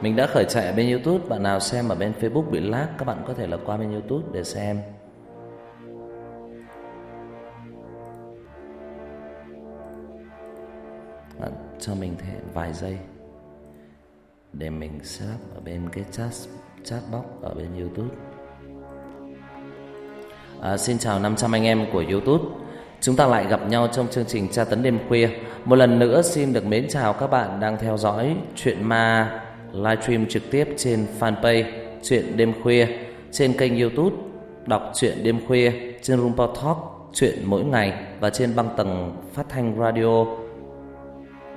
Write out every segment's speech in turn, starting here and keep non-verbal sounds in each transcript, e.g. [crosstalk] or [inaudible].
Mình đã khởi chạy ở bên Youtube. Bạn nào xem ở bên Facebook bị lag Các bạn có thể là qua bên Youtube để xem. Bạn Cho mình thêm vài giây Để mình setup ở bên cái chat, chat box ở bên Youtube. À, Xin chào 500 anh em của Youtube. Chúng ta lại gặp nhau trong chương trình tra tấn đêm khuya. Một lần nữa xin được mến chào các bạn đang theo dõi Chuyện ma livestream trực tiếp trên fanpage Chuyện Đêm Khuya, trên kênh youtube Đọc Chuyện Đêm Khuya, trên Roompa Talk Chuyện Mỗi Ngày và trên băng tầng phát thanh radio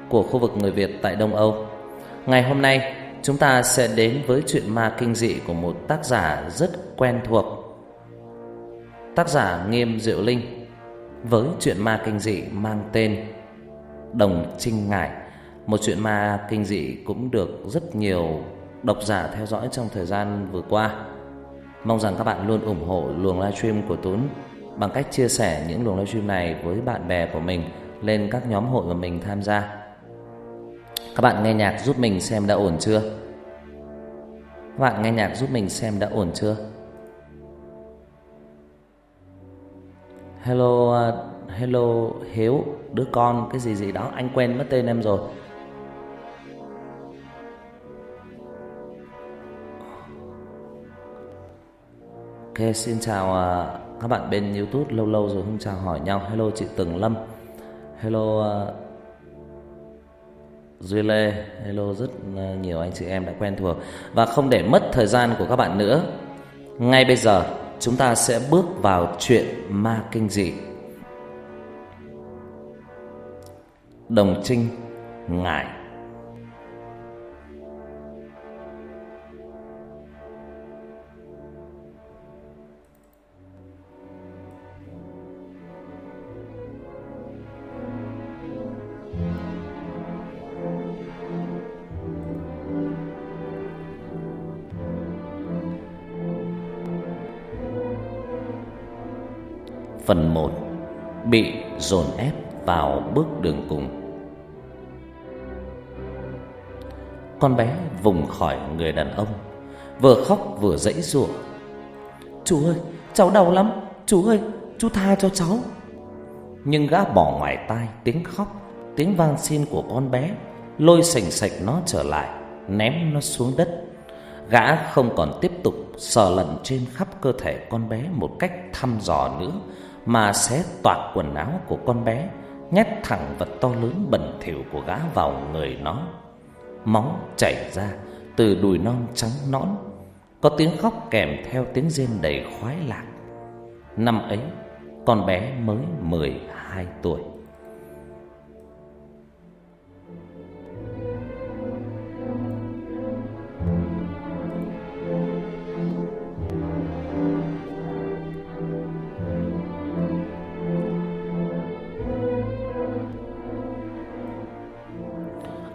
của khu vực người Việt tại Đông Âu. Ngày hôm nay, chúng ta sẽ đến với chuyện ma kinh dị của một tác giả rất quen thuộc. Tác giả Nghiêm Diệu Linh với chuyện ma kinh dị mang tên Đồng Trinh Ngải. Một chuyện ma kinh dị cũng được rất nhiều độc giả theo dõi trong thời gian vừa qua. Mong rằng các bạn luôn ủng hộ luồng livestream của Tuấn bằng cách chia sẻ những luồng livestream này với bạn bè của mình lên các nhóm hội mà mình tham gia. Các bạn nghe nhạc giúp mình xem đã ổn chưa? Các bạn nghe nhạc giúp mình xem đã ổn chưa? Hello uh, hello Hiếu, đứa con cái gì gì đó anh quên mất tên em rồi. Ok, xin chào à, các bạn bên YouTube lâu lâu rồi không chào hỏi nhau. Hello chị Tường Lâm. Hello à, Duy Lê, hello rất nhiều anh chị em đã quen thuộc và không để mất thời gian của các bạn nữa. Ngay bây giờ chúng ta sẽ bước vào chuyện ma kinh dị. Đồng Trinh ngải Phần 1 Bị dồn ép vào bước đường cùng. Con bé vùng khỏi người đàn ông, Vừa khóc vừa dãy rủa Chú ơi, cháu đau lắm, Chú ơi, chú tha cho cháu. Nhưng gã bỏ ngoài tai tiếng khóc, Tiếng van xin của con bé Lôi sành sạch nó trở lại, Ném nó xuống đất. Gã không còn tiếp tục sờ lần trên khắp cơ thể con bé một cách thăm dò nữa mà xé toạc quần áo của con bé, nhét thẳng vật to lớn bẩn thỉu của gã vào người nó. Máu chảy ra từ đùi non trắng nõn, có tiếng khóc kèm theo tiếng rên đầy khoái lạc. Năm ấy, con bé mới 12 tuổi.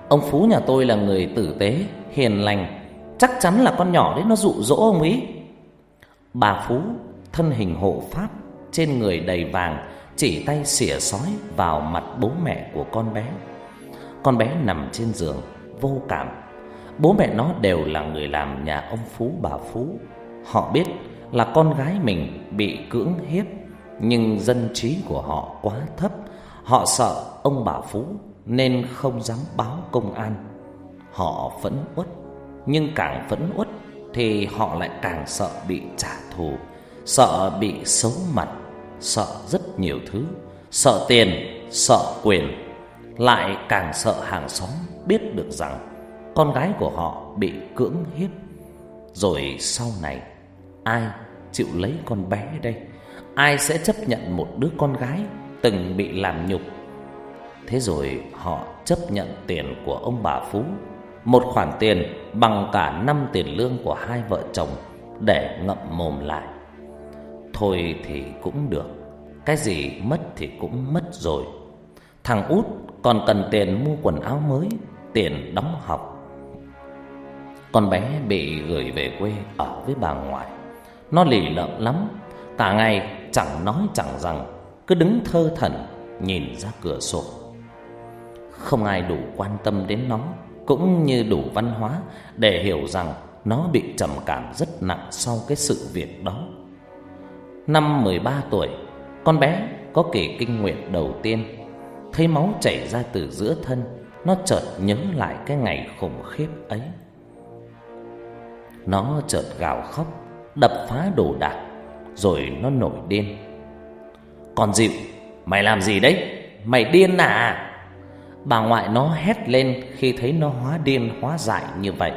Ông Phú nhà tôi là người tử tế, hiền lành. Chắc chắn là con nhỏ đấy nó dụ dỗ ông ấy. Bà Phú, thân hình hộ pháp Trên người đầy vàng Chỉ tay xỉa sói vào mặt bố mẹ của con bé. Con bé nằm trên giường, vô cảm. Bố mẹ nó đều là người làm nhà ông Phú bà Phú. Họ biết là con gái mình bị cưỡng hiếp Nhưng dân trí của họ quá thấp. Họ sợ ông bà Phú nên không dám báo công an. Họ phẫn uất, nhưng càng phẫn uất thì họ lại càng sợ bị trả thù, sợ bị xấu mặt, sợ rất nhiều thứ, sợ tiền, sợ quyền, lại càng sợ hàng xóm biết được rằng con gái của họ bị cưỡng hiếp. Rồi sau này ai chịu lấy con bé đây? Ai sẽ chấp nhận một đứa con gái từng bị làm nhục Thế rồi họ chấp nhận tiền của ông bà Phú. Một khoản tiền bằng cả năm tiền lương của hai vợ chồng Để ngậm mồm lại. Thôi thì cũng được, Cái gì mất thì cũng mất rồi. Thằng út còn cần tiền mua quần áo mới, Tiền đóng học. Con bé bị gửi về quê ở với bà ngoại. Nó lì lợm lắm, Cả ngày chẳng nói chẳng rằng, Cứ đứng thơ thần nhìn ra cửa sổ. Không ai đủ quan tâm đến nó, Cũng như đủ văn hóa Để hiểu rằng nó bị trầm cảm rất nặng sau cái sự việc đó. Năm 13 tuổi, Con bé có kỳ kinh nguyệt đầu tiên. Thấy máu chảy ra từ giữa thân, Nó chợt nhớ lại cái ngày khủng khiếp ấy. Nó chợt gào khóc, Đập phá đồ đạc, Rồi nó nổi điên. Còn dịu, Mày làm gì đấy? Mày điên à? Bà ngoại nó hét lên khi thấy nó hóa điên hóa dại như vậy.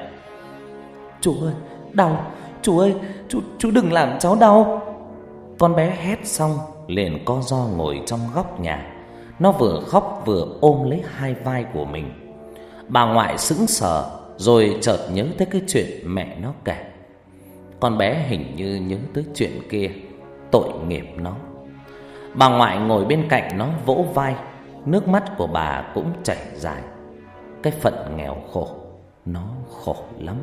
Chú ơi đau! Chú ơi chú, chú đừng làm cháu đau! Con bé hét xong liền co ro ngồi trong góc nhà. Nó vừa khóc vừa ôm lấy hai vai của mình. Bà ngoại sững sờ Rồi chợt nhớ tới cái chuyện mẹ nó kể. Con bé hình như nhớ tới chuyện kia Tội nghiệp nó. Bà ngoại ngồi bên cạnh nó vỗ vai. Nước mắt của bà cũng chảy dài. Cái phận nghèo khổ, Nó khổ lắm.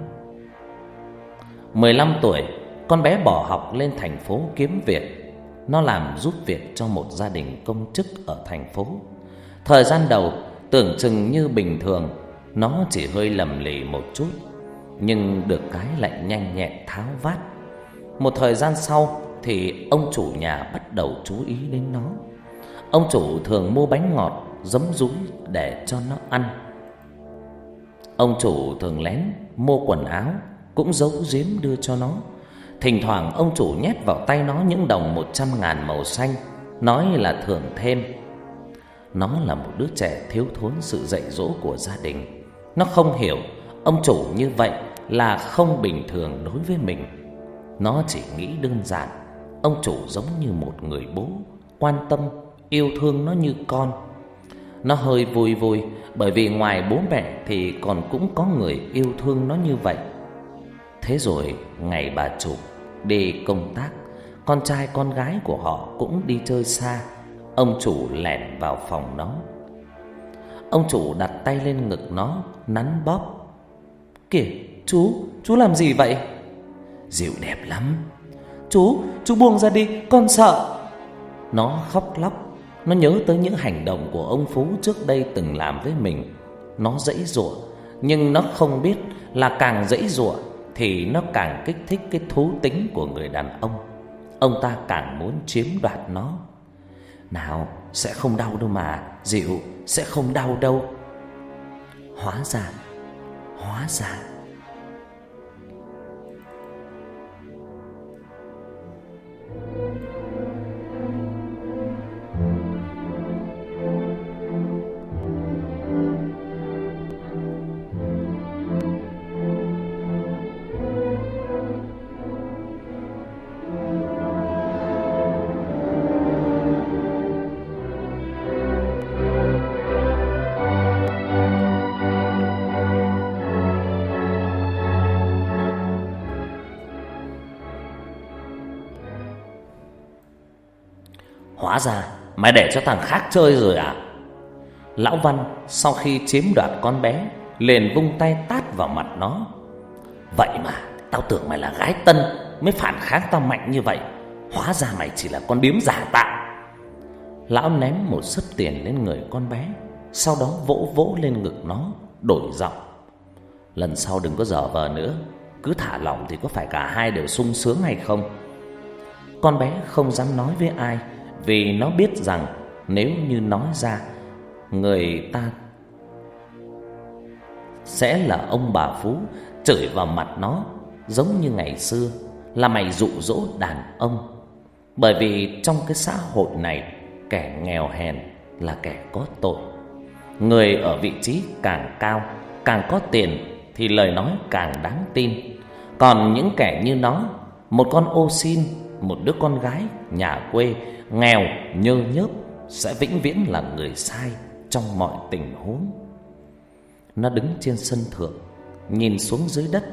15 tuổi, Con bé bỏ học lên thành phố kiếm việc. Nó làm giúp việc cho một gia đình công chức ở thành phố. Thời gian đầu, Tưởng chừng như bình thường, Nó chỉ hơi lầm lì một chút, Nhưng được cái lại nhanh nhẹn tháo vát. Một thời gian sau Thì ông chủ nhà bắt đầu chú ý đến nó. Ông chủ thường mua bánh ngọt, giấm rúi để cho nó ăn. Ông chủ thường lén mua quần áo, Cũng giấu giếm đưa cho nó. Thỉnh thoảng ông chủ nhét vào tay nó những đồng một trăm ngàn màu xanh, Nói là thưởng thêm. Nó là một đứa trẻ thiếu thốn sự dạy dỗ của gia đình. Nó không hiểu ông chủ như vậy là không bình thường đối với mình. Nó chỉ nghĩ đơn giản, Ông chủ giống như một người bố Quan tâm yêu thương nó như con. Nó hơi vui vui bởi vì ngoài bố mẹ thì còn cũng có người yêu thương nó như vậy. Thế rồi ngày bà chủ đi công tác, con trai con gái của họ cũng đi chơi xa. Ông chủ lẻn vào phòng nó. Ông chủ đặt tay lên ngực nó, nắn bóp. "Kìa, chú, chú làm gì vậy?" "Dịu đẹp lắm." "Chú, chú buông ra đi, con sợ." Nó khóc lóc nó nhớ tới những hành động của ông Phú trước đây từng làm với mình. Nó dãy dụa, Nhưng nó không biết là càng dãy dụa Thì nó càng kích thích cái thú tính của người đàn ông. Ông ta càng muốn chiếm đoạt nó. Nào, sẽ không đau đâu mà Dịu sẽ không đau đâu. Hóa ra Hóa ra. Ra, mày để cho thằng khác chơi rồi à? Lão Văn sau khi chiếm đoạt con bé, Liền vung tay tát vào mặt nó. Vậy mà, Tao tưởng mày là gái tân Mới phản kháng tao mạnh như vậy, Hóa ra mày chỉ là con điếm giả tạo. Lão ném một sấp tiền lên người con bé, Sau đó vỗ vỗ lên ngực nó, Đổi giọng. Lần sau đừng có dở vờ nữa, Cứ thả lỏng thì có phải cả hai đều sung sướng hay không? Con bé không dám nói với ai vì nó biết rằng nếu như nói ra, người ta sẽ là ông bà phú chửi vào mặt nó giống như ngày xưa, là mày dụ dỗ đàn ông. Bởi vì trong cái xã hội này, kẻ nghèo hèn là kẻ có tội. Người ở vị trí càng cao, càng có tiền thì lời nói càng đáng tin. Còn những kẻ như nó, một con ô xin một đứa con gái nhà quê nghèo nhơ nhớp sẽ vĩnh viễn là người sai trong mọi tình huống. Nó đứng trên sân thượng, nhìn xuống dưới đất,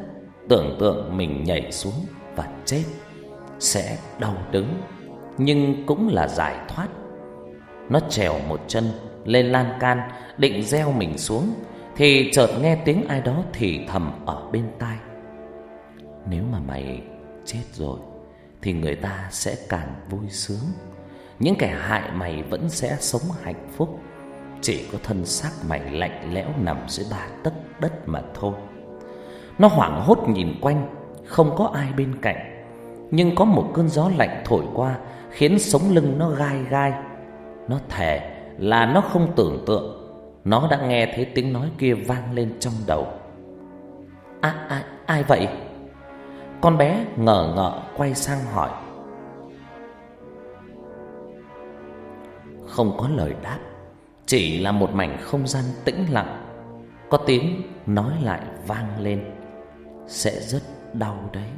tưởng tượng mình nhảy xuống và chết sẽ đau đớn nhưng cũng là giải thoát. Nó trèo một chân lên lan can định gieo mình xuống thì chợt nghe tiếng ai đó thì thầm ở bên tai. Nếu mà mày chết rồi thì người ta sẽ càng vui sướng. Những kẻ hại mày vẫn sẽ sống hạnh phúc, chỉ có thân xác mày lạnh lẽo nằm dưới ba tấc đất mà thôi. Nó hoảng hốt nhìn quanh, không có ai bên cạnh, nhưng có một cơn gió lạnh thổi qua khiến sống lưng nó gai gai. Nó thề là nó không tưởng tượng nó đã nghe thấy tiếng nói kia vang lên trong đầu. "A à, ai vậy?" Con bé. Ngờ ngợ quay sang hỏi. Không có lời đáp Chỉ là một mảnh không gian tĩnh lặng. Có tiếng nói lại vang lên. Sẽ rất đau đấy.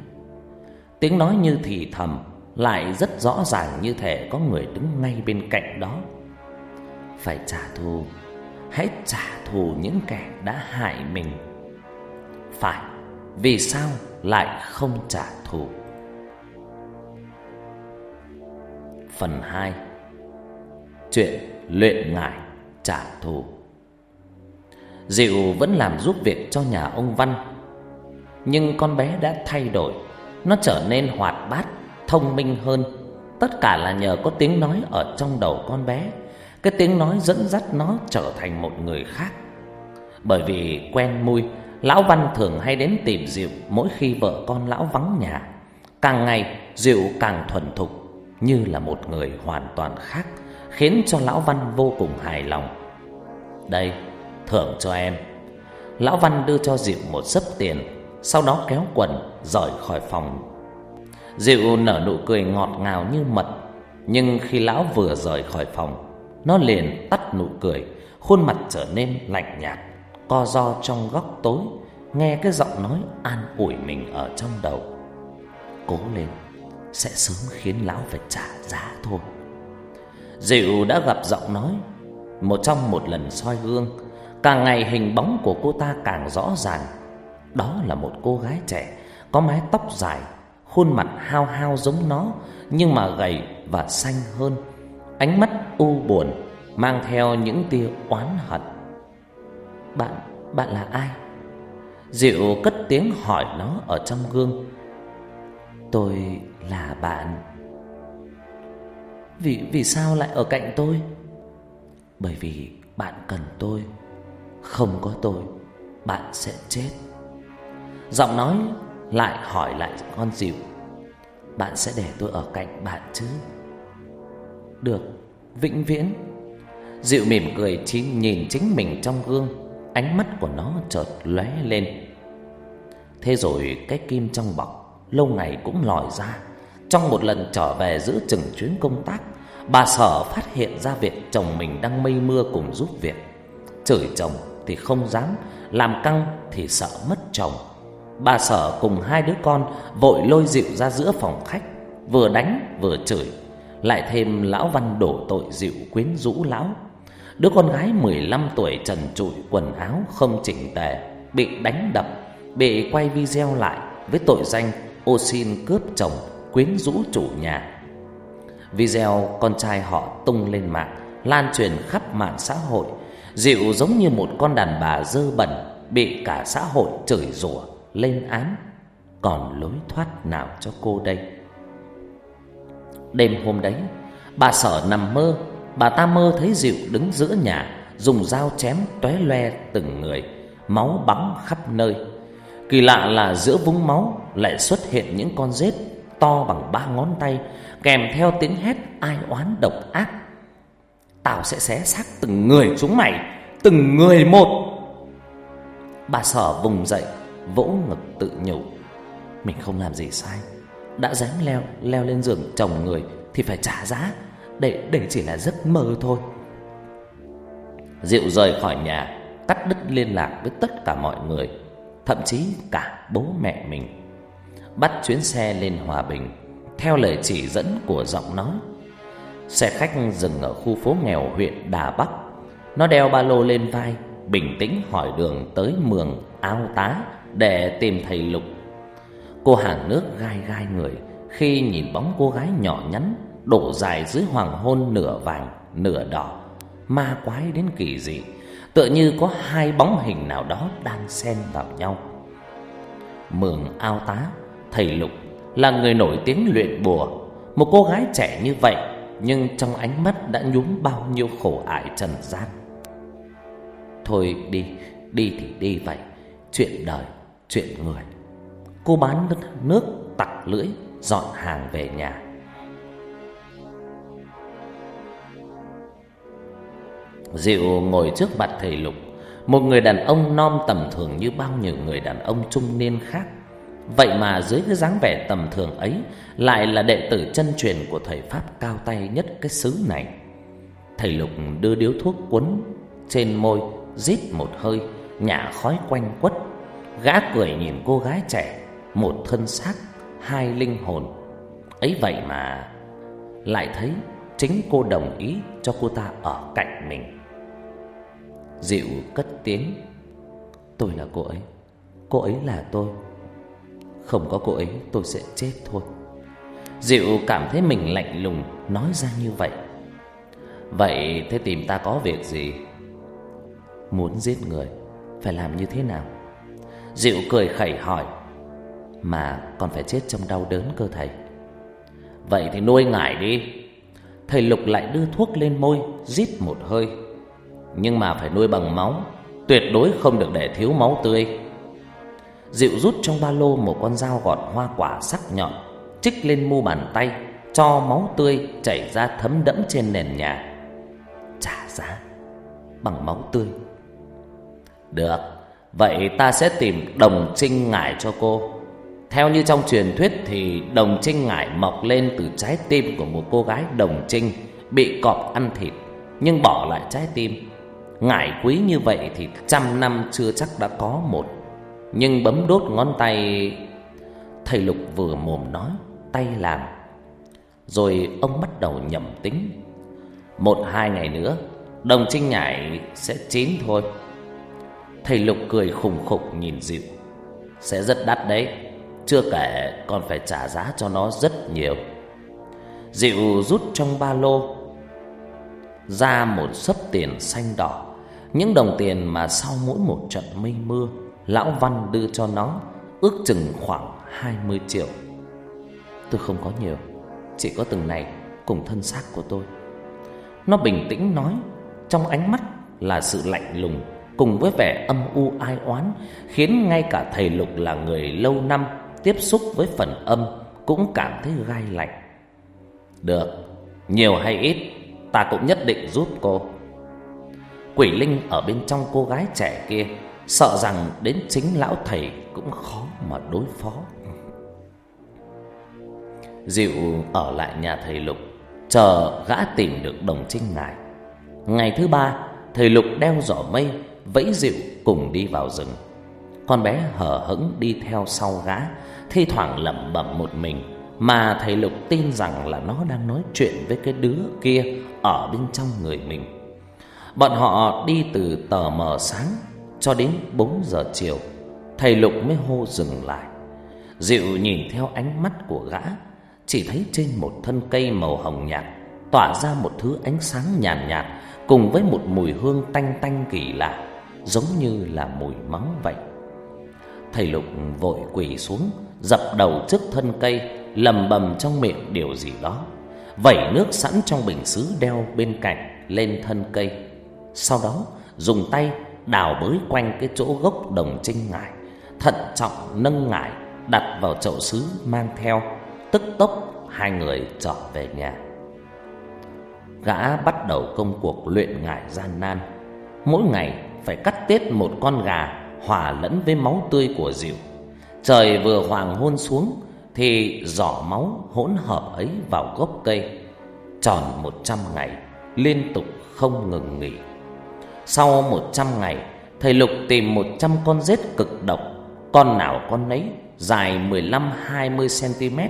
Tiếng nói như thì thầm Lại rất rõ ràng như thể có người đứng ngay bên cạnh đó. Phải trả thù Hãy trả thù những kẻ đã hại mình. Phải Vì sao? lại không trả thù. Phần 2 Chuyện luyện ngải trả thù. Diệu vẫn làm giúp việc cho nhà ông Văn Nhưng con bé đã thay đổi. Nó trở nên hoạt bát, thông minh hơn. Tất cả là nhờ có tiếng nói ở trong đầu con bé. Cái tiếng nói dẫn dắt nó trở thành một người khác. Bởi vì quen mui Lão Văn thường hay đến tìm Diệu mỗi khi vợ con lão vắng nhà. Càng ngày, Diệu càng thuần thục, như là một người hoàn toàn khác, khiến cho lão Văn vô cùng hài lòng. Đây, thưởng cho em. Lão Văn đưa cho Diệu một sấp tiền, sau đó kéo quần rời khỏi phòng. Diệu nở nụ cười ngọt ngào như mật, nhưng khi lão vừa rời khỏi phòng, nó liền tắt nụ cười, khuôn mặt trở nên lạnh nhạt co ro trong góc tối, nghe cái giọng nói an ủi mình ở trong đầu. Cố lên, sẽ sớm khiến lão phải trả giá thôi. Dịu đã gặp giọng nói, một trong một lần soi gương, càng ngày hình bóng của cô ta càng rõ ràng. Đó là một cô gái trẻ, có mái tóc dài, khuôn mặt hao hao giống nó, nhưng mà gầy và xanh hơn. Ánh mắt u buồn, mang theo những tia oán hận. Bạn, bạn là ai? Diệu cất tiếng hỏi nó ở trong gương. Tôi là bạn. Vì, vì sao lại ở cạnh tôi? Bởi vì bạn cần tôi. Không có tôi Bạn sẽ chết. Giọng nói lại hỏi lại con Diệu. Bạn sẽ để tôi ở cạnh bạn chứ? Được Vĩnh viễn. Diệu mỉm cười chỉ nhìn chính mình trong gương. Ánh mắt của nó chợt lóe lên. Thế rồi cái kim trong bọc Lâu ngày cũng lòi ra. Trong một lần trở về giữ chừng chuyến công tác, Bà sở phát hiện ra việc chồng mình đang mây mưa cùng giúp việc. Chửi chồng thì không dám, Làm căng thì sợ mất chồng. Bà sở cùng hai đứa con Vội lôi dịu ra giữa phòng khách, Vừa đánh vừa chửi. Lại thêm lão văn đổ tội dịu quyến rũ lão. Đứa con gái 15 tuổi trần trụi quần áo không chỉnh tề, Bị đánh đập, Bị quay video lại với tội danh ô xin cướp chồng, quyến rũ chủ nhà. Video con trai họ tung lên mạng, Lan truyền khắp mạng xã hội, Dịu giống như một con đàn bà dơ bẩn Bị cả xã hội chửi rủa, lên án. Còn lối thoát nào cho cô đây? Đêm hôm đấy, Bà sở nằm mơ Bà ta mơ thấy Diệu đứng giữa nhà, Dùng dao chém tóe loe từng người, Máu bắn khắp nơi. Kỳ lạ là giữa vũng máu Lại xuất hiện những con rết To bằng ba ngón tay, Kèm theo tiếng hét ai oán độc ác. Tao sẽ xé xác từng người chúng mày, Từng người một. Bà sở vùng dậy, Vỗ ngực tự nhủ. Mình không làm gì sai, Đã dám leo leo lên giường chồng người Thì phải trả giá để đây chỉ là giấc mơ thôi. Diệu rời khỏi nhà Cắt đứt liên lạc với tất cả mọi người, Thậm chí cả bố mẹ mình. Bắt chuyến xe lên Hòa Bình, Theo lời chỉ dẫn của giọng nói. Xe khách dừng ở khu phố nghèo huyện Đà Bắc. Nó đeo ba lô lên vai, Bình tĩnh hỏi đường tới mường ao tá Để tìm thầy Lục. Cô hàng nước gai gai người Khi nhìn bóng cô gái nhỏ nhắn đổ dài dưới hoàng hôn nửa vàng, nửa đỏ. Ma quái đến kỳ dị, tựa như có hai bóng hình nào đó đang xen vào nhau. Mường ao tá, thầy lục, là người nổi tiếng luyện bùa. Một cô gái trẻ như vậy, nhưng trong ánh mắt đã nhúng bao nhiêu khổ ải trần gian. Thôi đi đi thì đi vậy, chuyện đời, chuyện người. Cô bán nước tặc lưỡi, dọn hàng về nhà. Diệu ngồi trước mặt thầy Lục. Một người đàn ông non tầm thường như bao nhiêu người đàn ông trung niên khác. Vậy mà dưới cái dáng vẻ tầm thường ấy, Lại là đệ tử chân truyền của thầy Pháp cao tay nhất cái xứ này. Thầy Lục đưa điếu thuốc cuốn trên môi, Rít một hơi, Nhả khói quanh quất. Gã cười nhìn cô gái trẻ, Một thân xác, Hai linh hồn. Ấy vậy mà Lại thấy chính cô đồng ý cho cô ta ở cạnh mình. Dịu cất tiếng. Tôi là cô ấy. Cô ấy là tôi. Không có cô ấy, tôi sẽ chết thôi. Dịu cảm thấy mình lạnh lùng, Nói ra như vậy. Vậy thế tìm ta có việc gì? Muốn giết người, Phải làm như thế nào? Dịu cười khẩy hỏi. Mà còn phải chết trong đau đớn cơ thầy. Vậy thì nuôi ngải đi. Thầy Lục lại đưa thuốc lên môi, rít một hơi nhưng mà phải nuôi bằng máu, tuyệt đối không được để thiếu máu tươi. Dịu rút trong ba lô một con dao gọt hoa quả sắc nhọn, chích lên mu bàn tay, cho máu tươi chảy ra thấm đẫm trên nền nhà. Trả giá bằng máu tươi. Được, vậy ta sẽ tìm đồng trinh ngải cho cô. Theo như trong truyền thuyết thì đồng trinh ngải mọc lên từ trái tim của một cô gái đồng trinh bị cọp ăn thịt nhưng bỏ lại trái tim. Ngải quý như vậy thì trăm năm chưa chắc đã có một. Nhưng bấm đốt ngón tay, Thầy Lục vừa mồm nói, Tay làm. Rồi ông bắt đầu nhầm tính. Một, hai ngày nữa, Đồng trinh nhảy sẽ chín thôi. Thầy Lục cười khùng khục nhìn Diệu Sẽ rất đắt đấy, Chưa kể còn phải trả giá cho nó rất nhiều. Diệu rút trong ba lô, Ra một sấp tiền xanh đỏ. Những đồng tiền mà sau mỗi một trận mây mưa, Lão Văn đưa cho nó Ước chừng khoảng 20 triệu. Tôi không có nhiều, Chỉ có từng này cùng thân xác của tôi. Nó bình tĩnh nói, Trong ánh mắt là sự lạnh lùng Cùng với vẻ âm u ai oán, Khiến ngay cả thầy Lục là người lâu năm Tiếp xúc với phần âm Cũng cảm thấy gai lạnh. Được, Nhiều hay ít, Ta cũng nhất định giúp cô quỷ linh ở bên trong cô gái trẻ kia, Sợ rằng đến chính lão thầy cũng khó mà đối phó. Dịu ở lại nhà thầy Lục, Chờ gã tìm được đồng trinh ngài. Ngày thứ ba, Thầy Lục đeo giỏ mây, Vẫy dịu cùng đi vào rừng. Con bé hờ hững đi theo sau gã, Thi thoảng lẩm bẩm một mình, Mà thầy Lục tin rằng là nó đang nói chuyện với cái đứa kia Ở bên trong người mình. Bọn họ đi từ tờ mờ sáng cho đến 4 giờ chiều. Thầy Lục mới hô dừng lại. Diệu nhìn theo ánh mắt của gã Chỉ thấy trên một thân cây màu hồng nhạt Tỏa ra một thứ ánh sáng nhàn nhạt, nhạt Cùng với một mùi hương tanh tanh kỳ lạ Giống như là mùi móng vậy. Thầy Lục vội quỳ xuống Dập đầu trước thân cây Lầm bầm trong miệng điều gì đó. Vẩy nước sẵn trong bình xứ đeo bên cạnh Lên thân cây sau đó dùng tay đào bới quanh cái chỗ gốc đồng trinh ngải, thận trọng nâng ngải đặt vào chậu sứ mang theo, tức tốc hai người trở về nhà. Gã bắt đầu công cuộc luyện ngải gian nan, mỗi ngày phải cắt tết một con gà hòa lẫn với máu tươi của rượu. Trời vừa hoàng hôn xuống thì giỏ máu hỗn hợp ấy vào gốc cây, tròn một trăm ngày liên tục không ngừng nghỉ. Sau một trăm ngày, Thầy Lục tìm một trăm con rết cực độc, Con nào con nấy, Dài mười lăm hai mươi cm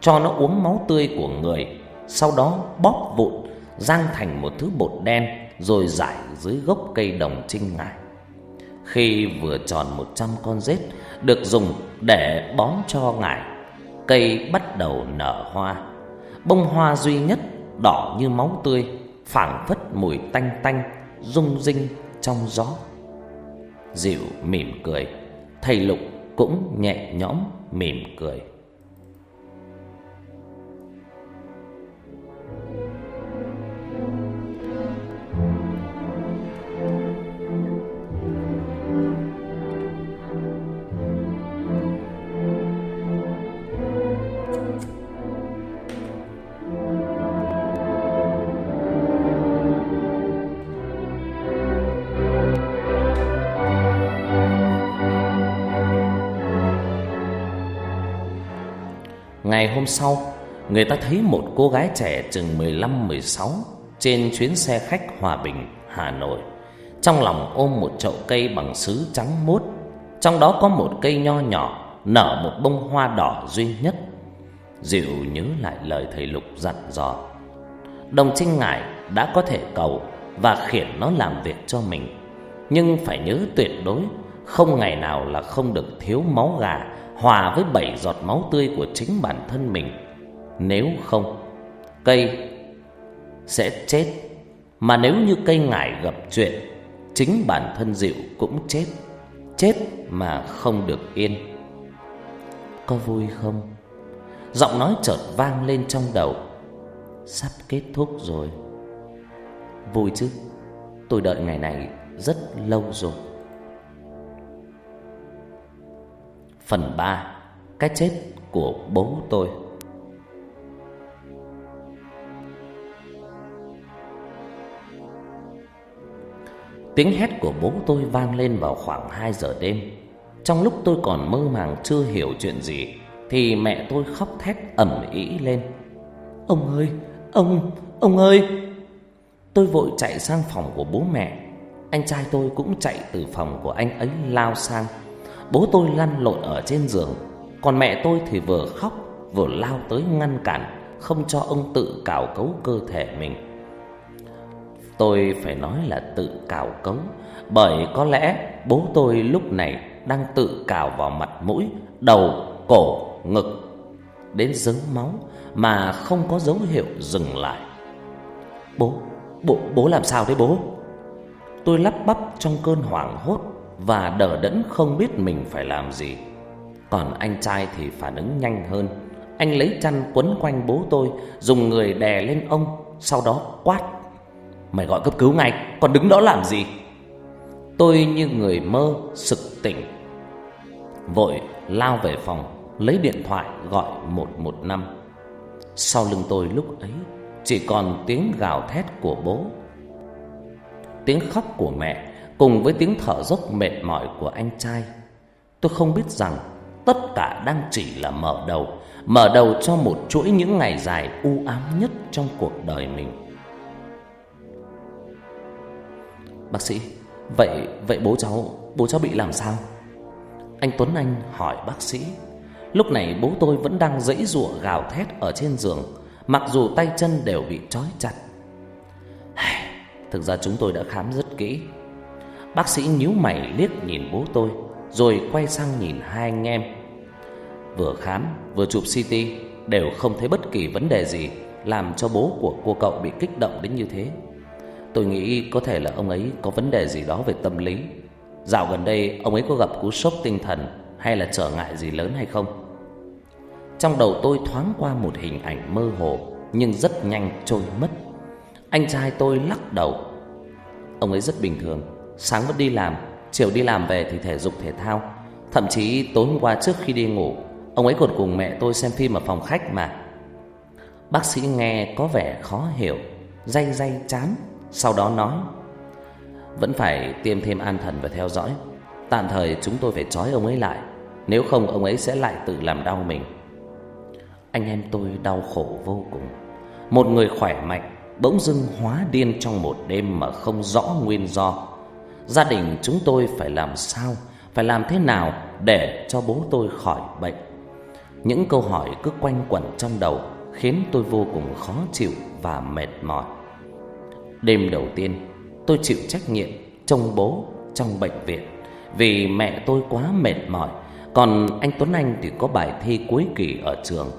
Cho nó uống máu tươi của người, Sau đó bóp vụn, rang thành một thứ bột đen, Rồi giải dưới gốc cây đồng trinh ngại Khi vừa tròn một trăm con rết Được dùng để bón cho ngải Cây bắt đầu nở hoa. Bông hoa duy nhất đỏ như máu tươi, phảng phất mùi tanh tanh rung rinh trong gió. Diệu mỉm cười Thầy Lục cũng nhẹ nhõm mỉm cười. Ngày hôm sau, người ta thấy một cô gái trẻ chừng 15-16 trên chuyến xe khách Hòa Bình, Hà Nội. Trong lòng ôm một chậu cây bằng sứ trắng mốt, trong đó có một cây nho nhỏ nở một bông hoa đỏ duy nhất. Dịu nhớ lại lời thầy Lục dặn dò. Đồng Trinh Ngải đã có thể cầu và khiển nó làm việc cho mình, nhưng phải nhớ tuyệt đối không ngày nào là không được thiếu máu gà hòa với bảy giọt máu tươi của chính bản thân mình. Nếu không, cây sẽ chết. Mà nếu như cây ngải gặp chuyện, chính bản thân Diệu cũng chết. Chết mà không được yên. Có vui không? Giọng nói chợt vang lên trong đầu. Sắp kết thúc rồi. Vui chứ, tôi đợi ngày này rất lâu rồi. Phần 3 Cái chết của bố tôi. Tiếng hét của bố tôi vang lên vào khoảng 2 giờ đêm. Trong lúc tôi còn mơ màng chưa hiểu chuyện gì Thì mẹ tôi khóc thét ầm ĩ lên. Ông ơi, ông, ông ơi! Tôi vội chạy sang phòng của bố mẹ. Anh trai tôi cũng chạy từ phòng của anh ấy lao sang. Bố tôi lăn lộn ở trên giường. Còn mẹ tôi thì vừa khóc Vừa lao tới ngăn cản Không cho ông tự cào cấu cơ thể mình. Tôi phải nói là tự cào cấu Bởi có lẽ bố tôi lúc này Đang tự cào vào mặt mũi Đầu, cổ, ngực. Đến dấn máu Mà không có dấu hiệu dừng lại. Bố, bố, bố làm sao đấy bố? Tôi lắp bắp trong cơn hoảng hốt và đờ đẫn không biết mình phải làm gì. Còn anh trai thì phản ứng nhanh hơn, anh lấy chăn quấn quanh bố tôi, dùng người đè lên ông, sau đó quát: "Mày gọi cấp cứu ngay, còn đứng đó làm gì?" Tôi như người mơ sực tỉnh, vội lao về phòng, lấy điện thoại gọi 115. Sau lưng tôi lúc ấy chỉ còn tiếng gào thét của bố, tiếng khóc của mẹ cùng với tiếng thở dốc mệt mỏi của anh trai. Tôi không biết rằng tất cả đang chỉ là mở đầu, mở đầu cho một chuỗi những ngày dài u ám nhất trong cuộc đời mình. Bác sĩ, vậy vậy bố cháu, bố cháu bị làm sao? Anh Tuấn Anh hỏi bác sĩ. Lúc này bố tôi vẫn đang dãy rủa gào thét ở trên giường, mặc dù tay chân đều bị trói chặt. [sighs] Thực ra chúng tôi đã khám rất kỹ, Bác sĩ nhíu mày liếc nhìn bố tôi, Rồi quay sang nhìn hai anh em. Vừa khám, vừa chụp CT Đều không thấy bất kỳ vấn đề gì Làm cho bố của cô cậu bị kích động đến như thế. Tôi nghĩ có thể là ông ấy có vấn đề gì đó về tâm lý. Dạo gần đây, ông ấy có gặp cú sốc tinh thần Hay là trở ngại gì lớn hay không? Trong đầu tôi thoáng qua một hình ảnh mơ hồ, Nhưng rất nhanh trôi mất. Anh trai tôi lắc đầu. Ông ấy rất bình thường sáng vẫn đi làm, chiều đi làm về thì thể dục thể thao. Thậm chí tối hôm qua trước khi đi ngủ, ông ấy còn cùng mẹ tôi xem phim ở phòng khách mà. Bác sĩ nghe có vẻ khó hiểu, day day chán, sau đó nói: "Vẫn phải tiêm thêm an thần và theo dõi. Tạm thời chúng tôi phải trói ông ấy lại, nếu không ông ấy sẽ lại tự làm đau mình." Anh em tôi đau khổ vô cùng. Một người khỏe mạnh bỗng dưng hóa điên trong một đêm mà không rõ nguyên do gia đình chúng tôi phải làm sao, phải làm thế nào để cho bố tôi khỏi bệnh. Những câu hỏi cứ quanh quẩn trong đầu khiến tôi vô cùng khó chịu và mệt mỏi. Đêm đầu tiên, tôi chịu trách nhiệm trông bố trong bệnh viện vì mẹ tôi quá mệt mỏi, còn anh Tuấn Anh thì có bài thi cuối kỳ ở trường.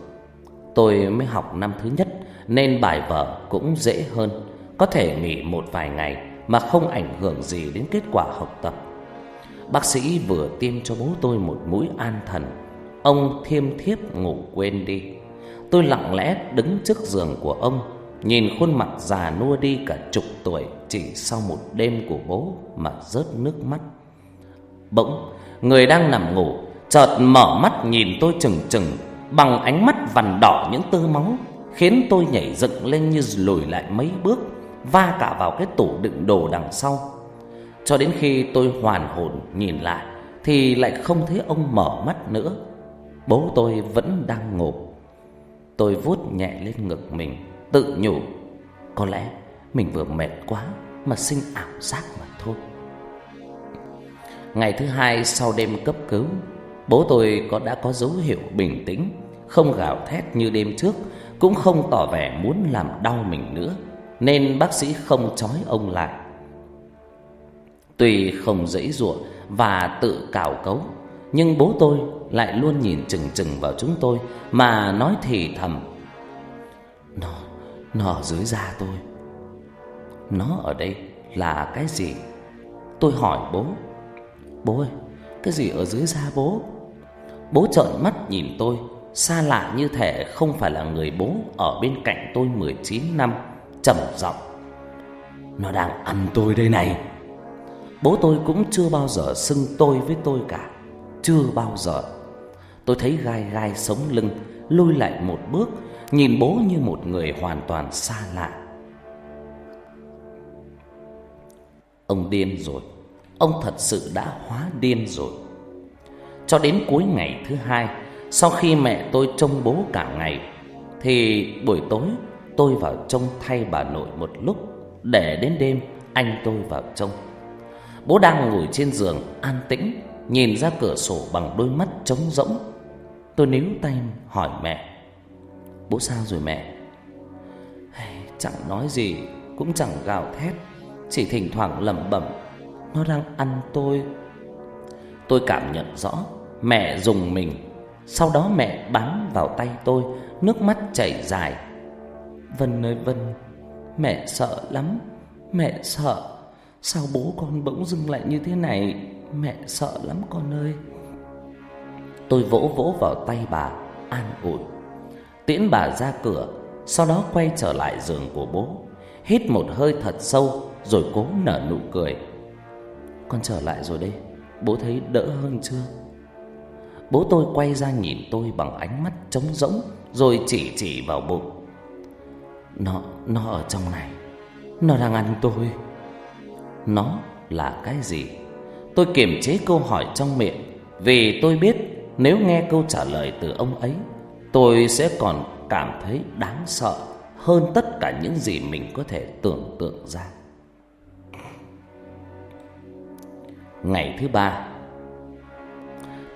Tôi mới học năm thứ nhất nên bài vở cũng dễ hơn, có thể nghỉ một vài ngày mà không ảnh hưởng gì đến kết quả học tập. Bác sĩ vừa tiêm cho bố tôi một mũi an thần, ông thiêm thiếp ngủ quên đi. Tôi lặng lẽ đứng trước giường của ông, nhìn khuôn mặt già nua đi cả chục tuổi chỉ sau một đêm của bố mà rớt nước mắt. Bỗng, người đang nằm ngủ chợt mở mắt nhìn tôi chừng chừng bằng ánh mắt vằn đỏ những tơ máu khiến tôi nhảy dựng lên như lùi lại mấy bước va cả vào cái tủ đựng đồ đằng sau. Cho đến khi tôi hoàn hồn nhìn lại thì lại không thấy ông mở mắt nữa. Bố tôi vẫn đang ngộp. Tôi vuốt nhẹ lên ngực mình, tự nhủ, có lẽ mình vừa mệt quá mà sinh ảo giác mà thôi. Ngày thứ hai sau đêm cấp cứu, bố tôi có đã có dấu hiệu bình tĩnh, không gào thét như đêm trước, cũng không tỏ vẻ muốn làm đau mình nữa nên bác sĩ không trói ông lại. Tuy không dãy giụa và tự cào cấu, nhưng bố tôi lại luôn nhìn chừng chừng vào chúng tôi mà nói thì thầm. Nó, nó ở dưới da tôi. Nó ở đây là cái gì? Tôi hỏi bố. Bố ơi, cái gì ở dưới da bố? Bố trợn mắt nhìn tôi, xa lạ như thể không phải là người bố ở bên cạnh tôi 19 năm trầm giọng. Nó đang ăn tôi đây này. Bố tôi cũng chưa bao giờ xưng tôi với tôi cả. Chưa bao giờ. Tôi thấy gai gai sống lưng lui lại một bước, nhìn bố như một người hoàn toàn xa lạ. Ông điên rồi. Ông thật sự đã hóa điên rồi. Cho đến cuối ngày thứ hai, sau khi mẹ tôi trông bố cả ngày, thì buổi tối tôi vào trông thay bà nội một lúc, Để đến đêm anh tôi vào trông. Bố đang ngồi trên giường an tĩnh, Nhìn ra cửa sổ bằng đôi mắt trống rỗng. Tôi níu tay hỏi mẹ, Bố sao rồi mẹ? Chẳng nói gì, Cũng chẳng gào thét, Chỉ thỉnh thoảng lẩm bẩm, Nó đang ăn tôi. Tôi cảm nhận rõ, Mẹ dùng mình. Sau đó mẹ bám vào tay tôi, Nước mắt chảy dài. Vân ơi, Vân, Mẹ sợ lắm. Mẹ sợ. Sao bố con bỗng dưng lại như thế này? Mẹ sợ lắm con ơi. Tôi vỗ vỗ vào tay bà, An ủi. Tiễn bà ra cửa, Sau đó quay trở lại giường của bố. Hít một hơi thật sâu, Rồi cố nở nụ cười. Con trở lại rồi đây Bố thấy đỡ hơn chưa? Bố tôi quay ra nhìn tôi bằng ánh mắt trống rỗng, Rồi chỉ chỉ vào bụng. Nó, nó ở trong này. Nó đang ăn tôi. Nó là cái gì? Tôi kiềm chế câu hỏi trong miệng Vì tôi biết nếu nghe câu trả lời từ ông ấy Tôi sẽ còn cảm thấy đáng sợ Hơn tất cả những gì mình có thể tưởng tượng ra. Ngày thứ ba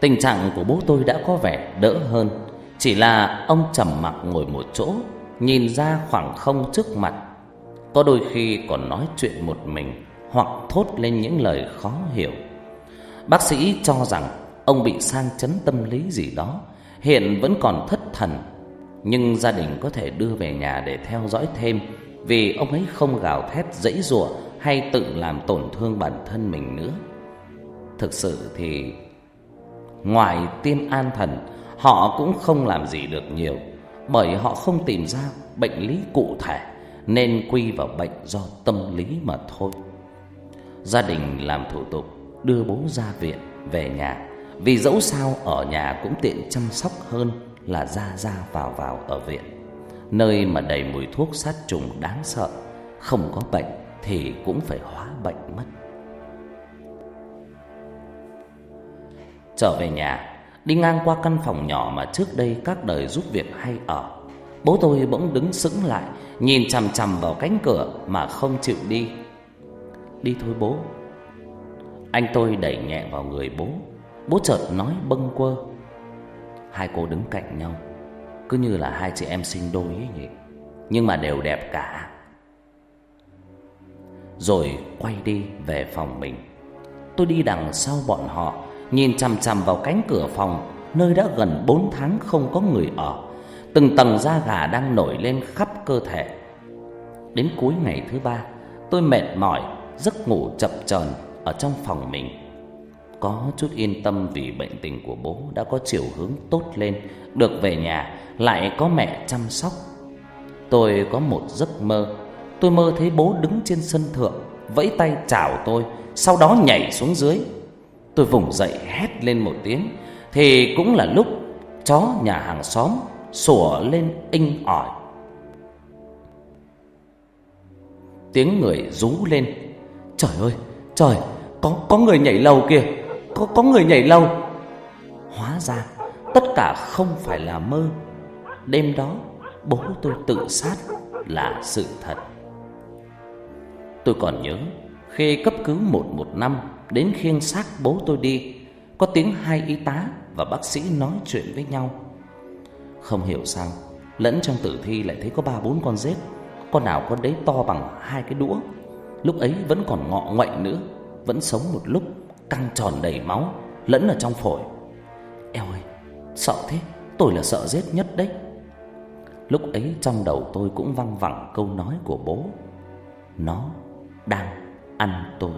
Tình trạng của bố tôi đã có vẻ đỡ hơn. Chỉ là ông trầm mặc ngồi một chỗ Nhìn ra khoảng không trước mặt. Có đôi khi còn nói chuyện một mình Hoặc thốt lên những lời khó hiểu. Bác sĩ cho rằng Ông bị sang chấn tâm lý gì đó, Hiện vẫn còn thất thần, Nhưng gia đình có thể đưa về nhà để theo dõi thêm Vì ông ấy không gào thét, dãy rủa Hay tự làm tổn thương bản thân mình nữa. Thực sự thì Ngoài tiêm an thần, Họ cũng không làm gì được nhiều bởi họ không tìm ra bệnh lý cụ thể nên quy vào bệnh do tâm lý mà thôi. Gia đình làm thủ tục đưa bố ra viện về nhà vì dẫu sao ở nhà cũng tiện chăm sóc hơn là ra ra vào vào ở viện. Nơi mà đầy mùi thuốc sát trùng đáng sợ, không có bệnh thì cũng phải hóa bệnh mất. Trở về nhà, Đi ngang qua căn phòng nhỏ mà trước đây các đời giúp việc hay ở. Bố tôi bỗng đứng sững lại, Nhìn chằm chằm vào cánh cửa mà không chịu đi. Đi thôi bố. Anh tôi đẩy nhẹ vào người bố. Bố chợt nói bâng quơ. Hai cô đứng cạnh nhau. Cứ như là hai chị em sinh đôi ấy nhỉ. Nhưng mà đều đẹp cả. Rồi quay đi về phòng mình. Tôi đi đằng sau bọn họ nhìn chằm chằm vào cánh cửa phòng nơi đã gần bốn tháng không có người ở. Từng tầng da gà đang nổi lên khắp cơ thể. Đến cuối ngày thứ ba, tôi mệt mỏi, giấc ngủ chập chờn ở trong phòng mình. Có chút yên tâm vì bệnh tình của bố đã có chiều hướng tốt lên, được về nhà lại có mẹ chăm sóc. Tôi có một giấc mơ, tôi mơ thấy bố đứng trên sân thượng, vẫy tay chào tôi, sau đó nhảy xuống dưới Tôi vùng dậy hét lên một tiếng. Thì cũng là lúc chó nhà hàng xóm sủa lên inh ỏi. Tiếng người rú lên. Trời ơi, trời, có có người nhảy lầu kìa. Có có người nhảy lầu. Hóa ra tất cả không phải là mơ. Đêm đó bố tôi tự sát là sự thật. Tôi còn nhớ khi cấp cứu 115 đến khiêng xác bố tôi đi. Có tiếng hai y tá và bác sĩ nói chuyện với nhau. Không hiểu sao, Lẫn trong tử thi lại thấy có ba bốn con rết Con nào con đấy to bằng hai cái đũa. Lúc ấy vẫn còn ngọ ngoậy nữa, Vẫn sống một lúc, Căng tròn đầy máu, Lẫn ở trong phổi. Eo ơi, Sợ thế, Tôi là sợ rết nhất đấy. Lúc ấy trong đầu tôi cũng văng vẳng câu nói của bố. Nó đang ăn tôi.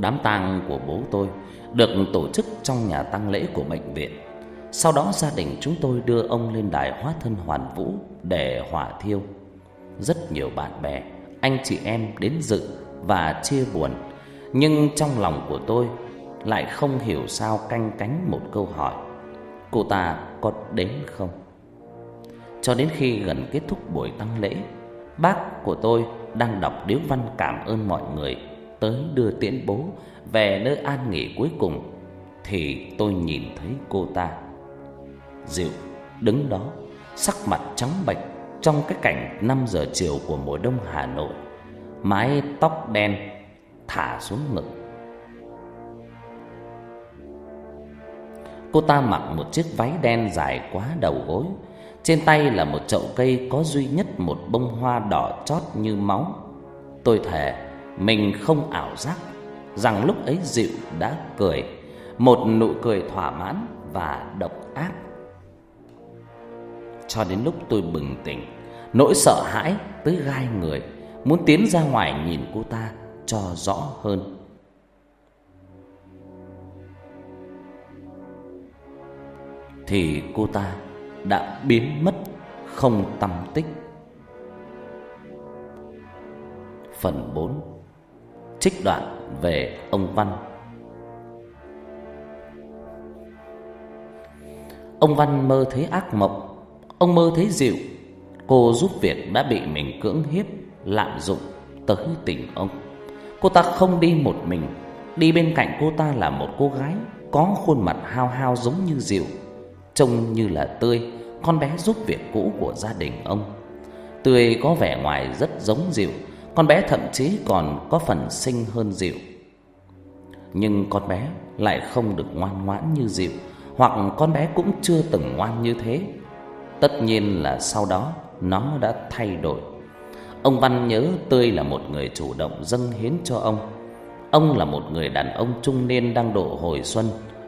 đám tang của bố tôi được tổ chức trong nhà tang lễ của bệnh viện. Sau đó gia đình chúng tôi đưa ông lên đài hóa thân hoàn vũ để hỏa thiêu. Rất nhiều bạn bè, anh chị em đến dự và chia buồn, nhưng trong lòng của tôi lại không hiểu sao canh cánh một câu hỏi. Cô ta có đến không? Cho đến khi gần kết thúc buổi tang lễ, bác của tôi đang đọc điếu văn cảm ơn mọi người tới đưa tiễn bố về nơi an nghỉ cuối cùng thì tôi nhìn thấy cô ta. Diệu đứng đó, sắc mặt trắng bệch trong cái cảnh năm giờ chiều của mùa đông Hà Nội, mái tóc đen thả xuống ngực. Cô ta mặc một chiếc váy đen dài quá đầu gối, trên tay là một chậu cây có duy nhất một bông hoa đỏ chót như máu. Tôi thề mình không ảo giác Rằng lúc ấy Dịu đã cười, Một nụ cười thỏa mãn và độc ác. Cho đến lúc tôi bừng tỉnh, Nỗi sợ hãi tới gai người, Muốn tiến ra ngoài nhìn cô ta cho rõ hơn. Thì cô ta đã biến mất không tâm tích. Phần 4 trích đoạn về ông Văn. Ông Văn mơ thấy ác mộng, ông mơ thấy Diệu, cô giúp việc đã bị mình cưỡng hiếp, lạm dụng tới tình ông. Cô ta không đi một mình, đi bên cạnh cô ta là một cô gái có khuôn mặt hao hao giống như Diệu, trông như là Tươi, con bé giúp việc cũ của gia đình ông. Tươi có vẻ ngoài rất giống Diệu, con bé thậm chí còn có phần xinh hơn Diệu. Nhưng con bé lại không được ngoan ngoãn như Diệu, Hoặc con bé cũng chưa từng ngoan như thế. Tất nhiên là sau đó nó đã thay đổi. Ông Văn nhớ Tươi là một người chủ động dâng hiến cho ông. Ông là một người đàn ông trung niên đang độ hồi xuân,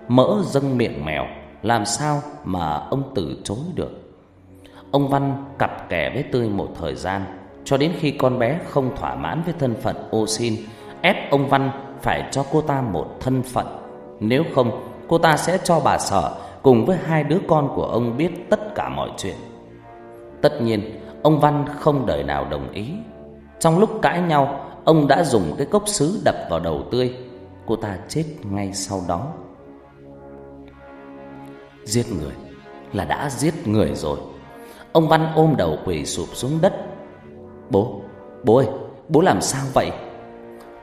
Mỡ dâng miệng mèo, Làm sao mà ông từ chối được? Ông Văn cặp kè với Tươi một thời gian cho đến khi con bé không thỏa mãn với thân phận ô xin ép ông Văn phải cho cô ta một thân phận. Nếu không, cô ta sẽ cho bà Sở cùng với hai đứa con của ông biết tất cả mọi chuyện. Tất nhiên, ông Văn không đời nào đồng ý. Trong lúc cãi nhau, ông đã dùng cái cốc sứ đập vào đầu Tươi. Cô ta chết ngay sau đó. Giết người là đã giết người rồi. Ông Văn ôm đầu quỳ sụp xuống đất Bố, bố ơi, bố làm sao vậy?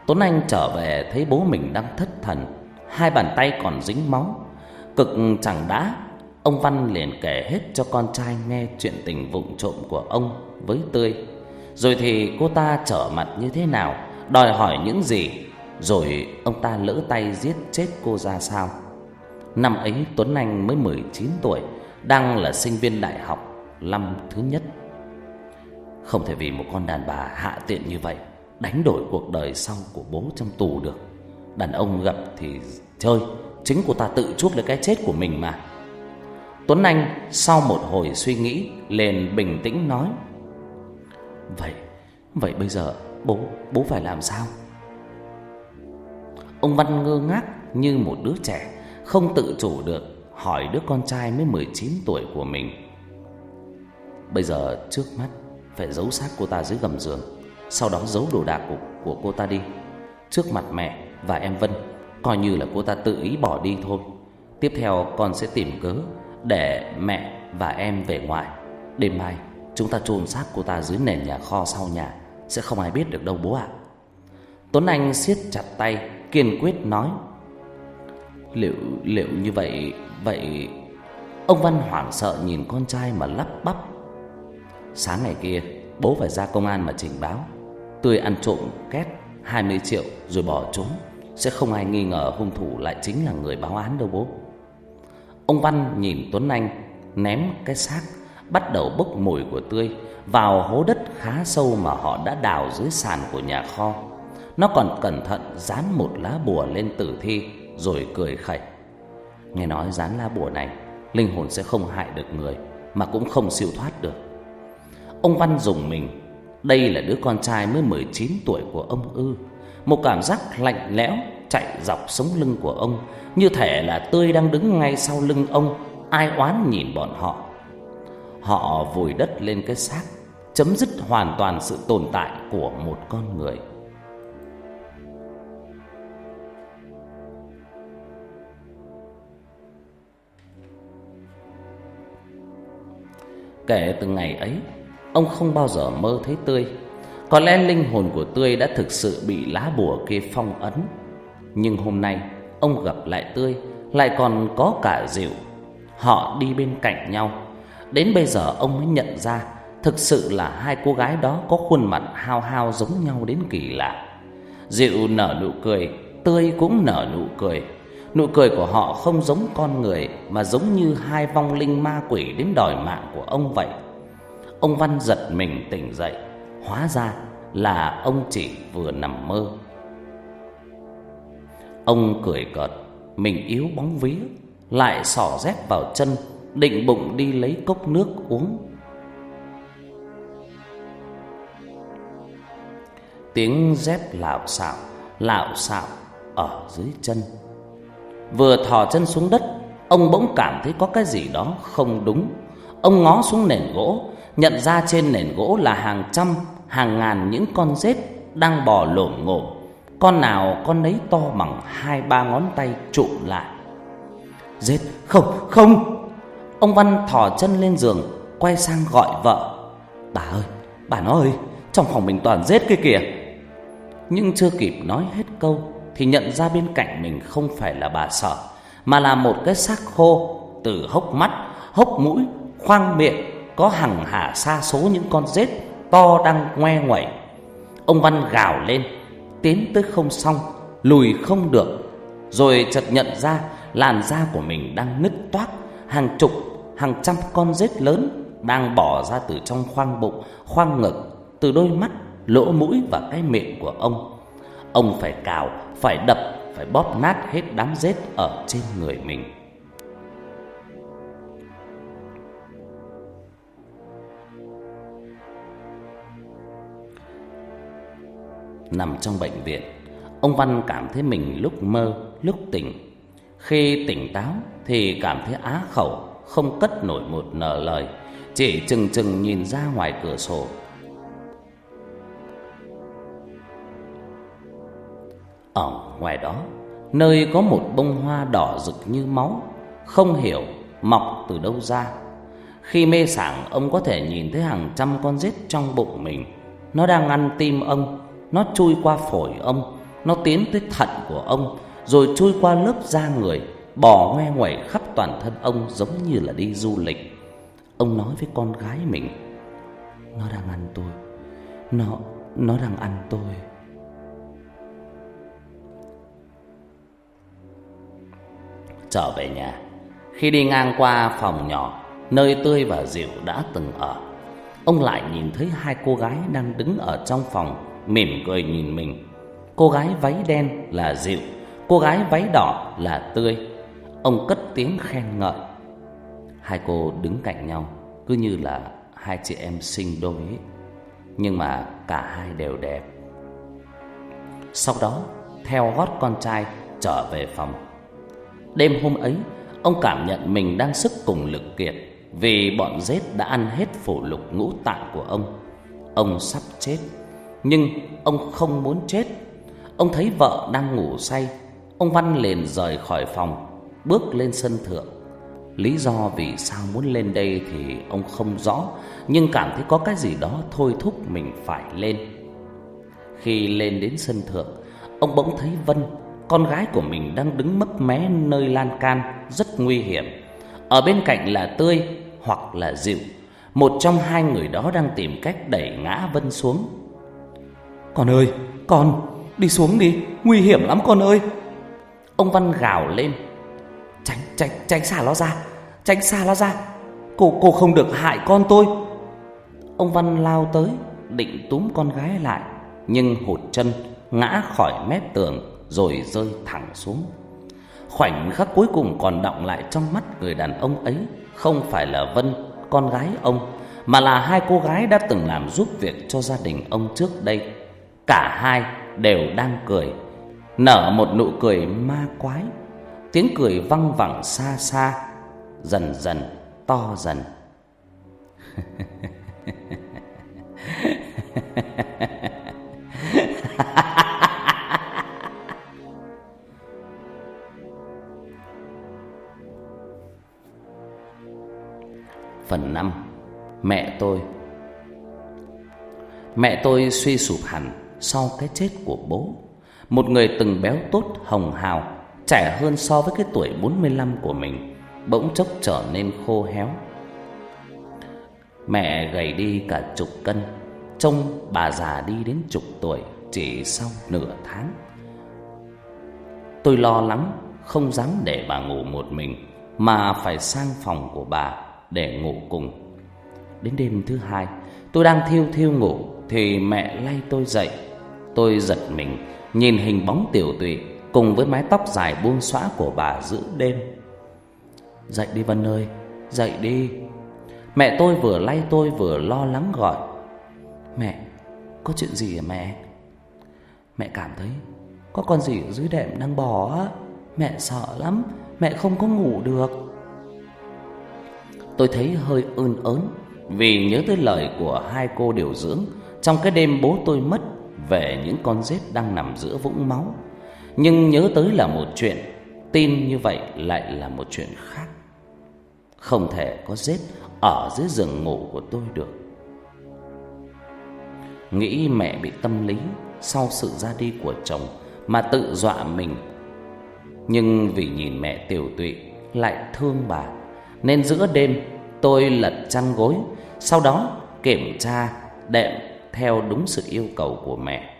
Tuấn Anh trở về thấy bố mình đang thất thần, hai bàn tay còn dính máu, cực chẳng đã. Ông Văn liền kể hết cho con trai nghe chuyện tình vụng trộm của ông với Tươi. Rồi thì cô ta trở mặt như thế nào, đòi hỏi những gì, rồi ông ta lỡ tay giết chết cô ra sao. Năm ấy Tuấn Anh mới 19 tuổi, đang là sinh viên đại học năm thứ nhất. Không thể vì một con đàn bà hạ tiện như vậy Đánh đổi cuộc đời sau của bố trong tù được. Đàn ông gặp thì chơi Chính cô ta tự chuốc lấy cái chết của mình mà. Tuấn Anh sau một hồi suy nghĩ liền bình tĩnh nói Vậy, vậy bây giờ bố, bố phải làm sao? Ông Văn ngơ ngác như một đứa trẻ Không tự chủ được hỏi đứa con trai mới 19 tuổi của mình. Bây giờ trước mắt phải giấu xác cô ta dưới gầm giường, sau đó giấu đồ đạc của, của cô ta đi. Trước mặt mẹ và em Vân, coi như là cô ta tự ý bỏ đi thôi. Tiếp theo con sẽ tìm cớ để mẹ và em về ngoài. Đêm mai chúng ta chôn xác cô ta dưới nền nhà kho sau nhà, sẽ không ai biết được đâu bố ạ. À. Tuấn Anh siết chặt tay, kiên quyết nói: "Liệu liệu như vậy, vậy Ông Văn hoảng sợ nhìn con trai mà lắp bắp Sáng ngày kia, Bố phải ra công an mà trình báo. Tôi ăn trộm két 20 triệu rồi bỏ trốn. Sẽ không ai nghi ngờ hung thủ lại chính là người báo án đâu bố. Ông Văn nhìn Tuấn Anh, Ném cái xác, Bắt đầu bốc mùi của tươi Vào hố đất khá sâu mà họ đã đào dưới sàn của nhà kho. Nó còn cẩn thận dán một lá bùa lên tử thi Rồi cười khẩy. Nghe nói dán lá bùa này, Linh hồn sẽ không hại được người, Mà cũng không siêu thoát được. Ông Văn dùng mình. Đây là đứa con trai mới 19 tuổi của ông ư. Một cảm giác lạnh lẽo Chạy dọc sống lưng của ông, Như thể là tươi đang đứng ngay sau lưng ông, Ai oán nhìn bọn họ. Họ vùi đất lên cái xác, Chấm dứt hoàn toàn sự tồn tại của một con người. Kể từ ngày ấy Ông không bao giờ mơ thấy Tươi. Có lẽ linh hồn của Tươi đã thực sự bị lá bùa kia phong ấn. Nhưng hôm nay, ông gặp lại Tươi, Lại còn có cả Diệu Họ đi bên cạnh nhau. Đến bây giờ ông mới nhận ra, Thực sự là hai cô gái đó có khuôn mặt hao hao giống nhau đến kỳ lạ. Diệu nở nụ cười, Tươi cũng nở nụ cười. Nụ cười của họ không giống con người, Mà giống như hai vong linh ma quỷ đến đòi mạng của ông vậy. Ông Văn giật mình tỉnh dậy. Hóa ra là ông chỉ vừa nằm mơ. Ông cười cợt, Mình yếu bóng vía, Lại sỏ dép vào chân, Định bụng đi lấy cốc nước uống. Tiếng dép lạo xạo Lạo xạo ở dưới chân. Vừa thò chân xuống đất, Ông bỗng cảm thấy có cái gì đó không đúng. Ông ngó xuống nền gỗ nhận ra trên nền gỗ là hàng trăm, hàng ngàn những con rết đang bò lổm ngổm, con nào con nấy to bằng hai ba ngón tay chụm lại. Rết, không, không! Ông Văn thò chân lên giường, quay sang gọi vợ. Bà ơi, bà nó ơi, trong phòng mình toàn rết kia kìa. Nhưng chưa kịp nói hết câu thì nhận ra bên cạnh mình không phải là bà sợ mà là một cái xác khô từ hốc mắt, hốc mũi, khoang miệng có hằng hà xa số những con rết to đang ngoe nguẩy. Ông Văn gào lên, tiến tới không xong, lùi không được, rồi chợt nhận ra làn da của mình đang nứt toác, hàng chục, hàng trăm con rết lớn đang bỏ ra từ trong khoang bụng, khoang ngực, từ đôi mắt, lỗ mũi và cái miệng của ông. Ông phải cào, phải đập, phải bóp nát hết đám rết ở trên người mình. nằm trong bệnh viện, ông Văn cảm thấy mình lúc mơ, lúc tỉnh. Khi tỉnh táo thì cảm thấy á khẩu, không cất nổi một nở lời, chỉ chừng chừng nhìn ra ngoài cửa sổ. Ở ngoài đó, nơi có một bông hoa đỏ rực như máu, không hiểu mọc từ đâu ra. Khi mê sảng, ông có thể nhìn thấy hàng trăm con rết trong bụng mình. Nó đang ăn tim ông nó chui qua phổi ông Nó tiến tới thận của ông Rồi chui qua lớp da người Bò ngoe ngoẩy khắp toàn thân ông Giống như là đi du lịch. Ông nói với con gái mình Nó đang ăn tôi Nó, nó đang ăn tôi. Trở về nhà Khi đi ngang qua phòng nhỏ Nơi Tươi và Diệu đã từng ở Ông lại nhìn thấy hai cô gái đang đứng ở trong phòng mỉm cười nhìn mình. Cô gái váy đen là dịu, cô gái váy đỏ là tươi. Ông cất tiếng khen ngợi. Hai cô đứng cạnh nhau, cứ như là hai chị em sinh đôi. Nhưng mà cả hai đều đẹp. Sau đó, theo gót con trai trở về phòng. Đêm hôm ấy, ông cảm nhận mình đang sức cùng lực kiệt vì bọn rết đã ăn hết phủ lục ngũ tạng của ông. Ông sắp chết. Nhưng ông không muốn chết. Ông thấy vợ đang ngủ say. Ông Văn liền rời khỏi phòng, Bước lên sân thượng. Lý do vì sao muốn lên đây thì ông không rõ, Nhưng cảm thấy có cái gì đó thôi thúc mình phải lên. Khi lên đến sân thượng, Ông bỗng thấy Vân, Con gái của mình đang đứng mấp mé nơi lan can, Rất nguy hiểm. Ở bên cạnh là Tươi hoặc là Diệu Một trong hai người đó đang tìm cách đẩy ngã Vân xuống. Con ơi, con, đi xuống đi, nguy hiểm lắm con ơi. Ông Văn gào lên. Tránh, tránh, tránh xa nó ra, tránh xa nó ra. Cô, cô không được hại con tôi. Ông Văn lao tới, định túm con gái lại, nhưng hụt chân, ngã khỏi mép tường rồi rơi thẳng xuống. Khoảnh khắc cuối cùng còn đọng lại trong mắt người đàn ông ấy không phải là Vân, con gái ông, mà là hai cô gái đã từng làm giúp việc cho gia đình ông trước đây. Cả hai đều đang cười. Nở một nụ cười ma quái. Tiếng cười văng vẳng xa xa, Dần dần, to dần. [laughs] Phần năm, Mẹ tôi. Mẹ tôi suy sụp hẳn sau cái chết của bố. Một người từng béo tốt hồng hào, trẻ hơn so với cái tuổi 45 của mình, bỗng chốc trở nên khô héo. Mẹ gầy đi cả chục cân, trông bà già đi đến chục tuổi chỉ sau nửa tháng. Tôi lo lắng không dám để bà ngủ một mình mà phải sang phòng của bà để ngủ cùng. Đến đêm thứ hai, tôi đang thiêu thiêu ngủ thì mẹ lay tôi dậy Tôi giật mình, Nhìn hình bóng tiểu tụy Cùng với mái tóc dài buông xóa của bà giữa đêm. Dậy đi Vân ơi, Dậy đi. Mẹ tôi vừa lay tôi vừa lo lắng gọi. Mẹ, Có chuyện gì hả mẹ? Mẹ cảm thấy Có con gì ở dưới đệm đang bò á. Mẹ sợ lắm, Mẹ không có ngủ được. Tôi thấy hơi ơn ớn Vì nhớ tới lời của hai cô điều dưỡng Trong cái đêm bố tôi mất về những con rết đang nằm giữa vũng máu. Nhưng nhớ tới là một chuyện, tin như vậy lại là một chuyện khác. Không thể có rết ở dưới giường ngủ của tôi được. Nghĩ mẹ bị tâm lý sau sự ra đi của chồng mà tự dọa mình. Nhưng vì nhìn mẹ tiểu tụy lại thương bà, nên giữa đêm tôi lật chăn gối, sau đó kiểm tra đệm theo đúng sự yêu cầu của mẹ.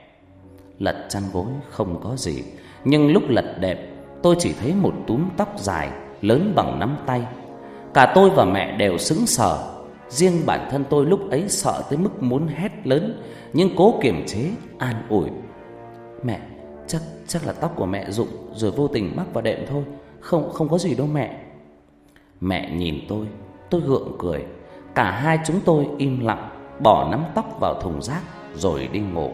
Lật chăn gối không có gì, nhưng lúc lật đẹp, tôi chỉ thấy một túm tóc dài lớn bằng nắm tay. Cả tôi và mẹ đều sững sờ, riêng bản thân tôi lúc ấy sợ tới mức muốn hét lớn nhưng cố kiềm chế an ủi. Mẹ, chắc chắc là tóc của mẹ rụng rồi vô tình mắc vào đệm thôi, không không có gì đâu mẹ. Mẹ nhìn tôi, tôi gượng cười, cả hai chúng tôi im lặng bỏ nắm tóc vào thùng rác rồi đi ngủ.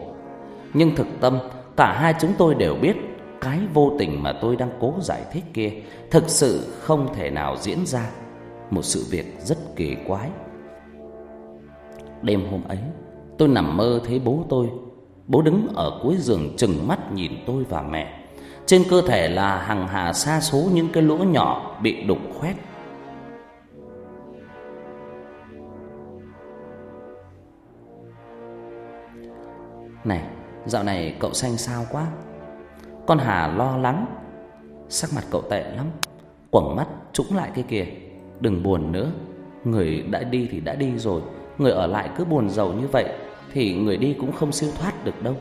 Nhưng thực tâm, cả hai chúng tôi đều biết cái vô tình mà tôi đang cố giải thích kia thực sự không thể nào diễn ra, một sự việc rất kỳ quái. Đêm hôm ấy, tôi nằm mơ thấy bố tôi, bố đứng ở cuối giường chừng mắt nhìn tôi và mẹ. Trên cơ thể là hàng hà sa số những cái lỗ nhỏ bị đục khoét Này, dạo này cậu xanh sao quá. Con Hà lo lắng. Sắc mặt cậu tệ lắm. Quẩn mắt, trũng lại cái kìa. Đừng buồn nữa. Người đã đi thì đã đi rồi. Người ở lại cứ buồn giàu như vậy Thì người đi cũng không siêu thoát được đâu.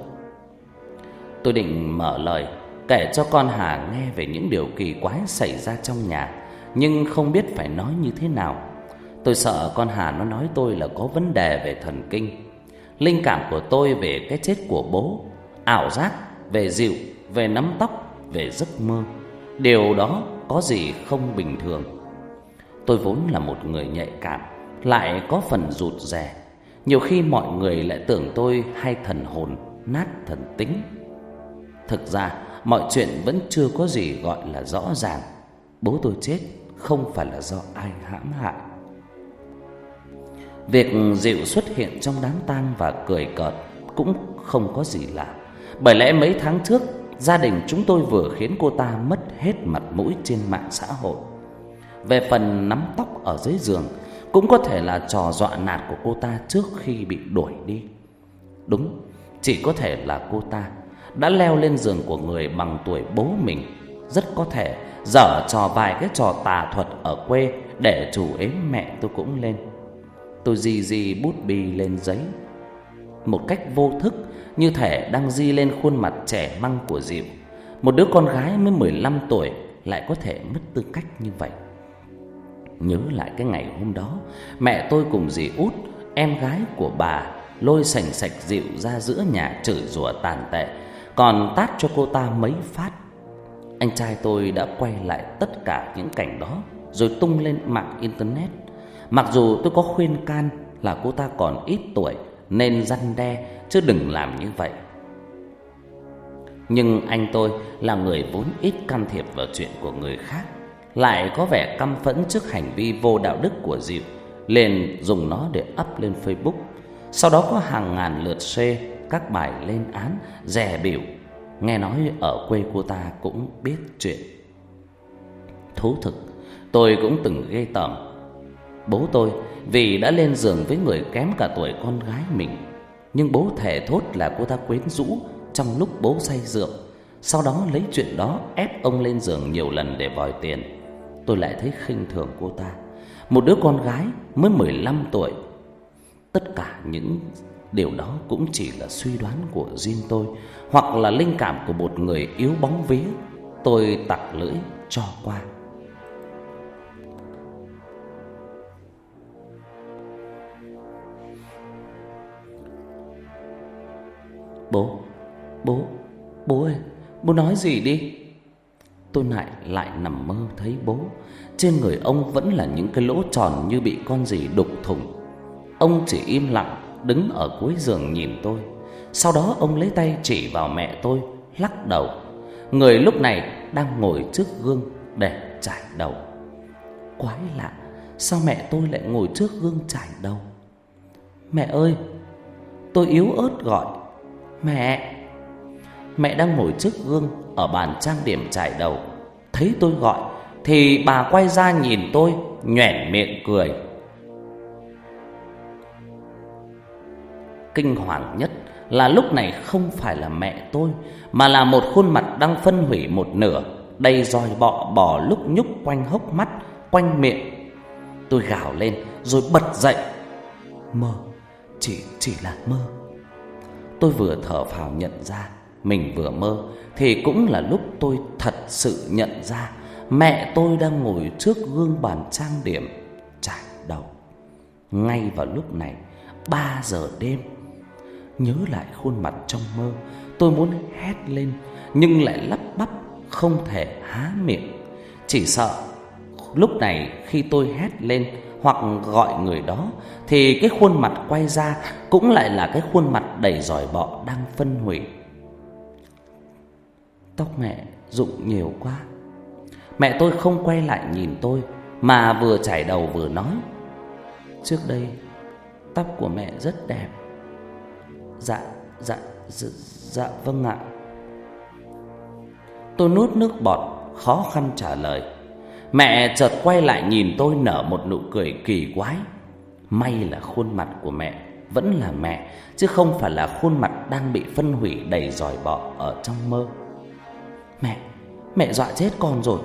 Tôi định mở lời, Kể cho con Hà nghe về những điều kỳ quái xảy ra trong nhà, Nhưng không biết phải nói như thế nào. Tôi sợ con Hà nó nói tôi là có vấn đề về thần kinh. Linh cảm của tôi về cái chết của bố, Ảo giác về dịu, Về nắm tóc, Về giấc mơ. Điều đó có gì không bình thường? Tôi vốn là một người nhạy cảm, Lại có phần rụt rè. Nhiều khi mọi người lại tưởng tôi hay thần hồn, Nát thần tính. Thực ra, mọi chuyện vẫn chưa có gì gọi là rõ ràng. Bố tôi chết không phải là do ai hãm hại. Việc Diệu xuất hiện trong đám tang và cười cợt cũng không có gì lạ. Bởi lẽ mấy tháng trước, gia đình chúng tôi vừa khiến cô ta mất hết mặt mũi trên mạng xã hội. Về phần nắm tóc ở dưới giường, cũng có thể là trò dọa nạt của cô ta trước khi bị đuổi đi. Đúng, chỉ có thể là cô ta đã leo lên giường của người bằng tuổi bố mình, rất có thể dở trò vài cái trò tà thuật ở quê để chủ ếm mẹ tôi cũng lên. Tôi di di bút bi lên giấy. Một cách vô thức, Như thể đang di lên khuôn mặt trẻ măng của Diệu, Một đứa con gái mới 15 tuổi Lại có thể mất tư cách như vậy. Nhớ lại cái ngày hôm đó, Mẹ tôi cùng dì út, Em gái của bà, Lôi sành sạch Diệu ra giữa nhà chửi rủa tàn tệ, Còn tát cho cô ta mấy phát. Anh trai tôi đã quay lại tất cả những cảnh đó, Rồi tung lên mạng internet. Mặc dù tôi có khuyên can là cô ta còn ít tuổi nên răn đe chứ đừng làm như vậy. Nhưng anh tôi là người vốn ít can thiệp vào chuyện của người khác, lại có vẻ căm phẫn trước hành vi vô đạo đức của Diệu, liền dùng nó để up lên Facebook. Sau đó có hàng ngàn lượt share các bài lên án dè biểu. Nghe nói ở quê cô ta cũng biết chuyện. Thú thực, tôi cũng từng ghê tởm Bố tôi, vì đã lên giường với người kém cả tuổi con gái mình. Nhưng bố thề thốt là cô ta quyến rũ trong lúc bố say rượu. Sau đó lấy chuyện đó ép ông lên giường nhiều lần để vòi tiền. Tôi lại thấy khinh thường cô ta. Một đứa con gái mới 15 tuổi. Tất cả những điều đó cũng chỉ là suy đoán của riêng tôi, Hoặc là linh cảm của một người yếu bóng vía. Tôi tặc lưỡi cho qua. Bố Bố Bố ơi, Bố nói gì đi? Tôi lại lại nằm mơ thấy bố. Trên người ông vẫn là những cái lỗ tròn như bị con gì đục thủng. Ông chỉ im lặng, Đứng ở cuối giường nhìn tôi. Sau đó ông lấy tay chỉ vào mẹ tôi, Lắc đầu. Người lúc này đang ngồi trước gương Để chải đầu. Quái lạ, Sao mẹ tôi lại ngồi trước gương chải đầu? Mẹ ơi, Tôi yếu ớt gọi. Mẹ Mẹ đang ngồi trước gương Ở bàn trang điểm trải đầu. Thấy tôi gọi, Thì bà quay ra nhìn tôi, Nhoẻn miệng cười. Kinh hoàng nhất là lúc này không phải là mẹ tôi, Mà là một khuôn mặt đang phân hủy một nửa. Đầy dòi bọ bò lúc nhúc quanh hốc mắt, Quanh miệng. Tôi gào lên rồi bật dậy. Mơ, Chỉ chỉ là mơ. Tôi vừa thở phào nhận ra, Mình vừa mơ, Thì cũng là lúc tôi thật sự nhận ra Mẹ tôi đang ngồi trước gương bàn trang điểm Trải đầu. Ngay vào lúc này 3 giờ đêm, Nhớ lại khuôn mặt trong mơ, Tôi muốn hét lên, Nhưng lại lắp bắp Không thể há miệng. Chỉ sợ Lúc này khi tôi hét lên hoặc gọi người đó thì cái khuôn mặt quay ra cũng lại là cái khuôn mặt đầy giỏi bọ đang phân hủy. Tóc mẹ rụng nhiều quá. Mẹ tôi không quay lại nhìn tôi mà vừa chải đầu vừa nói: "Trước đây tóc của mẹ rất đẹp." Dạ, dạ, dạ, dạ vâng ạ. Tôi nuốt nước bọt khó khăn trả lời Mẹ chợt quay lại nhìn tôi nở một nụ cười kỳ quái. May là khuôn mặt của mẹ vẫn là mẹ Chứ không phải là khuôn mặt đang bị phân hủy đầy dòi bọ ở trong mơ. Mẹ, mẹ dọa chết con rồi.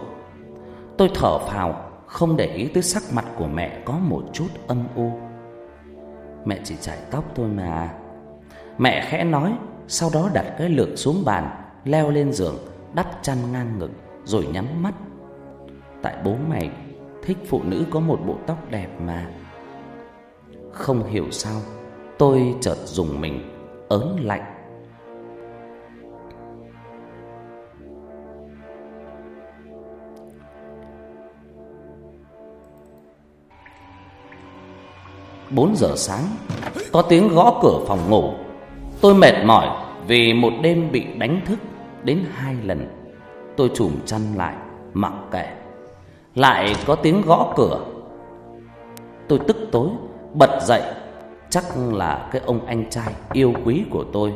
Tôi thở phào không để ý tới sắc mặt của mẹ có một chút âm u. Mẹ chỉ chải tóc thôi mà. Mẹ khẽ nói Sau đó đặt cái lược xuống bàn Leo lên giường Đắp chăn ngang ngực Rồi nhắm mắt tại bố mày thích phụ nữ có một bộ tóc đẹp mà. Không hiểu sao, tôi chợt dùng mình ớn lạnh. Bốn giờ sáng, có tiếng gõ cửa phòng ngủ. Tôi mệt mỏi vì một đêm bị đánh thức đến hai lần. Tôi trùm chăn lại, mặc kệ lại có tiếng gõ cửa. Tôi tức tối, bật dậy. Chắc là cái ông anh trai yêu quý của tôi.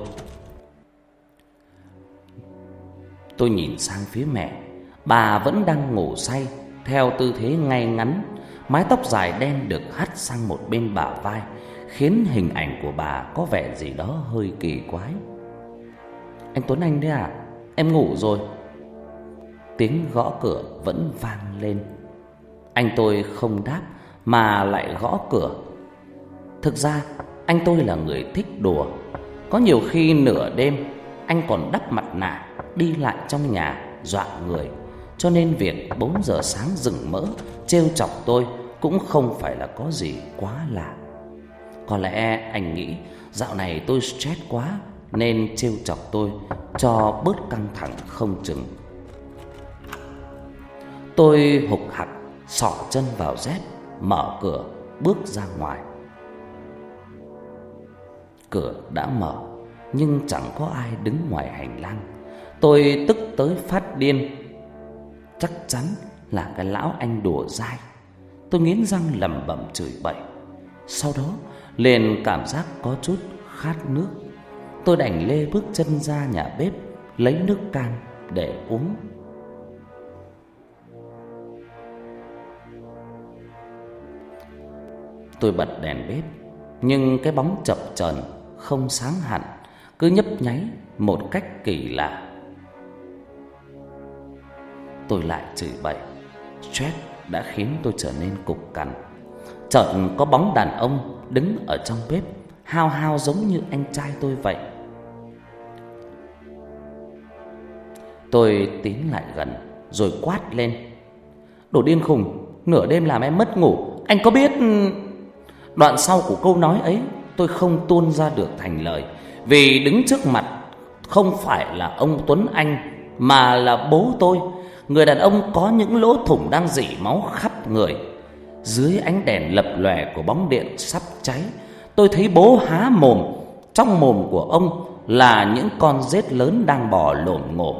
Tôi nhìn sang phía mẹ. Bà vẫn đang ngủ say, theo tư thế ngay ngắn. Mái tóc dài đen được hắt sang một bên bả vai, khiến hình ảnh của bà có vẻ gì đó hơi kỳ quái. Anh tuấn anh đấy à em ngủ rồi. Tiếng gõ cửa vẫn vang lên. Anh tôi không đáp mà lại gõ cửa. Thực ra, anh tôi là người thích đùa. Có nhiều khi nửa đêm anh còn đắp mặt nạ đi lại trong nhà dọa người. Cho nên việc 4 giờ sáng rừng mỡ trêu chọc tôi cũng không phải là có gì quá lạ. Có lẽ anh nghĩ dạo này tôi stress quá nên trêu chọc tôi cho bớt căng thẳng không chừng. Tôi hục hặc sọ chân vào dép, mở cửa, bước ra ngoài. Cửa đã mở, nhưng chẳng có ai đứng ngoài hành lang. Tôi tức tới phát điên. Chắc chắn là cái lão anh đùa dai. Tôi nghiến răng lẩm bẩm chửi bậy. Sau đó, liền cảm giác có chút khát nước. Tôi đành lê bước chân ra nhà bếp lấy nước can để uống Tôi bật đèn bếp, Nhưng cái bóng chập chờn, Không sáng hẳn, Cứ nhấp nháy một cách kỳ lạ. Tôi lại chửi bậy. Stress đã khiến tôi trở nên cục cằn. Chợt có bóng đàn ông đứng ở trong bếp, Hao hao giống như anh trai tôi vậy. Tôi tiến lại gần, Rồi quát lên. Đồ điên khùng, Nửa đêm làm em mất ngủ, Anh có biết... Đoạn sau của câu nói ấy, tôi không tuôn ra được thành lời, Vì đứng trước mặt không phải là ông Tuấn Anh, Mà là bố tôi. Người đàn ông có những lỗ thủng đang dỉ máu khắp người. Dưới ánh đèn lập lòe của bóng điện sắp cháy, Tôi thấy bố há mồm. Trong mồm của ông là những con rết lớn đang bò lổm ngổm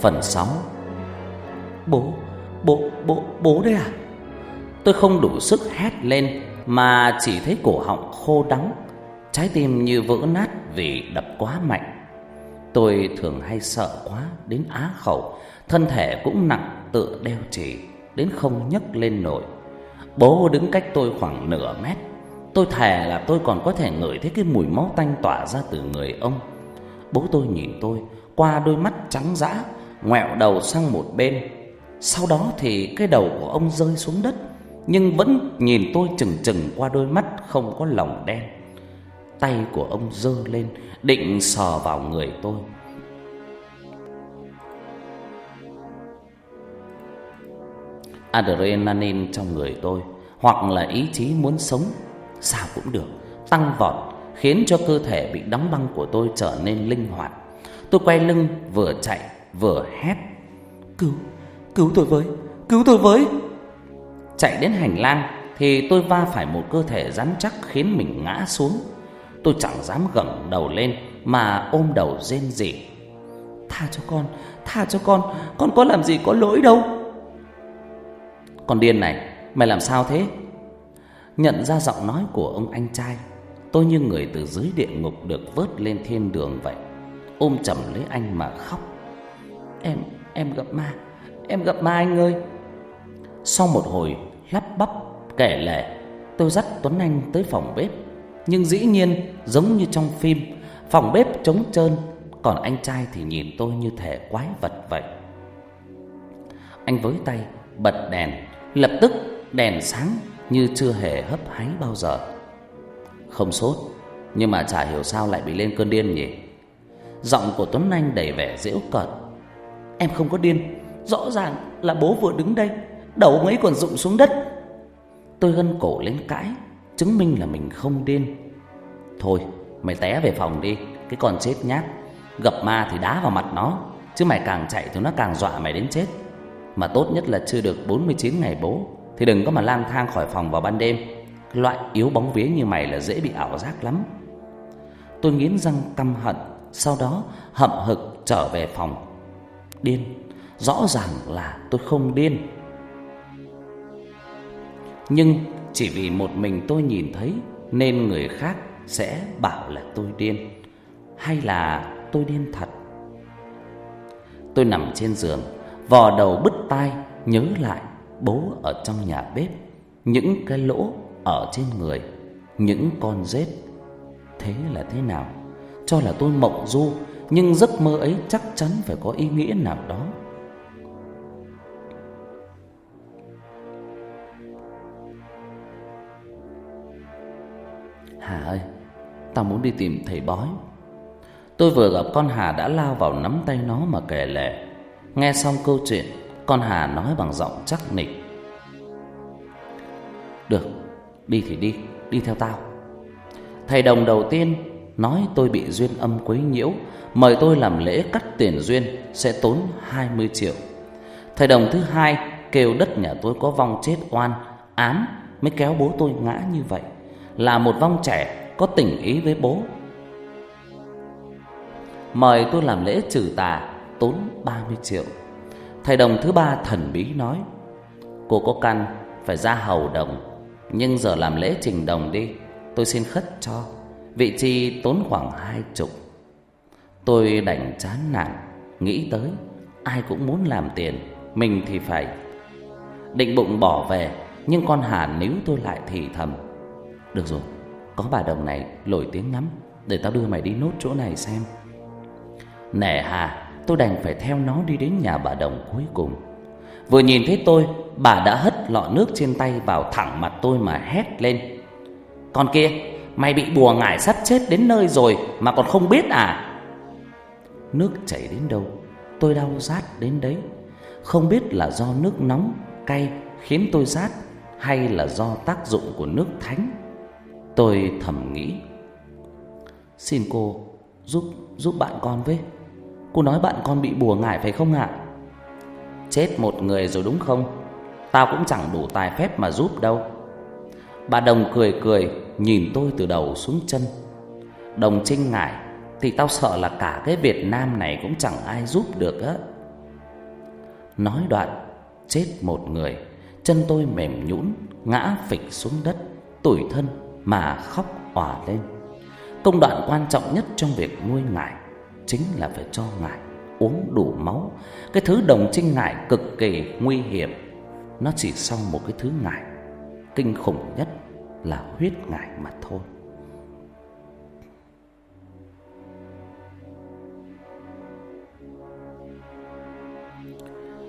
Phần 6 Bố, bố, bố, bố đấy à? Tôi không đủ sức hét lên mà chỉ thấy cổ họng khô đắng, trái tim như vỡ nát vì đập quá mạnh. Tôi thường hay sợ quá đến á khẩu, thân thể cũng nặng tựa đeo chỉ đến không nhấc lên nổi. Bố đứng cách tôi khoảng nửa mét, tôi thề là tôi còn có thể ngửi thấy cái mùi máu tanh tỏa ra từ người ông. Bố tôi nhìn tôi qua đôi mắt trắng dã ngoẹo đầu sang một bên. Sau đó thì cái đầu của ông rơi xuống đất, nhưng vẫn nhìn tôi chừng chừng qua đôi mắt không có lòng đen. Tay của ông giơ lên, định sờ vào người tôi. Adrenaline trong người tôi, hoặc là ý chí muốn sống, sao cũng được, tăng vọt, khiến cho cơ thể bị đóng băng của tôi trở nên linh hoạt. Tôi quay lưng vừa chạy vừa hét Cứu, cứu tôi với, cứu tôi với! Chạy đến hành lang thì tôi va phải một cơ thể rắn chắc khiến mình ngã xuống. Tôi chẳng dám gẩng đầu lên mà ôm đầu rên rỉ. Tha cho con, tha cho con, con có làm gì có lỗi đâu. Con điên này, mày làm sao thế? Nhận ra giọng nói của ông anh trai Tôi như người từ dưới địa ngục được vớt lên thiên đường vậy Ôm chầm lấy anh mà khóc em em gặp ma. Em gặp ma anh ơi. Sau một hồi lắp bắp kể lể, tôi dắt tuấn anh tới phòng bếp. Nhưng dĩ nhiên, giống như trong phim, phòng bếp trống trơn, còn anh trai thì nhìn tôi như thể quái vật vậy. Anh với tay bật đèn, lập tức đèn sáng như chưa hề hấp háy bao giờ. Không sốt, nhưng mà chả hiểu sao lại bị lên cơn điên nhỉ. Giọng của tuấn anh đầy vẻ giễu cợt. Em không có điên. Rõ ràng là bố vừa đứng đây, Đầu ông ấy còn rụng xuống đất. Tôi gân cổ lên cãi, Chứng minh là mình không điên. Thôi, mày té về phòng đi, Cái con chết nhát. Gặp ma thì đá vào mặt nó, Chứ mày càng chạy thì nó càng dọa mày đến chết. Mà tốt nhất là chưa được 49 ngày bố, Thì đừng có mà lang thang khỏi phòng vào ban đêm. Loại yếu bóng vía như mày là dễ bị ảo giác lắm. Tôi nghiến răng căm hận, Sau đó hậm hực trở về phòng điên. Rõ ràng là tôi không điên. Nhưng chỉ vì một mình tôi nhìn thấy Nên người khác sẽ bảo là tôi điên, Hay là tôi điên thật. Tôi nằm trên giường, Vò đầu bứt tai, Nhớ lại bố ở trong nhà bếp, Những cái lỗ ở trên người, Những con rết Thế là thế nào? Cho là tôi mộng du nhưng giấc mơ ấy chắc chắn phải có ý nghĩa nào đó. Hà ơi, Tao muốn đi tìm thầy bói. Tôi vừa gặp con Hà đã lao vào nắm tay nó mà kể lể. Nghe xong câu chuyện, Con Hà nói bằng giọng chắc nịch. Được, Đi thì đi Đi theo tao. Thầy đồng đầu tiên nói tôi bị duyên âm quấy nhiễu, mời tôi làm lễ cắt tiền duyên sẽ tốn 20 triệu. Thầy đồng thứ hai kêu đất nhà tôi có vong chết oan, ám mới kéo bố tôi ngã như vậy, là một vong trẻ có tình ý với bố. Mời tôi làm lễ trừ tà tốn 30 triệu. Thầy đồng thứ ba thần bí nói: "Cô có căn phải ra hầu đồng, nhưng giờ làm lễ trình đồng đi, tôi xin khất cho." Vị trí tốn khoảng hai chục. Tôi đành chán nản, Nghĩ tới Ai cũng muốn làm tiền, Mình thì phải Định bụng bỏ về, Nhưng con Hà níu tôi lại thì thầm. Được rồi, Có bà đồng này nổi tiếng lắm, Để tao đưa mày đi nốt chỗ này xem. Nè Hà, Tôi đành phải theo nó đi đến nhà bà đồng cuối cùng. Vừa nhìn thấy tôi, Bà đã hất lọ nước trên tay vào thẳng mặt tôi mà hét lên. Con kia Mày bị bùa ngải sắt chết đến nơi rồi Mà còn không biết à? Nước chảy đến đâu? Tôi đau rát đến đấy. Không biết là do nước nóng, Cay khiến tôi rát Hay là do tác dụng của nước thánh. Tôi thầm nghĩ. Xin cô giúp giúp bạn con với. Cô nói bạn con bị bùa ngải phải không ạ? Chết một người rồi đúng không? Tao cũng chẳng đủ tài phép mà giúp đâu. Bà Đồng cười cười, Nhìn tôi từ đầu xuống chân. Đồng Trinh ngại, Thì tao sợ là cả cái Việt Nam này Cũng chẳng ai giúp được á. Nói đoạn, Chết một người, Chân tôi mềm nhũn, Ngã phịch xuống đất, Tủi thân mà khóc òa lên. Công đoạn quan trọng nhất trong việc nuôi ngải Chính là phải cho ngải uống đủ máu. Cái thứ đồng trinh ngải cực kỳ nguy hiểm. Nó chỉ sau một cái thứ ngải kinh khủng nhất là huyết ngải mà thôi.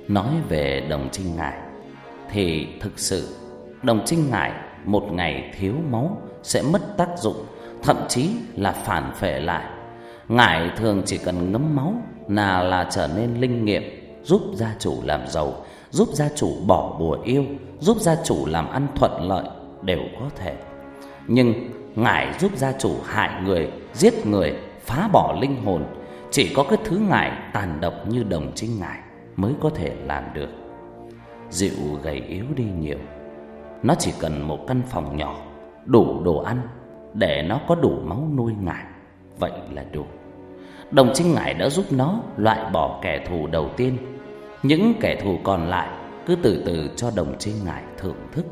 Nói về đồng Trinh Ngải thì thực sự đồng Trinh Ngải một ngày thiếu máu sẽ mất tác dụng, thậm chí là phản phệ lại. Ngải thường chỉ cần ngấm máu là là trở nên linh nghiệm giúp gia chủ làm giàu giúp gia chủ bỏ bùa yêu, giúp gia chủ làm ăn thuận lợi đều có thể. Nhưng ngải giúp gia chủ hại người, giết người, phá bỏ linh hồn, chỉ có cái thứ ngải tàn độc như đồng trinh ngải mới có thể làm được. Dịu gầy yếu đi nhiều, nó chỉ cần một căn phòng nhỏ, đủ đồ ăn để nó có đủ máu nuôi ngải, vậy là đủ. Đồng trinh ngải đã giúp nó loại bỏ kẻ thù đầu tiên những kẻ thù còn lại cứ từ từ cho đồng chí ngài thưởng thức.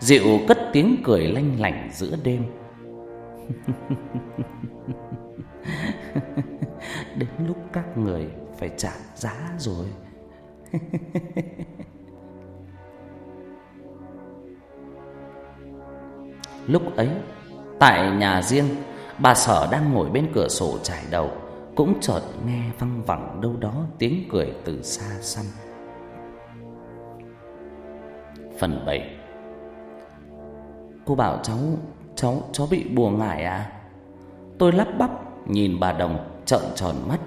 Diệu cất tiếng cười lanh lảnh giữa đêm. [laughs] Đến lúc các người phải trả giá rồi. [laughs] lúc ấy, tại nhà riêng, bà Sở đang ngồi bên cửa sổ trải đầu cũng chợt nghe vang vẳng đâu đó tiếng cười từ xa xăm. Phần 7 Cô bảo cháu, cháu, cháu bị bùa ngải à? Tôi lắp bắp nhìn bà Đồng trợn tròn mắt.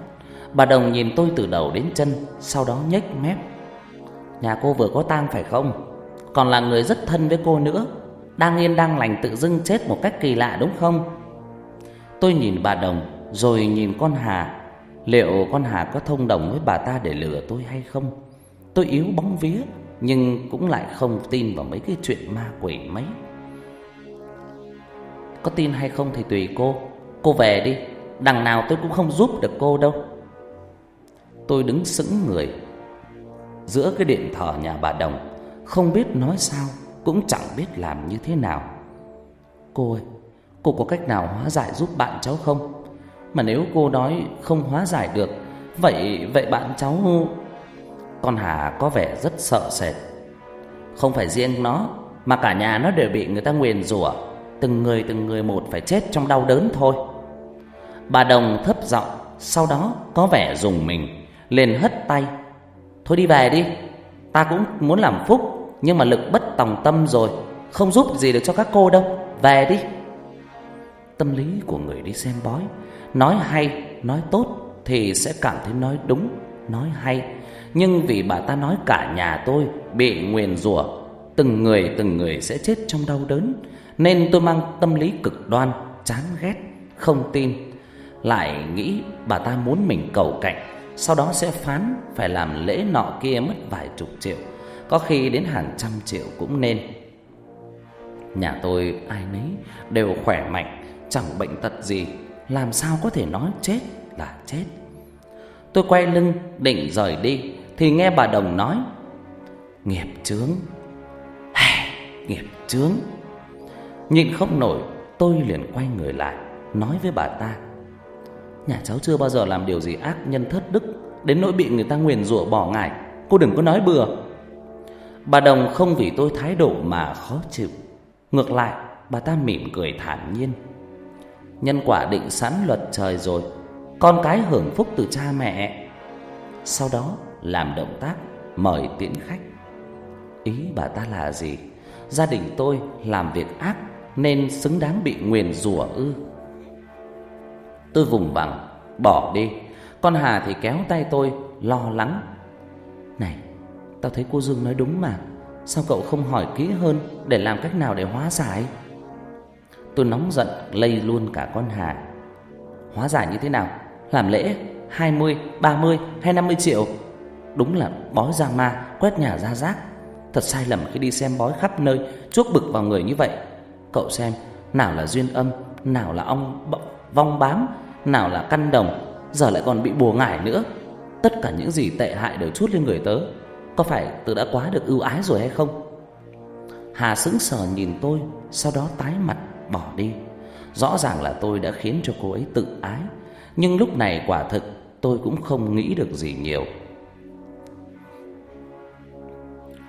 Bà Đồng nhìn tôi từ đầu đến chân, sau đó nhếch mép. Nhà cô vừa có tang phải không? Còn là người rất thân với cô nữa. Đang yên đang lành tự dưng chết một cách kỳ lạ đúng không? Tôi nhìn bà Đồng rồi nhìn con Hà, liệu con Hà có thông đồng với bà ta để lừa tôi hay không? Tôi yếu bóng vía nhưng cũng lại không tin vào mấy cái chuyện ma quỷ mấy. Có tin hay không thì tùy cô, cô về đi, đằng nào tôi cũng không giúp được cô đâu. Tôi đứng sững người giữa cái điện thờ nhà bà Đồng, không biết nói sao, cũng chẳng biết làm như thế nào. Cô ơi, cô có cách nào hóa giải giúp bạn cháu không? Mà nếu cô nói không hóa giải được, Vậy vậy bạn cháu Con Hà có vẻ rất sợ sệt. Không phải riêng nó, Mà cả nhà nó đều bị người ta nguyền rủa, Từng người từng người một phải chết trong đau đớn thôi. Bà Đồng thấp giọng, Sau đó có vẻ dùng mình Lên hất tay. Thôi đi về đi, Ta cũng muốn làm phúc, Nhưng mà lực bất tòng tâm rồi, Không giúp gì được cho các cô đâu, Về đi. Tâm lý của người đi xem bói Nói hay, nói tốt thì sẽ cảm thấy nói đúng, nói hay. Nhưng vì bà ta nói cả nhà tôi bị nguyền rủa, từng người từng người sẽ chết trong đau đớn, nên tôi mang tâm lý cực đoan, chán ghét, không tin. Lại nghĩ bà ta muốn mình cầu cạnh, sau đó sẽ phán phải làm lễ nọ kia mất vài chục triệu, có khi đến hàng trăm triệu cũng nên. Nhà tôi ai nấy đều khỏe mạnh, chẳng bệnh tật gì làm sao có thể nói chết là chết. Tôi quay lưng định rời đi thì nghe bà Đồng nói: "Nghiệp chướng. Hề, nghiệp chướng." Nhịn không nổi, tôi liền quay người lại nói với bà ta: "Nhà cháu chưa bao giờ làm điều gì ác nhân thất đức đến nỗi bị người ta nguyền rủa bỏ ngải. cô đừng có nói bừa." Bà Đồng không vì tôi thái độ mà khó chịu, ngược lại bà ta mỉm cười thản nhiên Nhân quả định sẵn luật trời rồi, Con cái hưởng phúc từ cha mẹ. Sau đó làm động tác, mời tiễn khách. Ý bà ta là gì? Gia đình tôi làm việc ác Nên xứng đáng bị nguyền rủa ư. Tôi vùng vằng, Bỏ đi. Con Hà thì kéo tay tôi, Lo lắng. Này, Tao thấy cô Dương nói đúng mà. Sao cậu không hỏi kỹ hơn Để làm cách nào để hóa giải? Tôi nóng giận lây luôn cả con Hà. Hóa giải như thế nào? Làm lễ 20, 30 hay 50 triệu? Đúng là bói giang ma Quét nhà ra rác. Thật sai lầm khi đi xem bói khắp nơi Chuốc bực vào người như vậy. Cậu xem nào là duyên âm Nào là ong vong bám Nào là căn đồng Giờ lại còn bị bùa ngải nữa. Tất cả những gì tệ hại đều chút lên người tớ. Có phải tớ đã quá được ưu ái rồi hay không? Hà sững sờ nhìn tôi Sau đó tái mặt bỏ đi. Rõ ràng là tôi đã khiến cho cô ấy tự ái, nhưng lúc này quả thực tôi cũng không nghĩ được gì nhiều.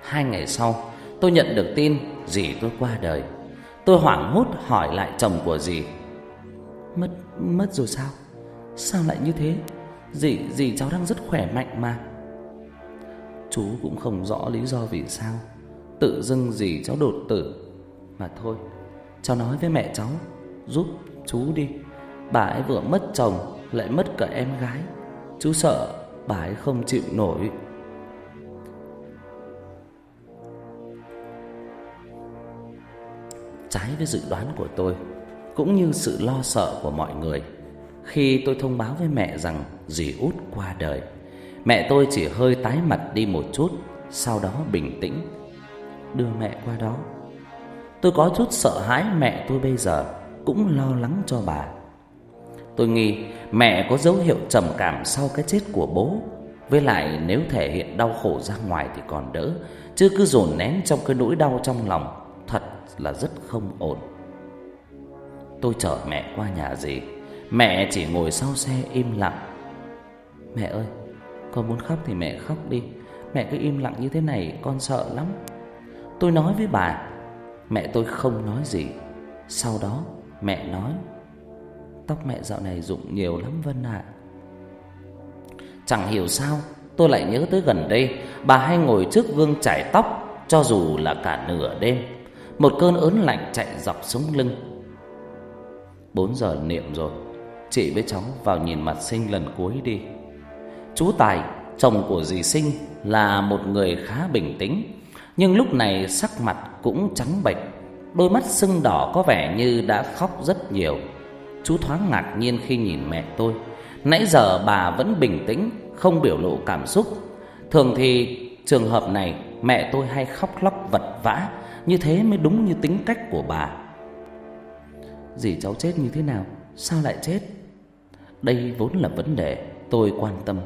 Hai ngày sau, tôi nhận được tin dì tôi qua đời. Tôi hoảng hốt hỏi lại chồng của dì. Mất mất rồi sao? Sao lại như thế? Dì dì cháu đang rất khỏe mạnh mà. Chú cũng không rõ lý do vì sao, tự dưng dì cháu đột tử. Mà thôi, Cháu nói với mẹ cháu, Giúp chú đi, Bà ấy vừa mất chồng, Lại mất cả em gái. Chú sợ bà ấy không chịu nổi. Trái với dự đoán của tôi, Cũng như sự lo sợ của mọi người, Khi tôi thông báo với mẹ rằng Dì út qua đời, Mẹ tôi chỉ hơi tái mặt đi một chút, Sau đó bình tĩnh Đưa mẹ qua đó. Tôi có chút sợ hãi mẹ tôi bây giờ, Cũng lo lắng cho bà. Tôi nghĩ mẹ có dấu hiệu trầm cảm sau cái chết của bố. Với lại nếu thể hiện đau khổ ra ngoài thì còn đỡ, Chứ cứ dồn nén trong cái nỗi đau trong lòng, Thật là rất không ổn. Tôi chở mẹ qua nhà gì Mẹ chỉ ngồi sau xe im lặng. Mẹ ơi, Con muốn khóc thì mẹ khóc đi. Mẹ cứ im lặng như thế này, con sợ lắm. Tôi nói với bà Mẹ tôi không nói gì. Sau đó, mẹ nói, Tóc mẹ dạo này rụng nhiều lắm Vân ạ. Chẳng hiểu sao, tôi lại nhớ tới gần đây, Bà hay ngồi trước gương chải tóc, Cho dù là cả nửa đêm. Một cơn ớn lạnh chạy dọc sống lưng. Bốn giờ niệm rồi, Chị với cháu vào nhìn mặt sinh lần cuối đi. Chú Tài, Chồng của dì Sinh, là một người khá bình tĩnh. Nhưng lúc này sắc mặt cũng trắng bệch, Đôi mắt sưng đỏ có vẻ như đã khóc rất nhiều. Chú thoáng ngạc nhiên khi nhìn mẹ tôi. Nãy giờ bà vẫn bình tĩnh, Không biểu lộ cảm xúc. Thường thì trường hợp này Mẹ tôi hay khóc lóc vật vã, Như thế mới đúng như tính cách của bà. Dì cháu chết như thế nào? Sao lại chết? Đây vốn là vấn đề tôi quan tâm.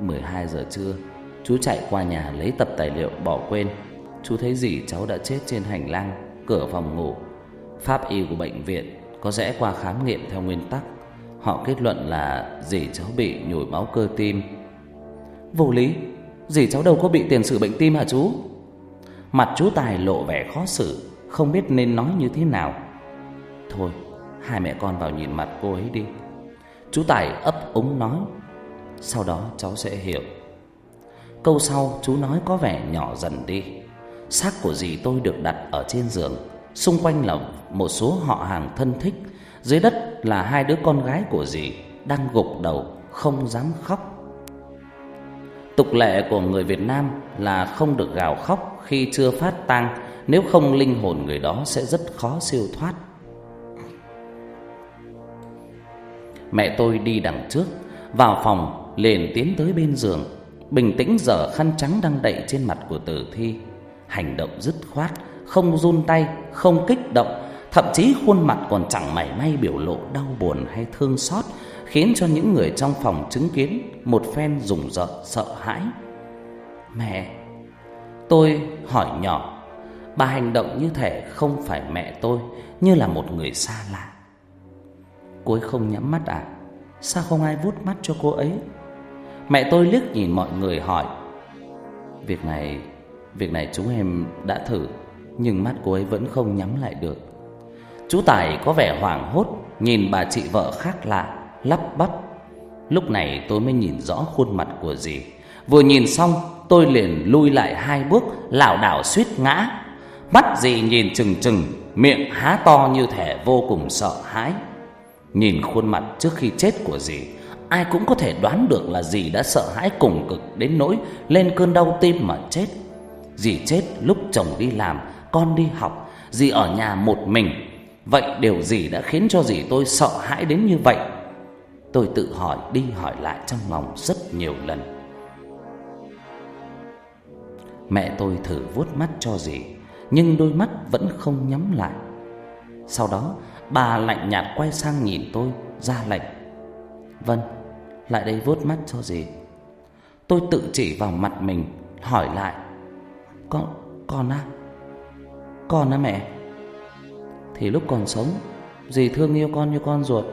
12 giờ trưa Chú chạy qua nhà lấy tập tài liệu bỏ quên. Chú thấy dì cháu đã chết trên hành lang cửa phòng ngủ. Pháp y của bệnh viện có rẽ qua khám nghiệm theo nguyên tắc. Họ kết luận là dì cháu bị nhồi máu cơ tim. Vô lý, dì cháu đâu có bị tiền sử bệnh tim hả chú? Mặt chú Tài lộ vẻ khó xử, không biết nên nói như thế nào. Thôi, hai mẹ con vào nhìn mặt cô ấy đi. Chú Tài ấp úng nói, sau đó cháu sẽ hiểu. Câu sau, chú nói có vẻ nhỏ dần đi. Xác của dì tôi được đặt ở trên giường. Xung quanh là một số họ hàng thân thích. Dưới đất là hai đứa con gái của dì, Đang gục đầu, không dám khóc. Tục lệ của người Việt Nam là không được gào khóc khi chưa phát tang. Nếu không, linh hồn người đó sẽ rất khó siêu thoát. Mẹ tôi đi đằng trước, Vào phòng, liền tiến tới bên giường bình tĩnh dở khăn trắng đang đậy trên mặt của tử thi. Hành động dứt khoát, không run tay, không kích động, thậm chí khuôn mặt còn chẳng mảy may biểu lộ đau buồn hay thương xót, khiến cho những người trong phòng chứng kiến một phen rùng rợn, sợ hãi. Mẹ, tôi hỏi nhỏ, bà hành động như thể không phải mẹ tôi, như là một người xa lạ. Cô ấy không nhắm mắt à? Sao không ai vuốt mắt cho cô ấy? Mẹ tôi liếc nhìn mọi người hỏi, Việc này Việc này chúng em đã thử, Nhưng mắt cô ấy vẫn không nhắm lại được. Chú Tài có vẻ hoảng hốt, Nhìn bà chị vợ khác lạ, Lắp bắp, Lúc này tôi mới nhìn rõ khuôn mặt của dì. Vừa nhìn xong, tôi liền lui lại hai bước, lảo đảo suýt ngã. Mắt dì nhìn chừng chừng, Miệng há to như thể vô cùng sợ hãi. Nhìn khuôn mặt trước khi chết của dì ai cũng có thể đoán được là dì đã sợ hãi cùng cực đến nỗi lên cơn đau tim mà chết. Dì chết lúc chồng đi làm, con đi học, dì ở nhà một mình. Vậy điều gì đã khiến cho dì tôi sợ hãi đến như vậy? Tôi tự hỏi đi hỏi lại trong lòng rất nhiều lần. Mẹ tôi thử vuốt mắt cho dì, nhưng đôi mắt vẫn không nhắm lại. Sau đó, bà lạnh nhạt quay sang nhìn tôi, ra lệnh. Vâng lại đây vuốt mắt cho gì Tôi tự chỉ vào mặt mình Hỏi lại. Con, con á? Con á mẹ? Thì lúc còn sống Dì thương yêu con như con ruột.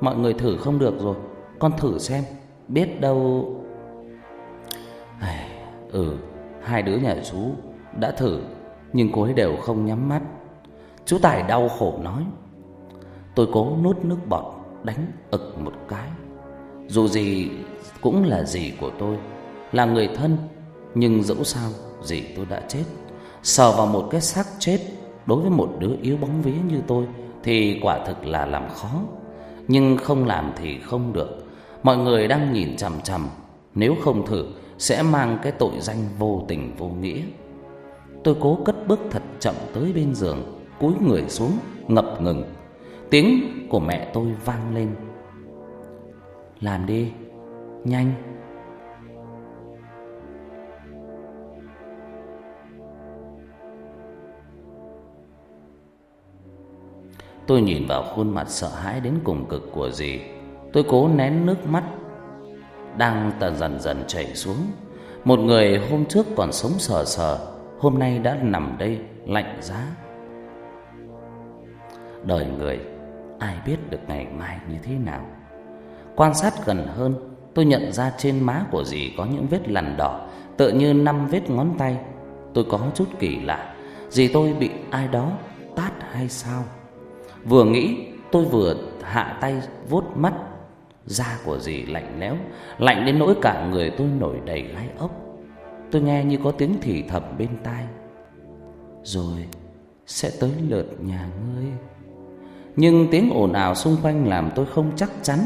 Mọi người thử không được rồi. Con thử xem Biết đâu. Ừ Hai đứa nhà chú đã thử Nhưng cô ấy đều không nhắm mắt. Chú Tài đau khổ nói. Tôi cố nuốt nước bọt Đánh ực một cái. Dù gì cũng là dì của tôi, Là người thân, Nhưng dẫu sao dì tôi đã chết. Sờ vào một cái xác chết Đối với một đứa yếu bóng vía như tôi Thì quả thực là làm khó. Nhưng không làm thì không được. Mọi người đang nhìn chằm chằm. Nếu không thử, Sẽ mang cái tội danh vô tình vô nghĩa. Tôi cố cất bước thật chậm tới bên giường, Cúi người xuống, Ngập ngừng. Tiếng của mẹ tôi vang lên. Làm đi. Nhanh. Tôi nhìn vào khuôn mặt sợ hãi đến cùng cực của dì. Tôi cố nén nước mắt Đang tần dần dần chảy xuống. Một người hôm trước còn sống sờ sờ, Hôm nay đã nằm đây, lạnh giá. Đời người, Ai biết được ngày mai như thế nào? Quan sát gần hơn, Tôi nhận ra trên má của dì có những vết lằn đỏ tự như năm vết ngón tay. Tôi có chút kỳ lạ, Dì tôi bị ai đó tát hay sao? Vừa nghĩ, tôi vừa hạ tay vuốt mắt. Da của dì lạnh lẽo, Lạnh đến nỗi cả người tôi nổi đầy gai ốc. Tôi nghe như có tiếng thì thầm bên tai. Rồi, sẽ tới lượt nhà ngươi. Nhưng tiếng ồn ào xung quanh làm tôi không chắc chắn.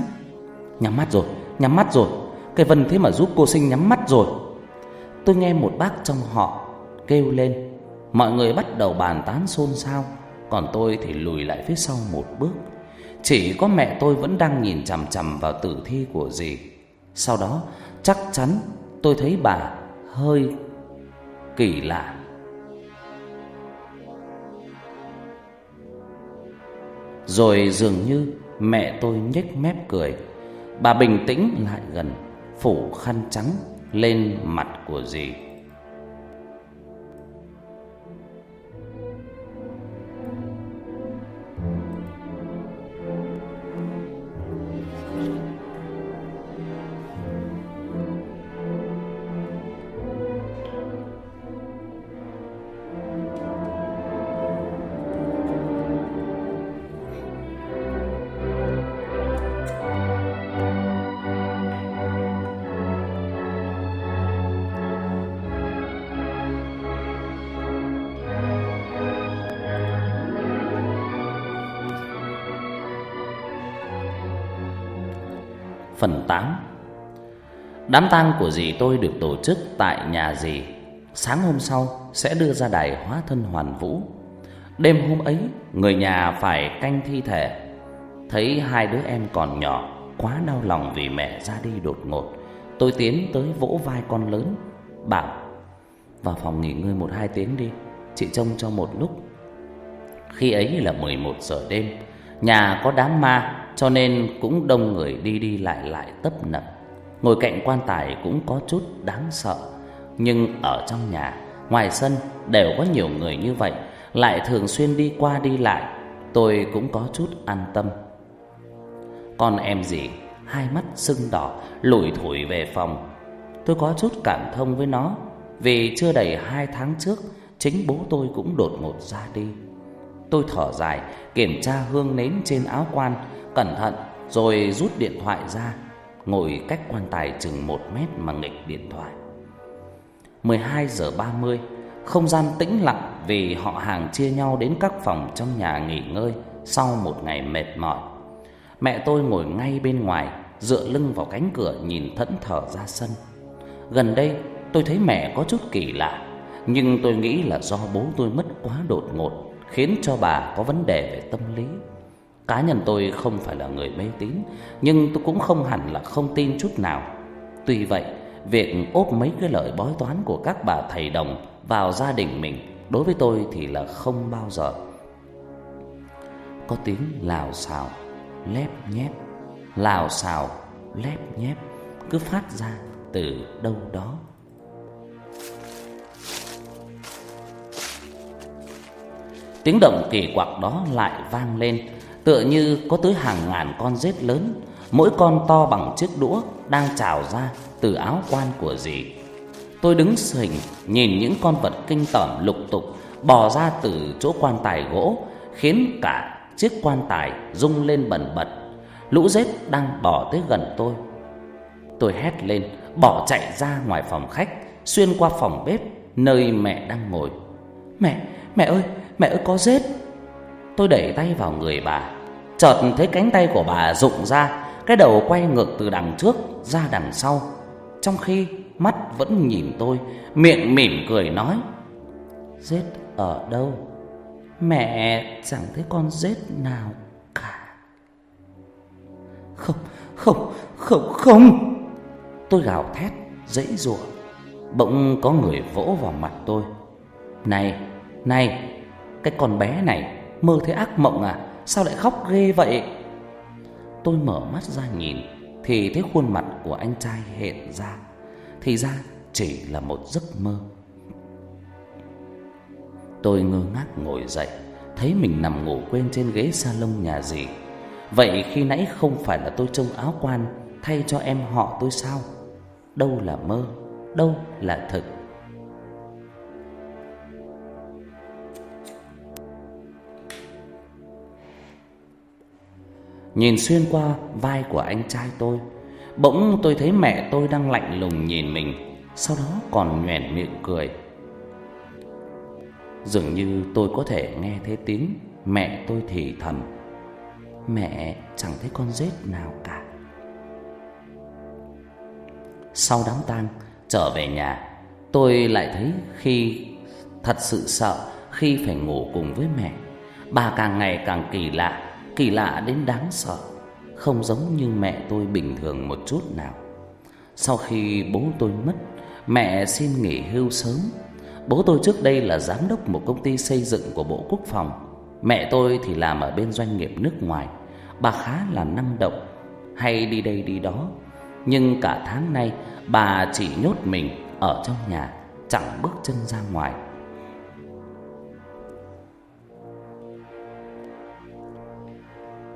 Nhắm mắt rồi, nhắm mắt rồi. Cái vần thế mà giúp cô sinh nhắm mắt rồi. Tôi nghe một bác trong họ kêu lên Mọi người bắt đầu bàn tán xôn xao Còn tôi thì lùi lại phía sau một bước. Chỉ có mẹ tôi vẫn đang nhìn chằm chằm vào tử thi của dì. Sau đó chắc chắn tôi thấy bà hơi kỳ lạ. Rồi dường như mẹ tôi nhếch mép cười. Bà bình tĩnh lại gần Phủ khăn trắng lên mặt của dì. phần 8 Đám tang của dì tôi được tổ chức tại nhà dì. Sáng hôm sau sẽ đưa ra đài hóa thân hoàn vũ. Đêm hôm ấy, người nhà phải canh thi thể. Thấy hai đứa em còn nhỏ, Quá đau lòng vì mẹ ra đi đột ngột. Tôi tiến tới vỗ vai con lớn, Bảo, Vào phòng nghỉ ngơi một hai tiếng đi, Chị trông cho một lúc. Khi ấy là 11 giờ đêm, Nhà có đám ma cho nên cũng đông người đi đi lại lại tấp nập. Ngồi cạnh quan tài cũng có chút đáng sợ. Nhưng ở trong nhà, ngoài sân đều có nhiều người như vậy Lại thường xuyên đi qua đi lại. Tôi cũng có chút an tâm. Con em gì, hai mắt sưng đỏ, lủi thủi về phòng. Tôi có chút cảm thông với nó Vì chưa đầy hai tháng trước Chính bố tôi cũng đột ngột ra đi. Tôi thở dài Kiểm tra hương nến trên áo quan cẩn thận rồi rút điện thoại ra, ngồi cách quan tài chừng một mét mà nghịch điện thoại. 12 giờ 30, không gian tĩnh lặng vì họ hàng chia nhau đến các phòng trong nhà nghỉ ngơi sau một ngày mệt mỏi. Mẹ tôi ngồi ngay bên ngoài, dựa lưng vào cánh cửa nhìn thẫn thờ ra sân. Gần đây tôi thấy mẹ có chút kỳ lạ, nhưng tôi nghĩ là do bố tôi mất quá đột ngột khiến cho bà có vấn đề về tâm lý. Cá nhân tôi không phải là người mê tín, Nhưng tôi cũng không hẳn là không tin chút nào. Tuy vậy, Việc ốp mấy cái lời bói toán của các bà thầy đồng Vào gia đình mình Đối với tôi thì là không bao giờ. Có tiếng lào xào, Lép nhép, Lào xào, Lép nhép, Cứ phát ra từ đâu đó. Tiếng động kỳ quặc đó lại vang lên tựa như có tới hàng ngàn con rết lớn, mỗi con to bằng chiếc đũa đang trào ra từ áo quan của dì. Tôi đứng sình nhìn những con vật kinh tởm lục tục bò ra từ chỗ quan tài gỗ, khiến cả chiếc quan tài rung lên bần bật. Lũ rết đang bò tới gần tôi. Tôi hét lên, bỏ chạy ra ngoài phòng khách, xuyên qua phòng bếp nơi mẹ đang ngồi. "Mẹ, mẹ ơi, mẹ ơi có rết!" Tôi đẩy tay vào người bà. Chợt thấy cánh tay của bà rụng ra Cái đầu quay ngược từ đằng trước ra đằng sau. Trong khi mắt vẫn nhìn tôi Miệng mỉm cười nói Giết ở đâu? Mẹ chẳng thấy con giết nào cả. Không, không, không, không. Tôi gào thét, dãy rủa. Bỗng có người vỗ vào mặt tôi. Này, này, cái con bé này Mơ thấy ác mộng à? Sao lại khóc ghê vậy? Tôi mở mắt ra nhìn, Thì thấy khuôn mặt của anh trai hiện ra. Thì ra chỉ là một giấc mơ. Tôi ngơ ngác ngồi dậy, Thấy mình nằm ngủ quên trên ghế salon nhà gì Vậy khi nãy không phải là tôi trông áo quan Thay cho em họ tôi sao? Đâu là mơ, Đâu là thật? Nhìn xuyên qua vai của anh trai tôi, Bỗng tôi thấy mẹ tôi đang lạnh lùng nhìn mình, Sau đó còn nhoẻn miệng cười. Dường như tôi có thể nghe thấy tiếng Mẹ tôi thì thầm, Mẹ chẳng thấy con rết nào cả. Sau đám tang, trở về nhà, Tôi lại thấy khi, thật sự sợ khi phải ngủ cùng với mẹ. Bà càng ngày càng kỳ lạ kỳ lạ đến đáng sợ, không giống như mẹ tôi bình thường một chút nào. Sau khi bố tôi mất, mẹ xin nghỉ hưu sớm. Bố tôi trước đây là giám đốc một công ty xây dựng của Bộ Quốc phòng. Mẹ tôi thì làm ở bên doanh nghiệp nước ngoài. Bà khá là năng động, hay đi đây đi đó. Nhưng cả tháng nay bà chỉ nhốt mình ở trong nhà, chẳng bước chân ra ngoài.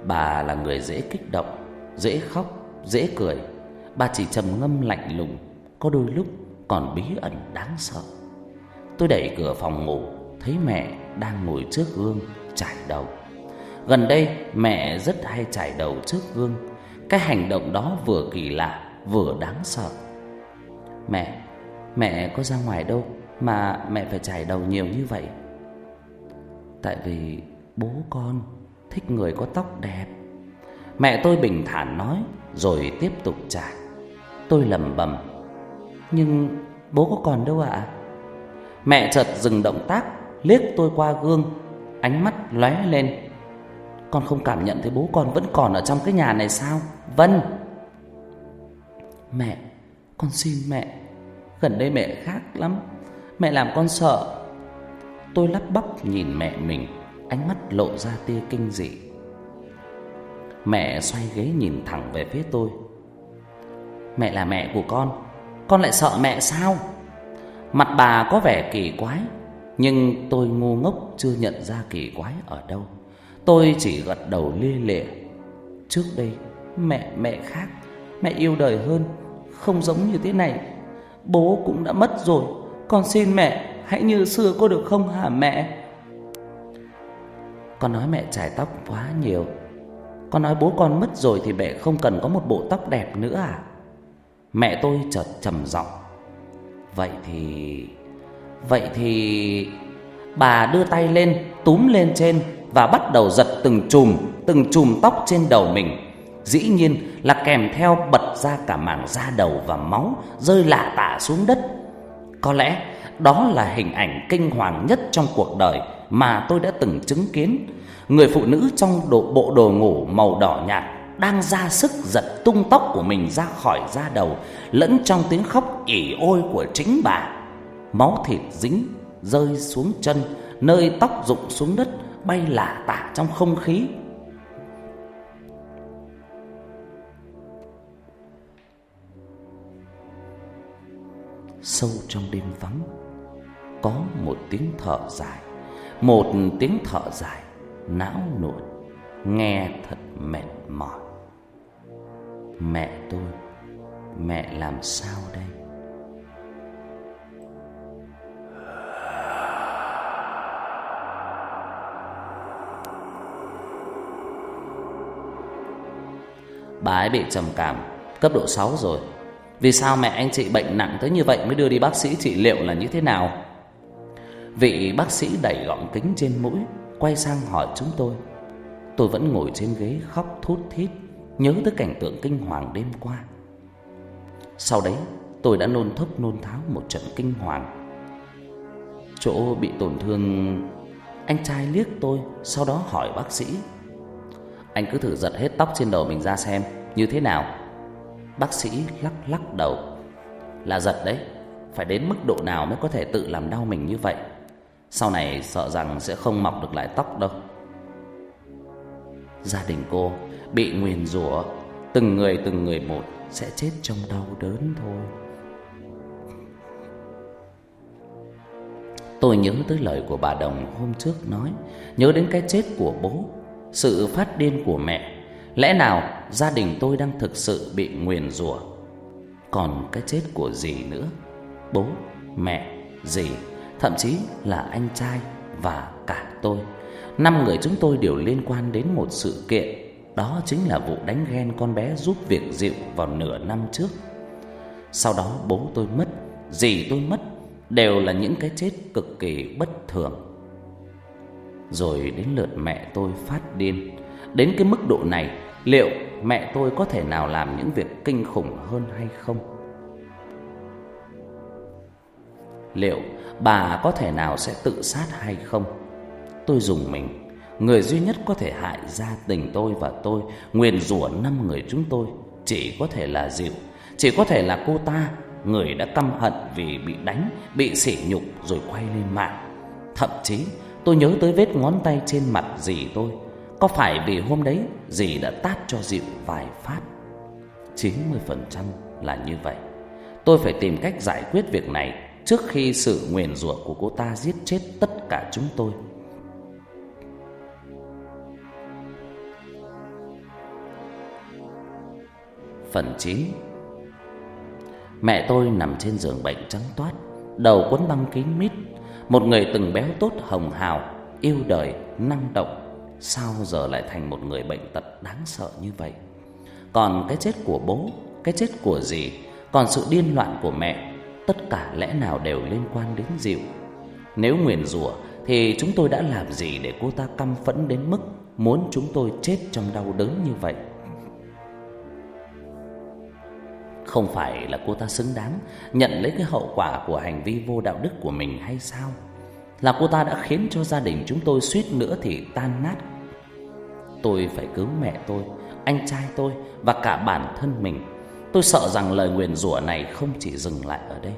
Bà là người dễ kích động, dễ khóc, dễ cười. Bà chỉ trầm ngâm lạnh lùng, có đôi lúc còn bí ẩn đáng sợ. Tôi đẩy cửa phòng ngủ, thấy mẹ đang ngồi trước gương chải đầu. Gần đây mẹ rất hay chải đầu trước gương. Cái hành động đó vừa kỳ lạ vừa đáng sợ. Mẹ, mẹ có ra ngoài đâu mà mẹ phải chải đầu nhiều như vậy? Tại vì bố con thích người có tóc đẹp. Mẹ tôi bình thản nói rồi tiếp tục trả. Tôi lẩm bẩm, nhưng bố có còn đâu ạ? Mẹ chợt dừng động tác, liếc tôi qua gương, ánh mắt lóe lên. Con không cảm nhận thấy bố con vẫn còn ở trong cái nhà này sao? Vân. Mẹ, con xin mẹ. Gần đây mẹ khác lắm. Mẹ làm con sợ. Tôi lắp bắp nhìn mẹ mình. Ánh mắt lộ ra tia kinh dị. Mẹ xoay ghế nhìn thẳng về phía tôi. Mẹ là mẹ của con Con lại sợ mẹ sao? Mặt bà có vẻ kỳ quái, Nhưng tôi ngu ngốc chưa nhận ra kỳ quái ở đâu. Tôi chỉ gật đầu lia lịa. Trước đây, mẹ mẹ khác, Mẹ yêu đời hơn, Không giống như thế này. Bố cũng đã mất rồi, Con xin mẹ, hãy như xưa có được không hả mẹ? Con nói mẹ chải tóc quá nhiều. Con nói bố con mất rồi thì mẹ không cần có một bộ tóc đẹp nữa à? Mẹ tôi chợt trầm giọng. Vậy thì... Vậy thì... Bà đưa tay lên, túm lên trên Và bắt đầu giật từng chùm, từng chùm tóc trên đầu mình. Dĩ nhiên là kèm theo bật ra cả mảng da đầu và máu Rơi lạ tả xuống đất. Có lẽ đó là hình ảnh kinh hoàng nhất trong cuộc đời mà tôi đã từng chứng kiến. Người phụ nữ trong đồ bộ đồ ngủ màu đỏ nhạt đang ra sức giật tung tóc của mình ra khỏi da đầu, lẫn trong tiếng khóc ỉ ôi của chính bà. Máu thịt dính rơi xuống chân, nơi tóc rụng xuống đất bay lả tả trong không khí. Sâu trong đêm vắng, có một tiếng thở dài một tiếng thở dài, não nuột, nghe thật mệt mỏi. Mẹ tôi, mẹ làm sao đây? Bà ấy bị trầm cảm, cấp độ sáu rồi. Vì sao mẹ anh chị bệnh nặng tới như vậy mới đưa đi bác sĩ trị liệu là như thế nào? Vị bác sĩ đẩy gọng kính trên mũi, Quay sang hỏi chúng tôi. Tôi vẫn ngồi trên ghế khóc thút thít, Nhớ tới cảnh tượng kinh hoàng đêm qua. Sau đấy, tôi đã nôn thốc nôn tháo một trận kinh hoàng. Chỗ bị tổn thương, Anh trai liếc tôi, Sau đó hỏi bác sĩ. Anh cứ thử giật hết tóc trên đầu mình ra xem, Như thế nào? Bác sĩ lắc lắc đầu. Là giật đấy, Phải đến mức độ nào mới có thể tự làm đau mình như vậy? Sau này sợ rằng sẽ không mọc được lại tóc đâu. Gia đình cô bị nguyền rủa Từng người từng người một sẽ chết trong đau đớn thôi. Tôi nhớ tới lời của bà Đồng hôm trước nói Nhớ đến cái chết của bố Sự phát điên của mẹ Lẽ nào gia đình tôi đang thực sự bị nguyền rủa? Còn cái chết của dì nữa Bố, mẹ, dì thậm chí là anh trai và cả tôi. Năm người chúng tôi đều liên quan đến một sự kiện, đó chính là vụ đánh ghen con bé giúp việc Diệu vào nửa năm trước. Sau đó bố tôi mất, dì tôi mất, đều là những cái chết cực kỳ bất thường. Rồi đến lượt mẹ tôi phát điên, đến cái mức độ này, liệu mẹ tôi có thể nào làm những việc kinh khủng hơn hay không? Liệu bà có thể nào sẽ tự sát hay không? Tôi dùng mình, người duy nhất có thể hại gia đình tôi và tôi, nguyền rủa năm người chúng tôi, chỉ có thể là Diệu, chỉ có thể là cô ta, người đã căm hận vì bị đánh, bị sỉ nhục rồi quay lên mạng. Thậm chí, tôi nhớ tới vết ngón tay trên mặt dì tôi, có phải vì hôm đấy dì đã tát cho Diệu vài phát? 90% là như vậy. Tôi phải tìm cách giải quyết việc này trước khi sự nguyền rủa của cô ta giết chết tất cả chúng tôi. Phần 9 Mẹ tôi nằm trên giường bệnh trắng toát, đầu quấn băng kín mít, một người từng béo tốt hồng hào, yêu đời, năng động, sao giờ lại thành một người bệnh tật đáng sợ như vậy? Còn cái chết của bố, cái chết của dì, còn sự điên loạn của mẹ tất cả lẽ nào đều liên quan đến Diệu. Nếu nguyền rủa thì chúng tôi đã làm gì để cô ta căm phẫn đến mức muốn chúng tôi chết trong đau đớn như vậy? Không phải là cô ta xứng đáng nhận lấy cái hậu quả của hành vi vô đạo đức của mình hay sao? Là cô ta đã khiến cho gia đình chúng tôi suýt nữa thì tan nát. Tôi phải cứu mẹ tôi, anh trai tôi và cả bản thân mình. Tôi sợ rằng lời nguyền rủa này không chỉ dừng lại ở đây.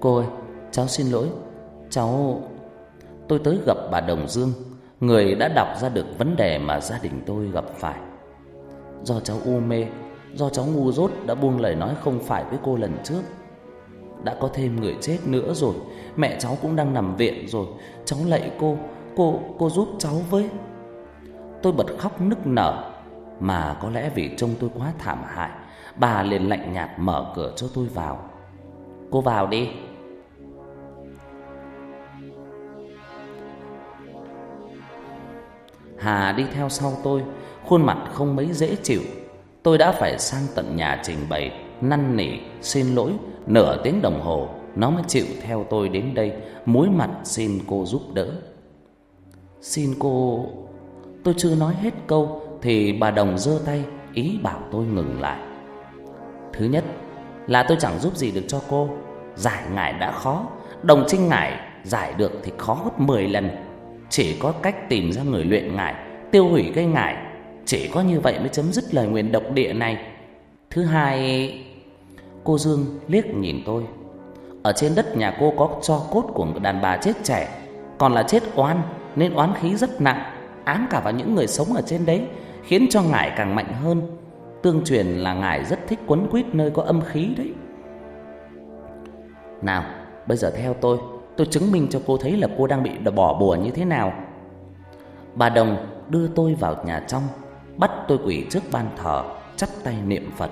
Cô ơi, cháu xin lỗi. Cháu... Tôi tới gặp bà Đồng Dương. Người đã đọc ra được vấn đề mà gia đình tôi gặp phải. Do cháu u mê Do cháu ngu dốt đã buông lời nói không phải với cô lần trước. Đã có thêm người chết nữa rồi. Mẹ cháu cũng đang nằm viện rồi. Cháu lạy cô Cô cô giúp cháu với. Tôi bật khóc nức nở. Mà có lẽ vì trông tôi quá thảm hại Bà liền lạnh nhạt mở cửa cho tôi vào. Cô vào đi. Hà đi theo sau tôi Khuôn mặt không mấy dễ chịu. Tôi đã phải sang tận nhà trình bày Năn nỉ, xin lỗi Nửa tiếng đồng hồ Nó mới chịu theo tôi đến đây Muối mặt xin cô giúp đỡ. Xin cô Tôi chưa nói hết câu thì bà Đồng giơ tay, Ý bảo tôi ngừng lại. Thứ nhất là tôi chẳng giúp gì được cho cô, Giải ngải đã khó, Đồng trinh ngải giải được thì khó gấp 10 lần. Chỉ có cách tìm ra người luyện ngải, Tiêu hủy cây ngải, Chỉ có như vậy mới chấm dứt lời nguyền độc địa này. Thứ hai, Cô Dương liếc nhìn tôi. Ở trên đất nhà cô có cho cốt của đàn bà chết trẻ, Còn là chết oan Nên oán khí rất nặng, Ám cả vào những người sống ở trên đấy khiến cho ngải càng mạnh hơn. Tương truyền là ngải rất thích quấn quýt nơi có âm khí đấy. Nào, bây giờ theo tôi, tôi chứng minh cho cô thấy là cô đang bị bỏ bùa như thế nào. Bà Đồng đưa tôi vào nhà trong, bắt tôi quỳ trước ban thờ, chắp tay niệm Phật.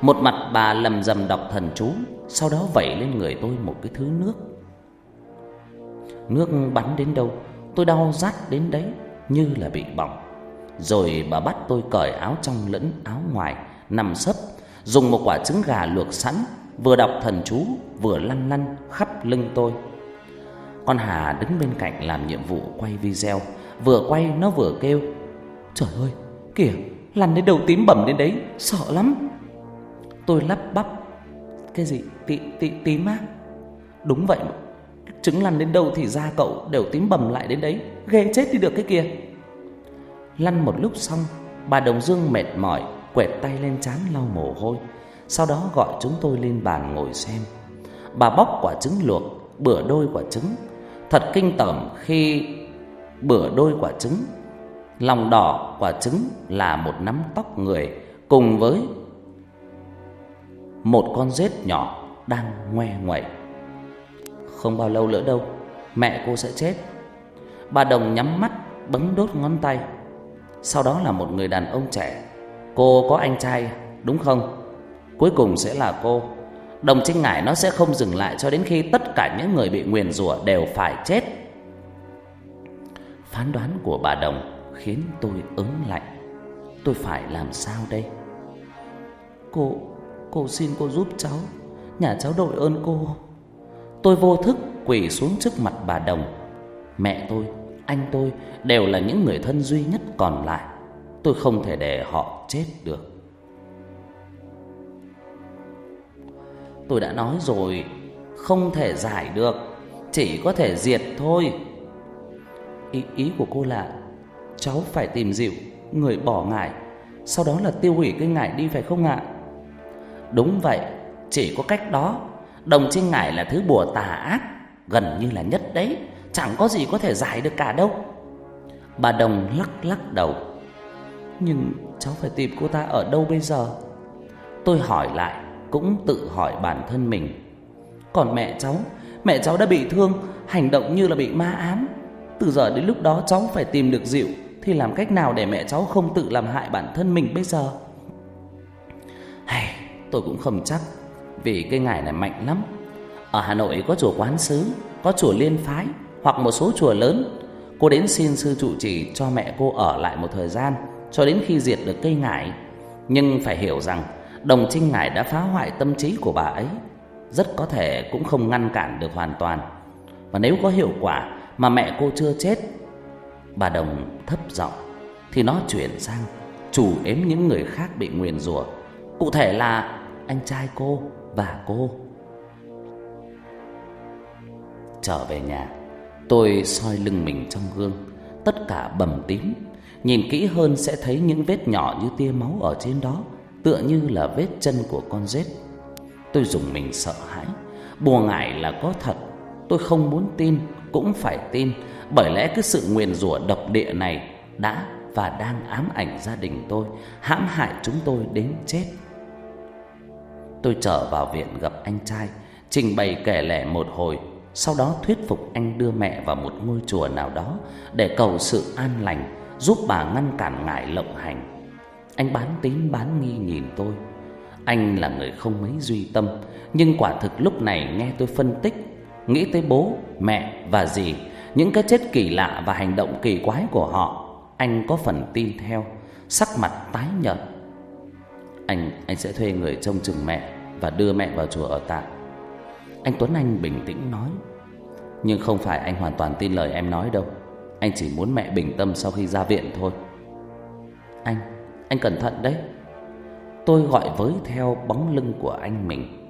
Một mặt bà lầm rầm đọc thần chú, sau đó vẩy lên người tôi một cái thứ nước. Nước bắn đến đâu, tôi đau rát đến đấy như là bị bỏng. Rồi bà bắt tôi cởi áo trong lẫn áo ngoài, Nằm sấp, Dùng một quả trứng gà luộc sẵn, Vừa đọc thần chú, Vừa lăn lăn khắp lưng tôi. Con Hà đứng bên cạnh làm nhiệm vụ quay video, Vừa quay nó vừa kêu, Trời ơi, kìa, Lăn đến đầu tím bẩm đến đấy, Sợ lắm. Tôi lắp bắp, Cái gì? Tị tị, tím á? Đúng vậy, Trứng lăn đến đâu thì da cậu đều tím bầm lại đến đấy, Ghê chết đi được cái kia. Lăn một lúc xong, Bà Đồng Dương mệt mỏi, Quẹt tay lên chán lau mồ hôi. Sau đó gọi chúng tôi lên bàn ngồi xem. Bà bóc quả trứng luộc, Bửa đôi quả trứng. Thật kinh tởm khi bửa đôi quả trứng. Lòng đỏ quả trứng là một nắm tóc người Cùng với một con rết nhỏ đang ngoe ngoẩy. Không bao lâu nữa đâu, Mẹ cô sẽ chết. Bà Đồng nhắm mắt, bấm đốt ngón tay. Sau đó là một người đàn ông trẻ. Cô có anh trai đúng không? Cuối cùng sẽ là cô. Đồng Trinh Ngải nó sẽ không dừng lại cho đến khi tất cả những người bị nguyền rủa đều phải chết. Phán đoán của bà Đồng khiến tôi ứng lạnh. Tôi phải làm sao đây? Cô, cô xin cô giúp cháu. Nhà cháu đội ơn cô. Tôi vô thức quỳ xuống trước mặt bà Đồng. Mẹ tôi anh tôi đều là những người thân duy nhất còn lại. Tôi không thể để họ chết được. Tôi đã nói rồi, không thể giải được, chỉ có thể diệt thôi. Ý ý của cô là, cháu phải tìm dịu người bỏ ngải sau đó là tiêu hủy cái ngải đi phải không ạ? Đúng vậy, chỉ có cách đó. Đồng trên ngải là thứ bùa tà ác, gần như là nhất đấy. Chẳng có gì có thể giải được cả đâu. Bà Đồng lắc lắc đầu. Nhưng cháu phải tìm cô ta ở đâu bây giờ? Tôi hỏi lại Cũng tự hỏi bản thân mình. Còn mẹ cháu Mẹ cháu đã bị thương Hành động như là bị ma ám. Từ giờ đến lúc đó cháu phải tìm được dịu Thì làm cách nào để mẹ cháu không tự làm hại bản thân mình bây giờ? Hay, Tôi cũng không chắc Vì cái ngài này mạnh lắm. Ở Hà Nội có chùa Quán Sứ Có chùa Liên Phái hoặc một số chùa lớn. Cô đến xin sư trụ trì cho mẹ cô ở lại một thời gian cho đến khi diệt được cây ngải. Nhưng phải hiểu rằng đồng trinh ngải đã phá hoại tâm trí của bà ấy. Rất có thể cũng không ngăn cản được hoàn toàn. Và nếu có hiệu quả mà mẹ cô chưa chết, bà đồng thấp giọng thì nó chuyển sang chủ ếm những người khác bị nguyền rủa, cụ thể là anh trai cô và cô. Trở về nhà, Tôi soi lưng mình trong gương. Tất cả bầm tím. Nhìn kỹ hơn sẽ thấy những vết nhỏ như tia máu ở trên đó, Tựa như là vết chân của con rết Tôi dùng mình sợ hãi. Bùa ngải là có thật. Tôi không muốn tin, Cũng phải tin. Bởi lẽ cái sự nguyền rủa độc địa này Đã và đang ám ảnh gia đình tôi, Hãm hại chúng tôi đến chết. Tôi trở vào viện gặp anh trai, Trình bày kể lẻ một hồi sau đó thuyết phục anh đưa mẹ vào một ngôi chùa nào đó để cầu sự an lành, giúp bà ngăn cản ngải lộng hành. Anh bán tín bán nghi nhìn tôi. Anh là người không mấy duy tâm, nhưng quả thực lúc này nghe tôi phân tích, nghĩ tới bố, mẹ và dì, những cái chết kỳ lạ và hành động kỳ quái của họ, anh có phần tin theo, sắc mặt tái nhợt. Anh anh sẽ thuê người trông chừng mẹ và đưa mẹ vào chùa ở tạm anh Tuấn Anh bình tĩnh nói. Nhưng không phải anh hoàn toàn tin lời em nói đâu. Anh chỉ muốn mẹ bình tâm sau khi ra viện thôi. Anh, anh cẩn thận đấy. Tôi gọi với theo bóng lưng của anh mình.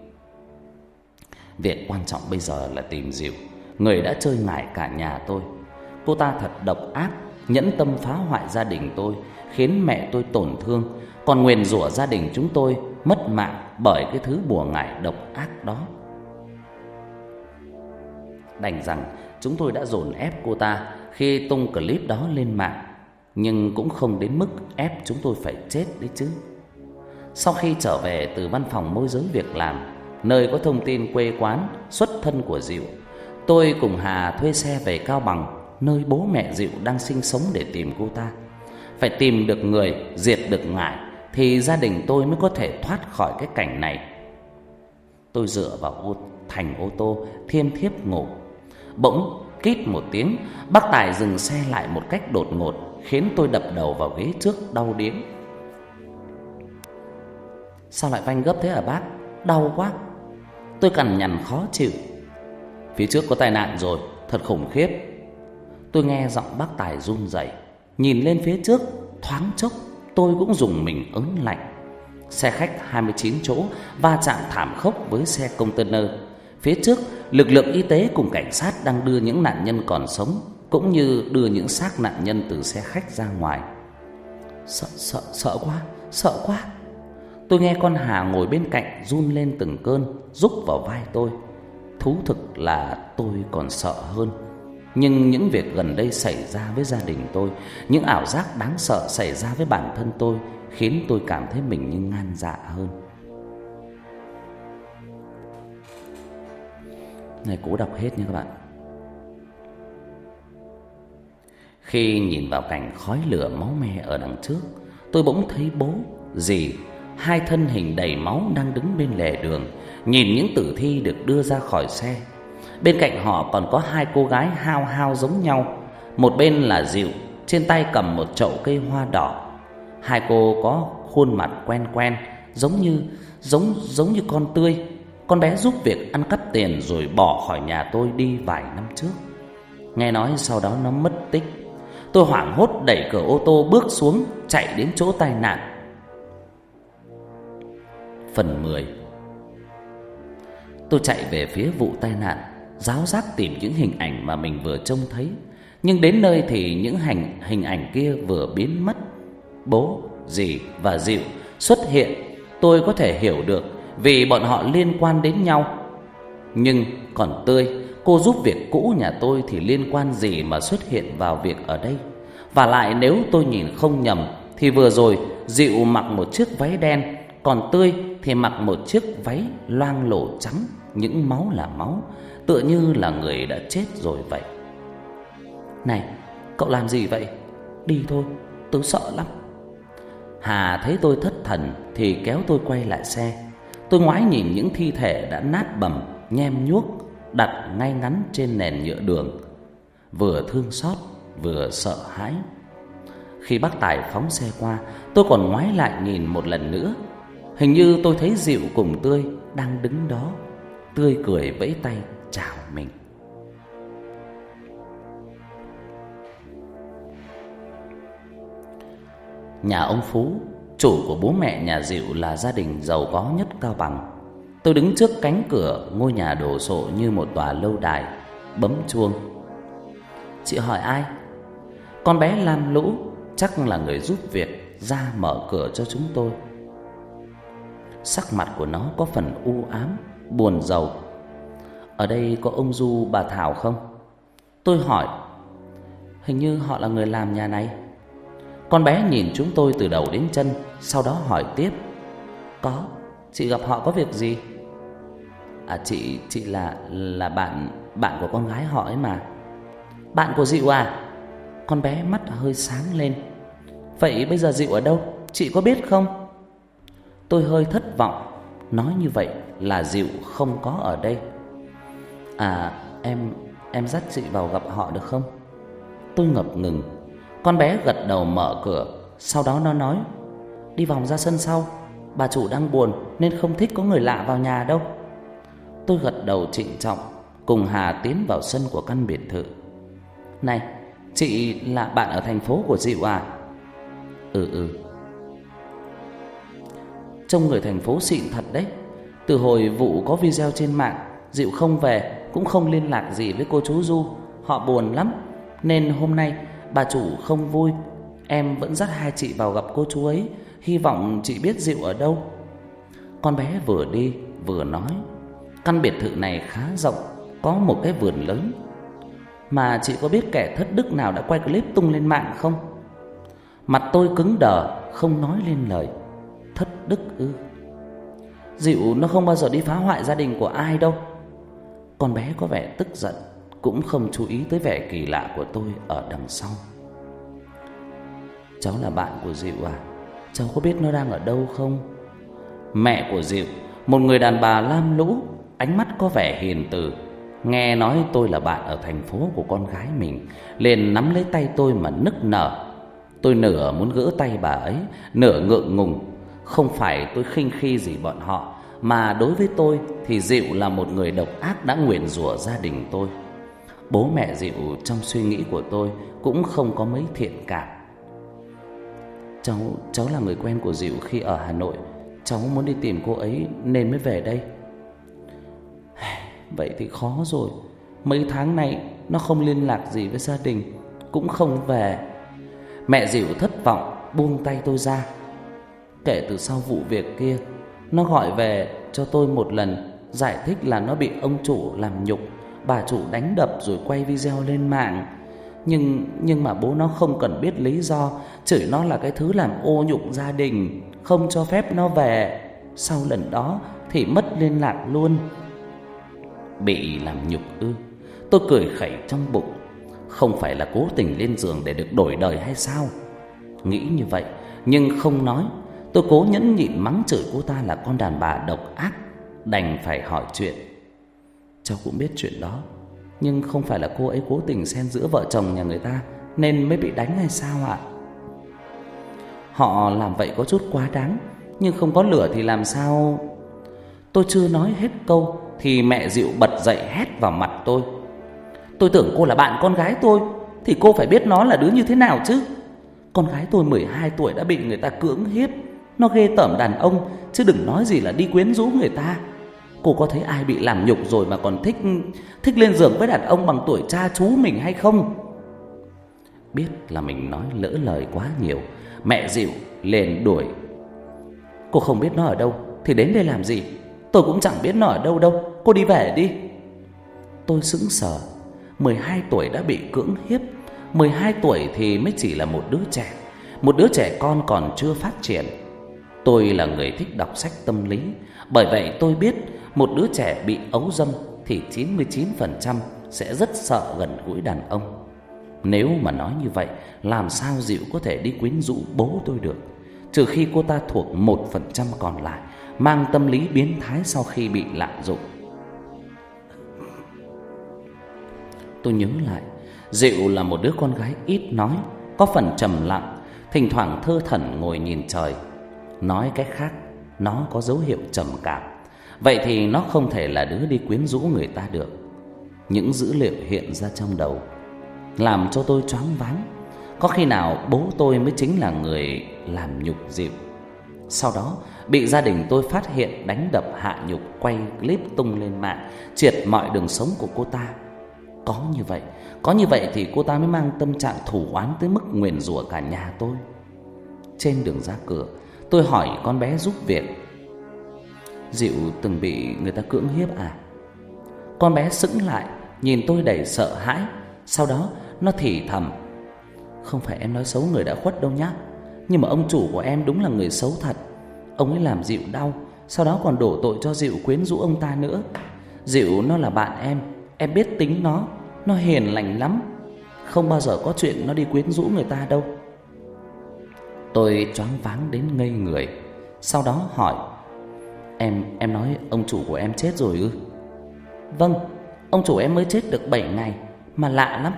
Việc quan trọng bây giờ là tìm Diệu Người đã chơi ngải cả nhà tôi. Cô ta thật độc ác Nhẫn tâm phá hoại gia đình tôi Khiến mẹ tôi tổn thương. Còn nguyền rủa gia đình chúng tôi Mất mạng bởi cái thứ bùa ngải độc ác đó đành rằng chúng tôi đã dồn ép cô ta khi tung clip đó lên mạng, nhưng cũng không đến mức ép chúng tôi phải chết đấy chứ. Sau khi trở về từ văn phòng môi giới việc làm, nơi có thông tin quê quán, xuất thân của Diệu, tôi cùng Hà thuê xe về Cao Bằng, nơi bố mẹ Diệu đang sinh sống để tìm cô ta. Phải tìm được người, diệt được ngại thì gia đình tôi mới có thể thoát khỏi cái cảnh này. Tôi dựa vào ô, thành ô tô thiêm thiếp ngủ Bỗng kít một tiếng, Bác Tài dừng xe lại một cách đột ngột, Khiến tôi đập đầu vào ghế trước đau điếng. Sao lại vanh gấp thế hả bác? Đau quá. Tôi cằn nhằn khó chịu. Phía trước có tai nạn rồi, Thật khủng khiếp. Tôi nghe giọng bác Tài run rẩy, Nhìn lên phía trước, Thoáng chốc tôi cũng dùng mình ớn lạnh. Xe khách 29 chỗ va chạm thảm khốc với xe container. Phía trước, lực lượng y tế cùng cảnh sát đang đưa những nạn nhân còn sống cũng như đưa những xác nạn nhân từ xe khách ra ngoài. Sợ sợ sợ quá, sợ quá. Tôi nghe con Hà ngồi bên cạnh run lên từng cơn, rúc vào vai tôi. Thú thực là tôi còn sợ hơn. Nhưng những việc gần đây xảy ra với gia đình tôi, những ảo giác đáng sợ xảy ra với bản thân tôi khiến tôi cảm thấy mình như ngang dạ hơn. này cố đọc hết nha các bạn. Khi nhìn vào cảnh khói lửa máu me ở đằng trước Tôi bỗng thấy bố, dì Hai thân hình đầy máu đang đứng bên lề đường Nhìn những tử thi được đưa ra khỏi xe. Bên cạnh họ còn có hai cô gái hao hao giống nhau. Một bên là Diệu Trên tay cầm một chậu cây hoa đỏ. Hai cô có khuôn mặt quen quen Giống như giống giống như con tươi. Con bé giúp việc ăn cắp tiền rồi bỏ khỏi nhà tôi đi vài năm trước. Nghe nói sau đó nó mất tích. Tôi hoảng hốt đẩy cửa ô tô bước xuống Chạy đến chỗ tai nạn. Phần 10 Tôi chạy về phía vụ tai nạn Giáo giác tìm những hình ảnh mà mình vừa trông thấy. Nhưng đến nơi thì những hình hình ảnh kia vừa biến mất. Bố, dì và dịu xuất hiện. Tôi có thể hiểu được vì bọn họ liên quan đến nhau. Nhưng còn tươi, cô giúp việc cũ nhà tôi thì liên quan gì mà xuất hiện vào việc ở đây? Và lại nếu tôi nhìn không nhầm thì vừa rồi Dịu mặc một chiếc váy đen, còn tươi thì mặc một chiếc váy loang lổ trắng, những máu là máu, tựa như là người đã chết rồi vậy. Này, cậu làm gì vậy? Đi thôi, tôi sợ lắm. Hà thấy tôi thất thần thì kéo tôi quay lại xe. Tôi ngoái nhìn những thi thể đã nát bầm, nhem nhuốc đặt ngay ngắn trên nền nhựa đường, vừa thương xót vừa sợ hãi. Khi bác Tài phóng xe qua, tôi còn ngoái lại nhìn một lần nữa. Hình như tôi thấy Diệu cùng Tươi đang đứng đó, Tươi cười vẫy tay chào mình. Nhà ông Phú Chủ của bố mẹ nhà Dịu là gia đình giàu có nhất Cao Bằng. Tôi đứng trước cánh cửa ngôi nhà đổ sộ như một tòa lâu đài Bấm chuông. Chị hỏi ai? Con bé Lam Lũ chắc là người giúp việc ra mở cửa cho chúng tôi. Sắc mặt của nó có phần u ám, buồn rầu. Ở đây có ông Du bà Thảo không? Tôi hỏi. Hình như họ là người làm nhà này. Con bé nhìn chúng tôi từ đầu đến chân Sau đó hỏi tiếp Có, chị gặp họ có việc gì? À chị, chị là là bạn bạn của con gái họ ấy mà Bạn của Dịu à? Con bé mắt hơi sáng lên Vậy bây giờ Dịu ở đâu? Chị có biết không? Tôi hơi thất vọng Nói như vậy là Dịu không có ở đây À em em dắt chị vào gặp họ được không? Tôi ngập ngừng con bé gật đầu mở cửa, Sau đó nó nói, Đi vòng ra sân sau, Bà chủ đang buồn nên không thích có người lạ vào nhà đâu. Tôi gật đầu trịnh trọng, Cùng Hà tiến vào sân của căn biệt thự. Này, Chị là bạn ở thành phố của Diệu à? Ừ ừ. Trông người thành phố xịn thật đấy. Từ hồi vụ có video trên mạng Diệu không về, Cũng không liên lạc gì với cô chú Du. Họ buồn lắm, Nên hôm nay Bà chủ không vui. Em vẫn dắt hai chị vào gặp cô chú ấy, Hy vọng chị biết Diệu ở đâu. Con bé vừa đi, vừa nói, Căn biệt thự này khá rộng, Có một cái vườn lớn. Mà chị có biết kẻ thất đức nào đã quay clip tung lên mạng không? Mặt tôi cứng đờ, Không nói lên lời. Thất đức ư? Diệu nó không bao giờ đi phá hoại gia đình của ai đâu. Con bé có vẻ tức giận cũng không chú ý tới vẻ kỳ lạ của tôi ở đằng sau. Cháu là bạn của Diệu à? Cháu có biết nó đang ở đâu không? Mẹ của Diệu, một người đàn bà lam lũ, ánh mắt có vẻ hiền từ, nghe nói tôi là bạn ở thành phố của con gái mình, liền nắm lấy tay tôi mà nức nở. Tôi nửa muốn gỡ tay bà ấy, nửa ngượng ngùng, không phải tôi khinh khi gì bọn họ, mà đối với tôi thì Diệu là một người độc ác đã nguyền rủa gia đình tôi. Bố mẹ dịu trong suy nghĩ của tôi Cũng không có mấy thiện cảm. Cháu, cháu là người quen của Diệu khi ở Hà Nội. Cháu muốn đi tìm cô ấy nên mới về đây. [sighs] Vậy thì khó rồi. Mấy tháng nay nó không liên lạc gì với gia đình Cũng không về. Mẹ Diệu thất vọng buông tay tôi ra. Kể từ sau vụ việc kia Nó gọi về cho tôi một lần Giải thích là nó bị ông chủ làm nhục. Bà chủ đánh đập rồi quay video lên mạng. Nhưng nhưng mà bố nó không cần biết lý do, Chửi nó là cái thứ làm ô nhục gia đình, Không cho phép nó về. Sau lần đó thì mất liên lạc luôn. Bị làm nhục ư? Tôi cười khẩy trong bụng. Không phải là cố tình lên giường để được đổi đời hay sao? Nghĩ như vậy, Nhưng không nói. Tôi cố nhẫn nhịn mắng chửi cô ta là con đàn bà độc ác, Đành phải hỏi chuyện. Cháu cũng biết chuyện đó. Nhưng không phải là cô ấy cố tình xen giữa vợ chồng nhà người ta, Nên mới bị đánh hay sao ạ? Họ làm vậy có chút quá đáng, Nhưng không có lửa thì làm sao? Tôi chưa nói hết câu Thì mẹ dịu bật dậy hét vào mặt tôi. Tôi tưởng cô là bạn con gái tôi, Thì cô phải biết nó là đứa như thế nào chứ? Con gái tôi 12 tuổi đã bị người ta cưỡng hiếp. Nó ghê tởm đàn ông, Chứ đừng nói gì là đi quyến rũ người ta. Cô có thấy ai bị làm nhục rồi mà còn thích thích lên giường với đàn ông bằng tuổi cha chú mình hay không? Biết là mình nói lỡ lời quá nhiều, mẹ dịu liền đuổi. Cô không biết nó ở đâu thì đến đây làm gì? Tôi cũng chẳng biết nó ở đâu đâu, cô đi về đi. Tôi sững sờ, 12 tuổi đã bị cưỡng hiếp, 12 tuổi thì mới chỉ là một đứa trẻ, một đứa trẻ con còn chưa phát triển. Tôi là người thích đọc sách tâm lý, bởi vậy tôi biết một đứa trẻ bị ấu dâm thì 99% sẽ rất sợ gần gũi đàn ông. Nếu mà nói như vậy, làm sao Diệu có thể đi quyến rũ bố tôi được? Trừ khi cô ta thuộc 1% còn lại, mang tâm lý biến thái sau khi bị lạm dụng. Tôi nhớ lại, Diệu là một đứa con gái ít nói, có phần trầm lặng, thỉnh thoảng thơ thẩn ngồi nhìn trời. Nói cách khác, nó có dấu hiệu trầm cảm. Vậy thì nó không thể là đứa đi quyến rũ người ta được. Những dữ liệu hiện ra trong đầu Làm cho tôi choáng váng. Có khi nào bố tôi mới chính là người làm nhục dịu Sau đó, bị gia đình tôi phát hiện đánh đập hạ nhục, Quay clip tung lên mạng, Triệt mọi đường sống của cô ta. Có như vậy, Có như vậy thì cô ta mới mang tâm trạng thủ oán Tới mức nguyền rủa cả nhà tôi. Trên đường ra cửa, Tôi hỏi con bé giúp việc. Dịu từng bị người ta cưỡng hiếp à? Con bé sững lại, Nhìn tôi đầy sợ hãi. Sau đó, nó thì thầm, Không phải em nói xấu người đã khuất đâu nhá, Nhưng mà ông chủ của em đúng là người xấu thật. Ông ấy làm Dịu đau, Sau đó còn đổ tội cho Dịu quyến rũ ông ta nữa. Dịu nó là bạn em Em biết tính nó Nó hiền lành lắm. Không bao giờ có chuyện nó đi quyến rũ người ta đâu. Tôi choáng váng đến ngây người. Sau đó hỏi Em em nói ông chủ của em chết rồi ư? Vâng Ông chủ em mới chết được 7 ngày, Mà lạ lắm.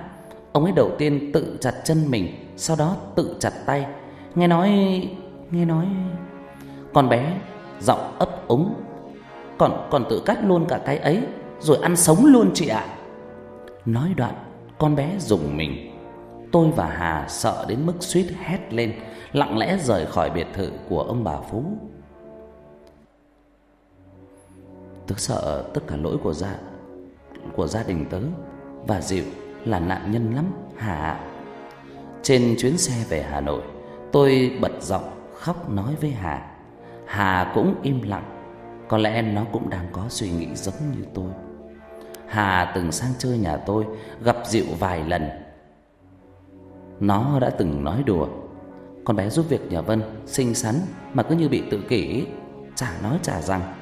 Ông ấy đầu tiên tự chặt chân mình, Sau đó tự chặt tay. Nghe nói Nghe nói, Con bé Giọng ấp úng. Còn còn tự cắt luôn cả cái ấy, Rồi ăn sống luôn chị ạ. Nói đoạn, Con bé dùng mình. Tôi và Hà sợ đến mức suýt hét lên, Lặng lẽ rời khỏi biệt thự của ông bà Phú. Tớ sợ tất cả lỗi của gia Của gia đình tớ Và Diệu là nạn nhân lắm hả Trên chuyến xe về Hà Nội, Tôi bật giọng khóc nói với Hà. Hà cũng im lặng, Có lẽ nó cũng đang có suy nghĩ giống như tôi. Hà từng sang chơi nhà tôi, Gặp Diệu vài lần. Nó đã từng nói đùa, Con bé giúp việc nhà Vân, Xinh xắn mà cứ như bị tự kỷ. Chả nói chả rằng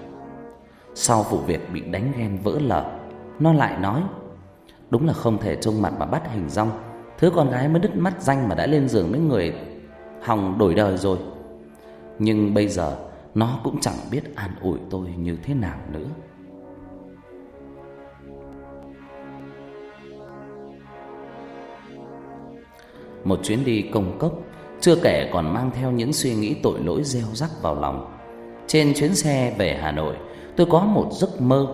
sau vụ việc bị đánh ghen vỡ lở, Nó lại nói, Đúng là không thể trông mặt mà bắt hình rong. Thứ con gái mới đứt mắt danh mà đã lên giường với người Hòng đổi đời rồi. Nhưng bây giờ Nó cũng chẳng biết an ủi tôi như thế nào nữa. Một chuyến đi công cốc, Chưa kể còn mang theo những suy nghĩ tội lỗi gieo rắc vào lòng. Trên chuyến xe về Hà Nội tôi có một giấc mơ.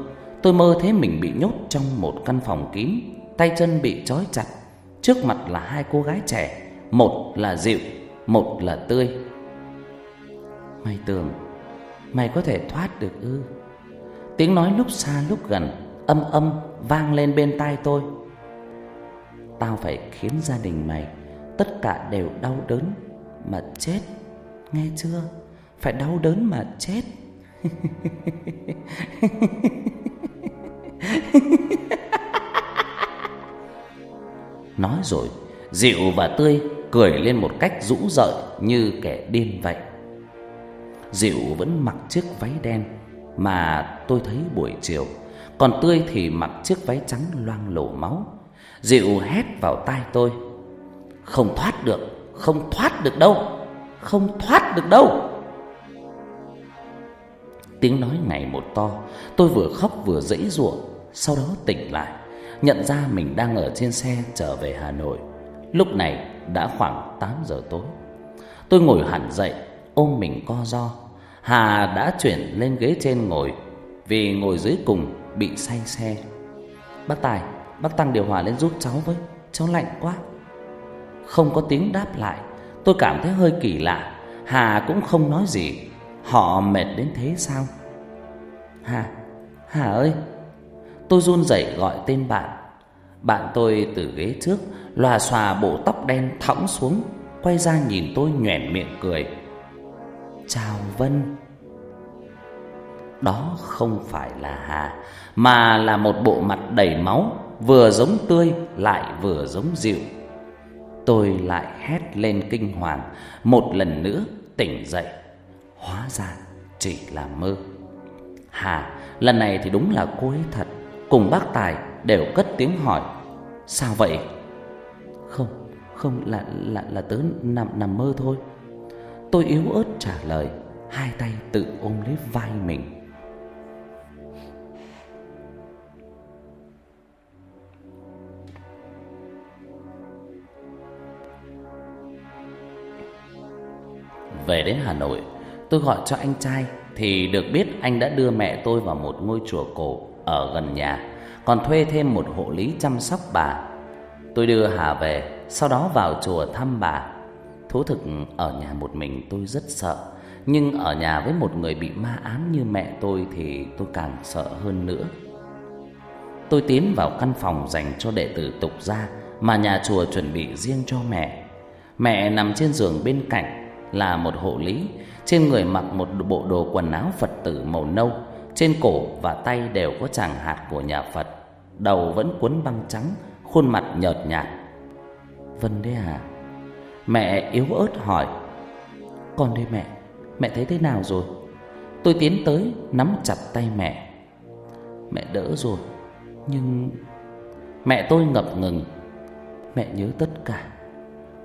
Tôi mơ thấy mình bị nhốt trong một căn phòng kín, Tay chân bị trói chặt. Trước mặt là hai cô gái trẻ, Một là dịu, Một là tươi. Mày tưởng, Mày có thể thoát được ư? Tiếng nói lúc xa lúc gần, Âm âm vang lên bên tai tôi. Tao phải khiến gia đình mày, Tất cả đều đau đớn Mà chết. Nghe chưa? Phải đau đớn mà chết. [laughs] Nói rồi, dịu và tươi cười lên một cách rũ rợi như kẻ điên vậy. Dịu vẫn mặc chiếc váy đen mà tôi thấy buổi chiều, còn tươi thì mặc chiếc váy trắng loang lổ máu. Dịu hét vào tai tôi: "Không thoát được, không thoát được đâu, không thoát được đâu." Tiếng nói ngày một to, tôi vừa khóc vừa dãy giụa, sau đó tỉnh lại, nhận ra mình đang ở trên xe trở về Hà Nội. Lúc này đã khoảng 8 giờ tối. Tôi ngồi hẳn dậy, ôm mình co ro. Hà đã chuyển lên ghế trên ngồi, vì ngồi dưới cùng bị say xe. Bác Tài, bác tăng điều hòa lên giúp cháu với, cháu lạnh quá. Không có tiếng đáp lại, tôi cảm thấy hơi kỳ lạ, Hà cũng không nói gì, Họ mệt đến thế sao? Hà Hà ơi, Tôi run rẩy gọi tên bạn. Bạn tôi từ ghế trước Lòa xòa bộ tóc đen thõng xuống, Quay ra nhìn tôi nhoẻn miệng cười. Chào Vân. Đó không phải là Hà, Mà là một bộ mặt đầy máu, Vừa giống tươi, lại vừa giống dịu. Tôi lại hét lên kinh hoàng, Một lần nữa tỉnh dậy. Hóa ra chỉ là mơ. Hà lần này thì đúng là cô ấy thật. Cùng bác Tài đều cất tiếng hỏi Sao vậy? Không không là là, là tớ nằm, nằm mơ thôi. Tôi yếu ớt trả lời Hai tay tự ôm lấy vai mình. Về đến Hà Nội Tôi gọi cho anh trai thì được biết anh đã đưa mẹ tôi vào một ngôi chùa cổ ở gần nhà, còn thuê thêm một hộ lý chăm sóc bà. Tôi đưa Hà về, sau đó vào chùa thăm bà. Thú thực ở nhà một mình tôi rất sợ, nhưng ở nhà với một người bị ma ám như mẹ tôi thì tôi càng sợ hơn nữa. Tôi tiến vào căn phòng dành cho đệ tử tục gia mà nhà chùa chuẩn bị riêng cho mẹ. Mẹ nằm trên giường bên cạnh là một hộ lý trên người mặc một bộ đồ quần áo Phật tử màu nâu, Trên cổ và tay đều có tràng hạt của nhà Phật. Đầu vẫn cuốn băng trắng, Khuôn mặt nhợt nhạt. Vân đấy à? Mẹ yếu ớt hỏi. Con đây mẹ Mẹ thấy thế nào rồi? Tôi tiến tới, nắm chặt tay mẹ. Mẹ đỡ rồi, Nhưng Mẹ tôi ngập ngừng. Mẹ nhớ tất cả.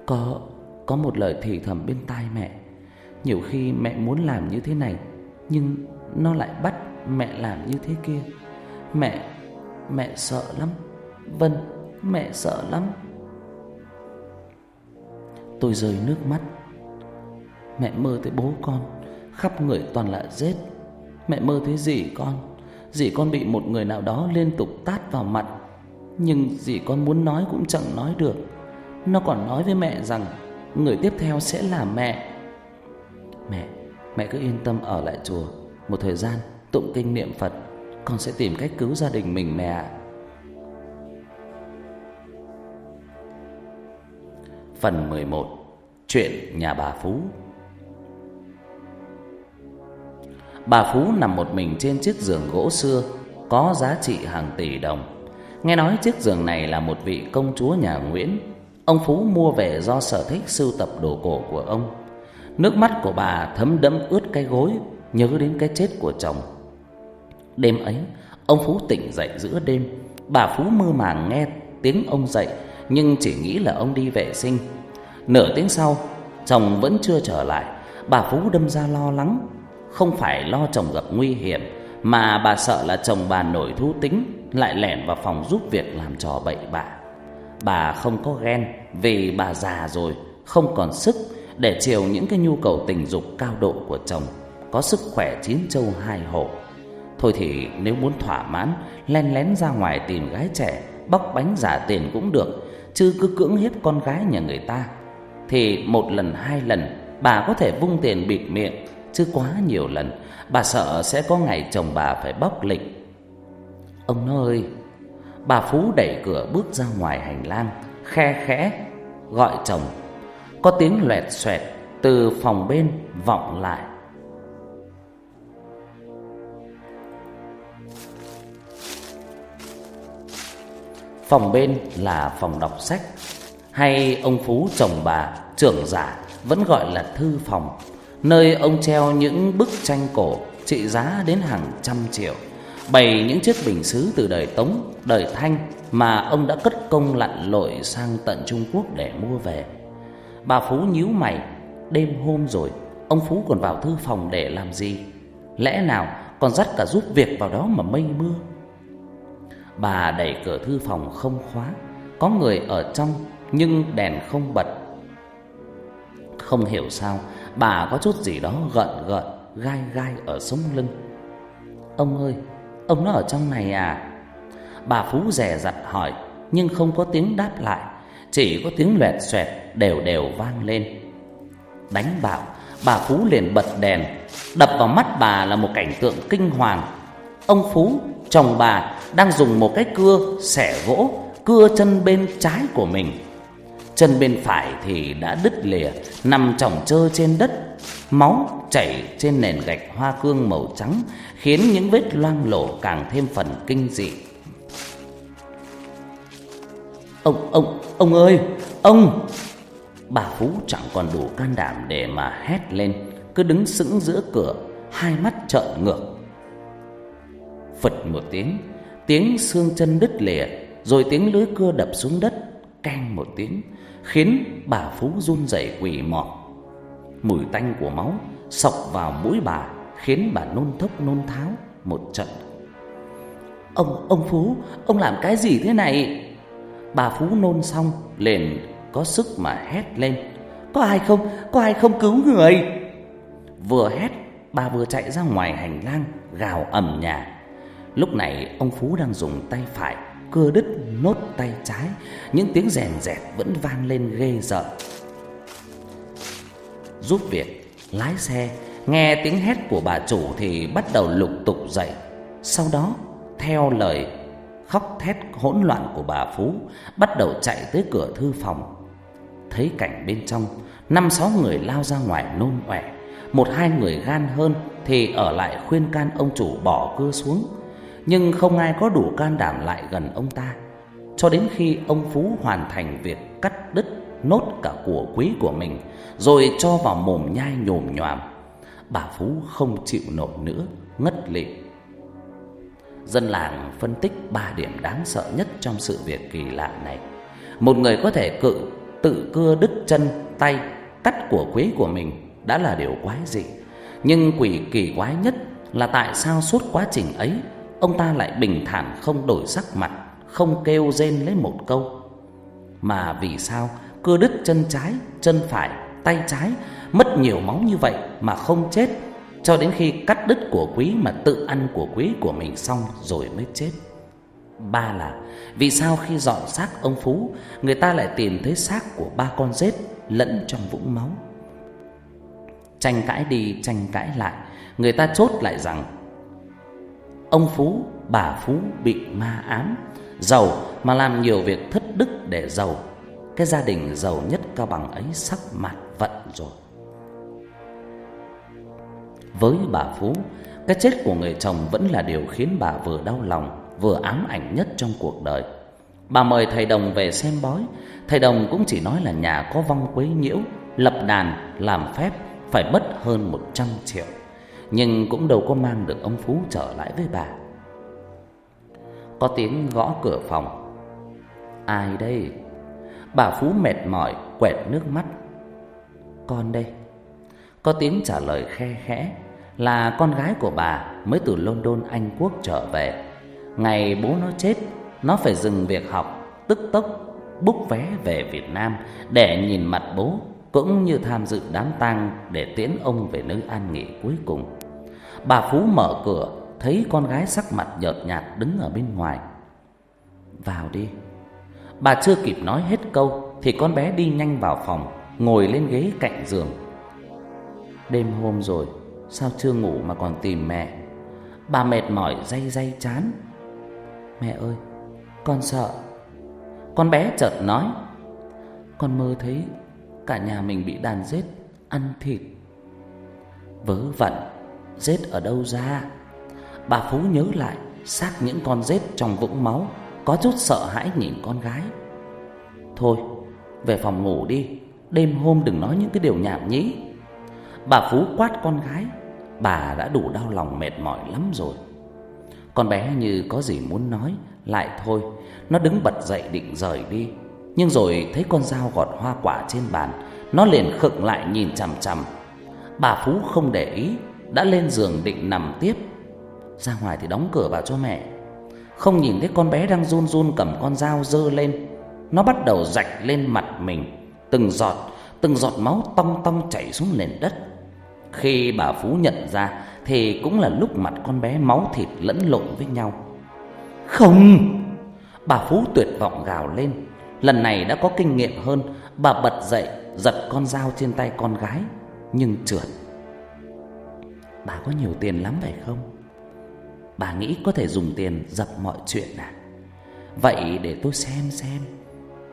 Có Có một lời thì thầm bên tai mẹ. Nhiều khi mẹ muốn làm như thế này Nhưng nó lại bắt mẹ làm như thế kia. Mẹ, mẹ sợ lắm. Vân, mẹ sợ lắm. Tôi rơi nước mắt. Mẹ mơ thấy bố con Khắp người toàn là rết. Mẹ mơ thấy dì con Dì con bị một người nào đó liên tục tát vào mặt. Nhưng dì con muốn nói cũng chẳng nói được. Nó còn nói với mẹ rằng Người tiếp theo sẽ là mẹ. Mẹ, mẹ cứ yên tâm ở lại chùa. Một thời gian tụng kinh niệm Phật Con sẽ tìm cách cứu gia đình mình mẹ phần mười một Chuyện nhà bà Phú. Bà Phú nằm một mình trên chiếc giường gỗ xưa Có giá trị hàng tỷ đồng. Nghe nói chiếc giường này là một vị công chúa nhà Nguyễn. Ông Phú mua về do sở thích sưu tập đồ cổ của ông. Nước mắt của bà thấm đẫm ướt cái gối, Nhớ đến cái chết của chồng. Đêm ấy, Ông Phú tỉnh dậy giữa đêm. Bà Phú mơ màng nghe tiếng ông dậy, Nhưng chỉ nghĩ là ông đi vệ sinh. Nửa tiếng sau, Chồng vẫn chưa trở lại. Bà Phú đâm ra lo lắng. Không phải lo chồng gặp nguy hiểm, Mà bà sợ là chồng bà nổi thú tính, Lại lẻn vào phòng giúp việc làm trò bậy bạ. Bà. bà không có ghen, Vì bà già rồi, Không còn sức để chiều những cái nhu cầu tình dục cao độ của chồng, có sức khỏe chín châu hai hổ thôi thì nếu muốn thỏa mãn, len lén ra ngoài tìm gái trẻ, bóc bánh giả tiền cũng được, chứ cứ cưỡng hiếp con gái nhà người ta, thì một lần hai lần, bà có thể vung tiền bịt miệng, chứ quá nhiều lần, bà sợ sẽ có ngày chồng bà phải bóc lịch. Ông nó ơi! Bà phú đẩy cửa bước ra ngoài hành lang, khe khẽ, gọi chồng có tiếng loẹt xoẹt từ phòng bên vọng lại. Phòng bên là phòng đọc sách. Hay ông Phú chồng bà trưởng giả vẫn gọi là thư phòng Nơi ông treo những bức tranh cổ trị giá đến hàng trăm triệu Bày những chiếc bình xứ từ đời Tống, đời Thanh Mà ông đã cất công lặn lội sang tận Trung Quốc để mua về. Bà Phú nhíu mày. Đêm hôm rồi, Ông Phú còn vào thư phòng để làm gì? Lẽ nào còn dắt cả giúp việc vào đó mà mây mưa? Bà đẩy cửa thư phòng không khóa. Có người ở trong, Nhưng đèn không bật. Không hiểu sao, Bà có chút gì đó gợn gợn, Gai gai ở sống lưng. Ông ơi, Ông nó ở trong này à? Bà Phú rẻ rặt hỏi, Nhưng không có tiếng đáp lại. Chỉ có tiếng loẹt xoẹt đều đều vang lên. Đánh bạo Bà Phú liền bật đèn Đập vào mắt bà là một cảnh tượng kinh hoàng. Ông Phú, chồng bà Đang dùng một cái cưa xẻ gỗ Cưa chân bên trái của mình. Chân bên phải thì đã đứt lìa Nằm chỏng trơ trên đất. Máu chảy trên nền gạch hoa cương màu trắng Khiến những vết loang lổ càng thêm phần kinh dị. Ông, ông, ông ơi, ông. Bà Phú chẳng còn đủ can đảm để mà hét lên Cứ đứng sững giữa cửa Hai mắt trợn ngược. Phật một tiếng Tiếng xương chân đứt lìa Rồi tiếng lưới cưa đập xuống đất Cang một tiếng Khiến bà Phú run rẩy quỳ mọt Mùi tanh của máu Sọc vào mũi bà Khiến bà nôn thốc nôn tháo một trận. Ông, ông Phú Ông làm cái gì thế này? Bà Phú nôn xong liền có sức mà hét lên. Có ai không, có ai không cứu người? Vừa hét bà vừa chạy ra ngoài hành lang gào ầm nhà. Lúc này ông Phú đang dùng tay phải cưa đứt nốt tay trái. Những tiếng rèn rẹt vẫn vang lên ghê rợn. Giúp việc, lái xe, nghe tiếng hét của bà chủ thì bắt đầu lục tục dậy. Sau đó, theo lời khóc thét hỗn loạn của bà Phú bắt đầu chạy tới cửa thư phòng. Thấy cảnh bên trong, năm sáu người lao ra ngoài nôn ọe, một hai người gan hơn thì ở lại khuyên can ông chủ bỏ cưa xuống, nhưng không ai có đủ can đảm lại gần ông ta. Cho đến khi ông Phú hoàn thành việc cắt đứt nốt cả của quý của mình rồi cho vào mồm nhai nhồm nhoàm, bà Phú không chịu nổi nữa, ngất lịm dân làng phân tích ba điểm đáng sợ nhất trong sự việc kỳ lạ này. Một người có thể cự tự cưa đứt chân, tay, cắt của quế của mình đã là điều quái dị, nhưng quỷ kỳ quái nhất là tại sao suốt quá trình ấy ông ta lại bình thản không đổi sắc mặt, không kêu rên lấy một câu. Mà vì sao cưa đứt chân trái, chân phải, tay trái mất nhiều máu như vậy mà không chết? cho đến khi cắt đứt của quý mà tự ăn của quý của mình xong rồi mới chết. Ba là vì sao khi dọn xác ông Phú, người ta lại tìm thấy xác của ba con dế lẫn trong vũng máu. Tranh cãi đi tranh cãi lại, người ta chốt lại rằng ông Phú, bà Phú bị ma ám, giàu mà làm nhiều việc thất đức để giàu. Cái gia đình giàu nhất Cao Bằng ấy sắp mặt vận rồi. Với bà Phú, cái chết của người chồng vẫn là điều khiến bà vừa đau lòng, vừa ám ảnh nhất trong cuộc đời. Bà mời thầy Đồng về xem bói, thầy Đồng cũng chỉ nói là nhà có vong quấy nhiễu, lập đàn, làm phép, phải mất hơn 100 triệu. Nhưng cũng đâu có mang được ông Phú trở lại với bà. Có tiếng gõ cửa phòng. Ai đây? Bà Phú mệt mỏi, quẹt nước mắt. Con đây. Có tiếng trả lời khe khẽ, Là con gái của bà mới từ London, Anh Quốc trở về. Ngày bố nó chết, Nó phải dừng việc học, Tức tốc búc vé về Việt Nam Để nhìn mặt bố, Cũng như tham dự đám tang Để tiễn ông về nơi an nghỉ cuối cùng. Bà Phú mở cửa, Thấy con gái sắc mặt nhợt nhạt đứng ở bên ngoài. Vào đi. Bà chưa kịp nói hết câu Thì con bé đi nhanh vào phòng, Ngồi lên ghế cạnh giường. Đêm hôm rồi, Sao chưa ngủ mà còn tìm mẹ? Bà mệt mỏi, day day chán. Mẹ ơi, Con sợ. Con bé chợt nói. Con mơ thấy Cả nhà mình bị đàn giết, Ăn thịt. Vớ vẩn, Giết ở đâu ra? Bà Phú nhớ lại, xác những con rết trong vũng máu, Có chút sợ hãi nhìn con gái. Thôi, Về phòng ngủ đi, Đêm hôm đừng nói những cái điều nhảm nhí. Bà Phú quát con gái, Bà đã đủ đau lòng mệt mỏi lắm rồi. Con bé như có gì muốn nói, Lại thôi. Nó đứng bật dậy định rời đi. Nhưng rồi thấy con dao gọt hoa quả trên bàn, Nó liền khựng lại nhìn chằm chằm. Bà Phú không để ý, Đã lên giường định nằm tiếp. Ra ngoài thì đóng cửa vào cho mẹ. Không nhìn thấy con bé đang run run cầm con dao dơ lên, Nó bắt đầu rạch lên mặt mình, Từng giọt Từng giọt máu tong tong chảy xuống nền đất. Khi bà Phú nhận ra thì cũng là lúc mặt con bé máu thịt lẫn lộn với nhau. Không! Bà Phú tuyệt vọng gào lên. Lần này đã có kinh nghiệm hơn, bà bật dậy giật con dao trên tay con gái, nhưng trượt. Bà có nhiều tiền lắm phải không? Bà nghĩ có thể dùng tiền dập mọi chuyện à? Vậy để tôi xem xem.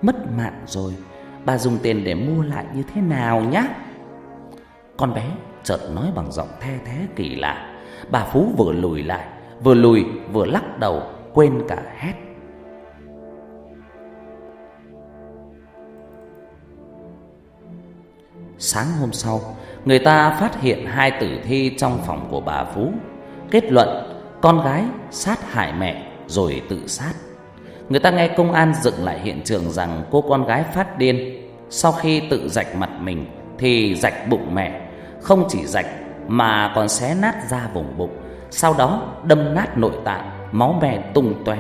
Mất mạng rồi, bà dùng tiền để mua lại như thế nào nhá? Con bé chợt nói bằng giọng the thế kỳ lạ. Bà phú vừa lùi lại, vừa lùi, vừa lắc đầu, quên cả hét sáng hôm sau, người ta phát hiện hai tử thi trong phòng của bà phú. Kết luận, con gái sát hại mẹ rồi tự sát. Người ta nghe công an dựng lại hiện trường rằng cô con gái phát điên. Sau khi tự rạch mặt mình, thì rạch bụng mẹ không chỉ rạch mà còn xé nát da vùng bụng, sau đó đâm nát nội tạng, máu me tung tóe.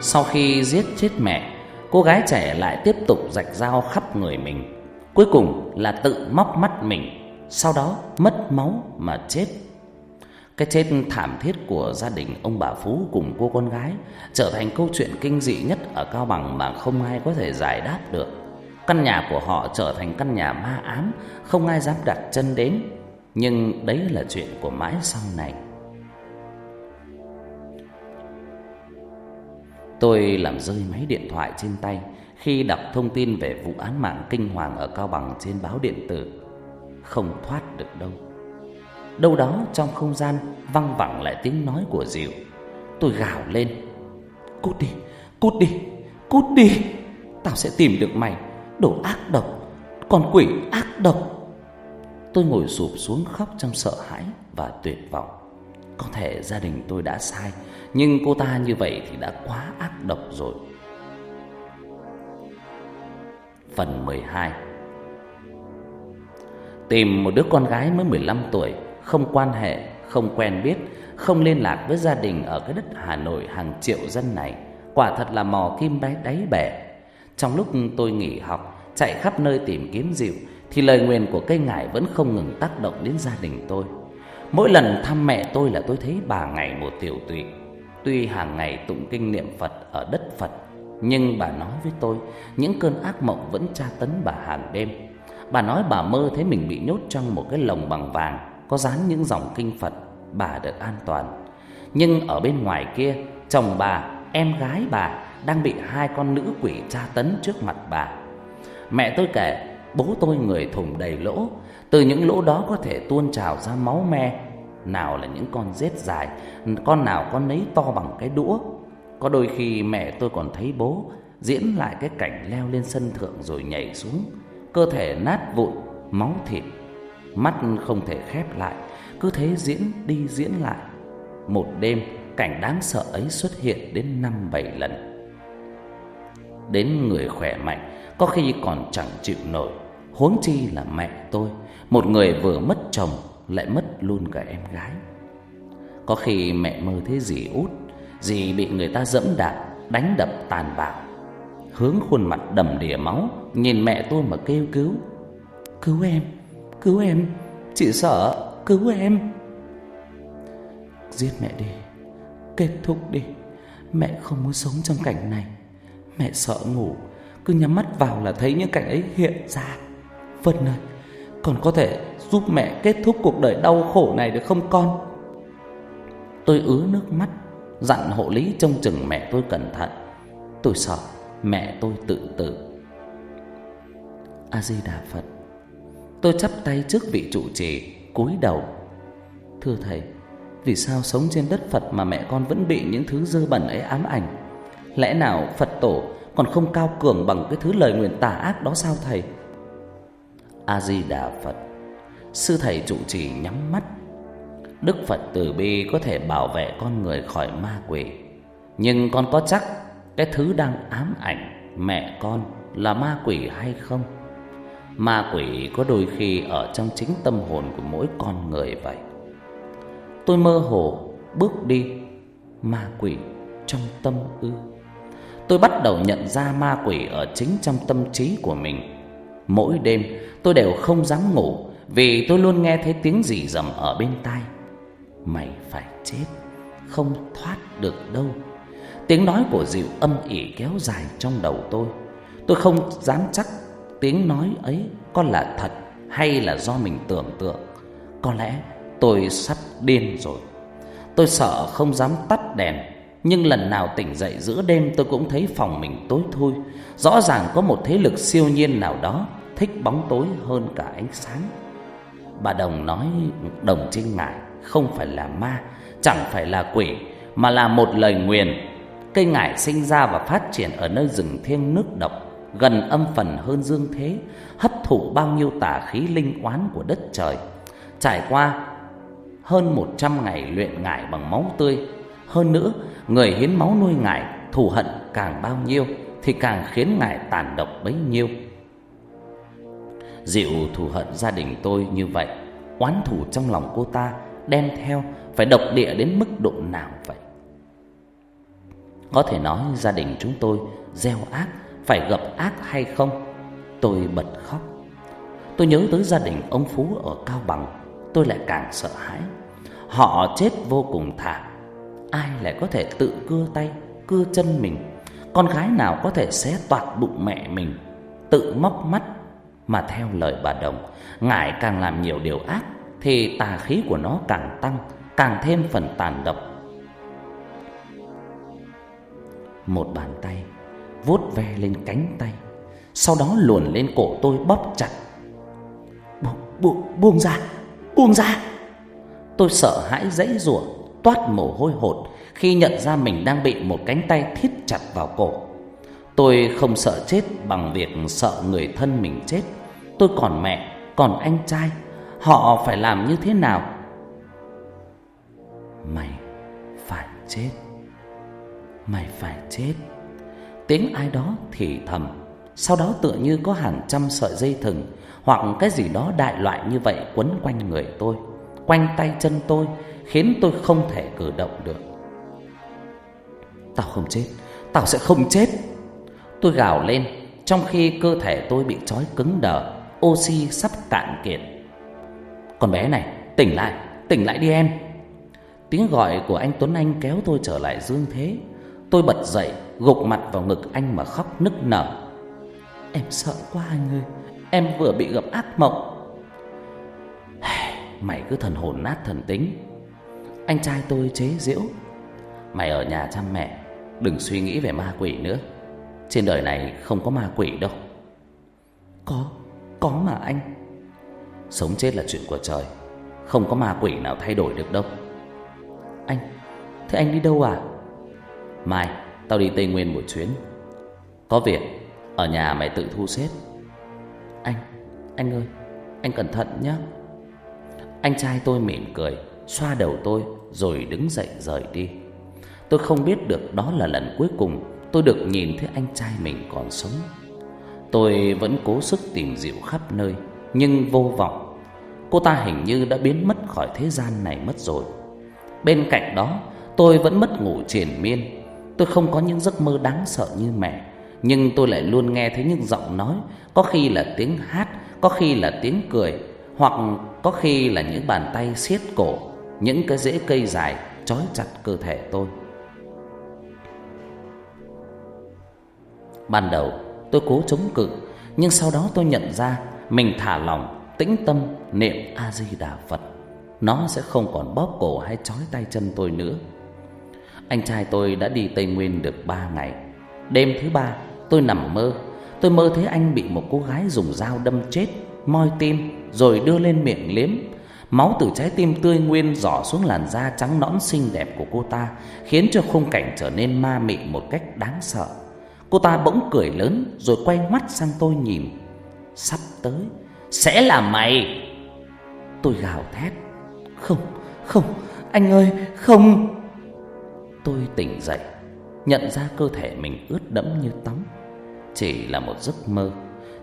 Sau khi giết chết mẹ, cô gái trẻ lại tiếp tục rạch dao khắp người mình, cuối cùng là tự móc mắt mình, sau đó mất máu mà chết. Cái chết thảm thiết của gia đình ông bà Phú cùng cô con gái trở thành câu chuyện kinh dị nhất ở Cao Bằng mà không ai có thể giải đáp được. Căn nhà của họ trở thành căn nhà ma ám, không ai dám đặt chân đến. Nhưng đấy là chuyện của mãi sau này. Tôi làm rơi máy điện thoại trên tay khi đọc thông tin về vụ án mạng kinh hoàng ở Cao Bằng trên báo điện tử. Không thoát được đâu. Đâu đó trong không gian văng vẳng lại tiếng nói của Diệu. Tôi gào lên. Cút đi, cút đi, cút đi. Tao sẽ tìm được mày. Đồ ác độc Con quỷ ác độc. Tôi ngồi sụp xuống khóc trong sợ hãi và tuyệt vọng. Có thể gia đình tôi đã sai Nhưng cô ta như vậy thì đã quá ác độc rồi. Phần 12 Tìm một đứa con gái mới 15 tuổi không quan hệ, không quen biết, không liên lạc với gia đình ở cái đất Hà Nội hàng triệu dân này, quả thật là mò kim đáy đáy bể. Trong lúc tôi nghỉ học, chạy khắp nơi tìm kiếm Diệu thì lời nguyền của cây ngải vẫn không ngừng tác động đến gia đình tôi. Mỗi lần thăm mẹ tôi là tôi thấy bà ngày một tiểu tụy. Tuy hàng ngày tụng kinh niệm Phật ở đất Phật, nhưng bà nói với tôi, những cơn ác mộng vẫn tra tấn bà hàng đêm. Bà nói bà mơ thấy mình bị nhốt trong một cái lồng bằng vàng, có dán những dòng kinh Phật, bà được an toàn. Nhưng ở bên ngoài kia, chồng bà, em gái bà đang bị hai con nữ quỷ tra tấn trước mặt bà. Mẹ tôi kể, bố tôi người thùng đầy lỗ, từ những lỗ đó có thể tuôn trào ra máu me, nào là những con rết dài, con nào con nấy to bằng cái đũa. Có đôi khi mẹ tôi còn thấy bố diễn lại cái cảnh leo lên sân thượng rồi nhảy xuống, cơ thể nát vụn, máu thịt Mắt không thể khép lại, cứ thế diễn đi diễn lại. Một đêm, cảnh đáng sợ ấy xuất hiện đến năm bảy lần. Đến người khỏe mạnh có khi còn chẳng chịu nổi, huống chi là mẹ tôi, một người vừa mất chồng lại mất luôn cả em gái. Có khi mẹ mơ thấy gì út, gì bị người ta dẫm đạp, đánh đập tàn bạo. Hướng khuôn mặt đầm đìa máu, nhìn mẹ tôi mà kêu cứu. Cứu em! Cứu em. Chị sợ. Cứu em. Giết mẹ đi. Kết thúc đi. Mẹ không muốn sống trong cảnh này. Mẹ sợ ngủ. Cứ nhắm mắt vào là thấy những cảnh ấy hiện ra. Vân ơi, Còn có thể giúp mẹ kết thúc cuộc đời đau khổ này được không con? Tôi ứa nước mắt, Dặn hộ lý trông chừng mẹ tôi cẩn thận. Tôi sợ mẹ tôi tự tử. A-di-đà Phật. Tôi chắp tay trước vị trụ trì, cúi đầu. Thưa thầy, Vì sao sống trên đất Phật mà mẹ con vẫn bị những thứ dơ bẩn ấy ám ảnh? Lẽ nào Phật tổ còn không cao cường bằng cái thứ lời nguyện tà ác đó sao thầy? A-di-đà Phật. Sư thầy trụ trì nhắm mắt. Đức Phật từ bi có thể bảo vệ con người khỏi ma quỷ. Nhưng con có chắc cái thứ đang ám ảnh mẹ con là ma quỷ hay không? Ma quỷ có đôi khi ở trong chính tâm hồn của mỗi con người vậy. Tôi mơ hồ bước đi, Ma quỷ trong tâm ư. Tôi bắt đầu nhận ra ma quỷ ở chính trong tâm trí của mình. Mỗi đêm, tôi đều không dám ngủ Vì tôi luôn nghe thấy tiếng rỉ rầm ở bên tai. Mày phải chết, Không thoát được đâu. Tiếng nói của dịu âm ỉ kéo dài trong đầu tôi. Tôi không dám chắc tiếng nói ấy có là thật hay là do mình tưởng tượng? Có lẽ tôi sắp điên rồi. Tôi sợ không dám tắt đèn, Nhưng lần nào tỉnh dậy giữa đêm tôi cũng thấy phòng mình tối thui. Rõ ràng có một thế lực siêu nhiên nào đó Thích bóng tối hơn cả ánh sáng. Bà Đồng nói, Đồng Trinh ngải không phải là ma, Chẳng phải là quỷ, Mà là một lời nguyền. Cây ngải sinh ra và phát triển ở nơi rừng thiêng nước độc gần âm phần hơn dương thế, hấp thụ bao nhiêu tà khí linh oán của đất trời. Trải qua hơn 100 ngày luyện ngải bằng máu tươi, hơn nữa, người hiến máu nuôi ngải thù hận càng bao nhiêu thì càng khiến ngải tàn độc bấy nhiêu. Dịu thù hận gia đình tôi như vậy, oán thù trong lòng cô ta đem theo phải độc địa đến mức độ nào vậy? Có thể nói gia đình chúng tôi gieo ác phải gặp ác hay không? Tôi bật khóc. Tôi nhớ tới gia đình ông Phú ở Cao Bằng. Tôi lại càng sợ hãi. Họ chết vô cùng thảm Ai lại có thể tự cưa tay, Cưa chân mình? Con gái nào có thể xé toạc bụng mẹ mình? Tự móc mắt. Mà theo lời bà Đồng Ngải càng làm nhiều điều ác, Thì tà khí của nó càng tăng, Càng thêm phần tàn độc. Một bàn tay vuốt ve lên cánh tay. Sau đó luồn lên cổ tôi bóp chặt. Bu, bu, buông ra buông ra. Tôi sợ hãi dãy rủa toát mồ hôi hột khi nhận ra mình đang bị một cánh tay thiết chặt vào cổ. Tôi không sợ chết bằng việc sợ người thân mình chết. Tôi còn mẹ còn anh trai họ phải làm như thế nào? Mày phải chết mày phải chết tiếng ai đó thì thầm. Sau đó tựa như có hàng trăm sợi dây thừng hoặc cái gì đó đại loại như vậy quấn quanh người tôi, quanh tay chân tôi, khiến tôi không thể cử động được. Tao không chết, tao sẽ không chết. Tôi gào lên, trong khi cơ thể tôi bị trói cứng đờ, oxy sắp cạn kiệt. Con bé này, tỉnh lại tỉnh lại đi em. Tiếng gọi của anh tuấn anh kéo tôi trở lại dương thế. Tôi bật dậy gục mặt vào ngực anh mà khóc nức nở. Em sợ quá anh ơi, em vừa bị gặp ác mộng. [sighs] Mày cứ thần hồn nát thần tính. Anh trai tôi chế giễu. Mày ở nhà chăm mẹ, đừng suy nghĩ về ma quỷ nữa. Trên đời này không có ma quỷ đâu. Có, có mà anh. Sống chết là chuyện của trời, không có ma quỷ nào thay đổi được đâu. Anh, thế anh đi đâu à? Mai Tao đi Tây Nguyên một chuyến. Có việc, Ở nhà mày tự thu xếp. Anh Anh ơi, Anh cẩn thận nhé Anh trai tôi mỉm cười, Xoa đầu tôi Rồi đứng dậy rời đi. Tôi không biết được đó là lần cuối cùng Tôi được nhìn thấy anh trai mình còn sống. Tôi vẫn cố sức tìm dịu khắp nơi, Nhưng vô vọng. Cô ta hình như đã biến mất khỏi thế gian này mất rồi. Bên cạnh đó, Tôi vẫn mất ngủ triền miên. Tôi không có những giấc mơ đáng sợ như mẹ Nhưng tôi lại luôn nghe thấy những giọng nói Có khi là tiếng hát Có khi là tiếng cười Hoặc có khi là những bàn tay siết cổ Những cái rễ cây dài Trói chặt cơ thể tôi. Ban đầu tôi cố chống cự Nhưng sau đó tôi nhận ra Mình thả lỏng, tĩnh tâm Niệm A-di-đà Phật. Nó sẽ không còn bóp cổ hay trói tay chân tôi nữa. Anh trai tôi đã đi Tây Nguyên được 3 ngày. Đêm thứ ba, tôi nằm mơ. Tôi mơ thấy anh bị một cô gái dùng dao đâm chết, moi tim rồi đưa lên miệng liếm. Máu từ trái tim tươi nguyên rỏ xuống làn da trắng nõn xinh đẹp của cô ta, khiến cho khung cảnh trở nên ma mị một cách đáng sợ. Cô ta bỗng cười lớn rồi quay mắt sang tôi nhìn. Sắp tới sẽ là mày. Tôi gào thét. Không, không, anh ơi, không tôi tỉnh dậy, Nhận ra cơ thể mình ướt đẫm như tắm. Chỉ là một giấc mơ,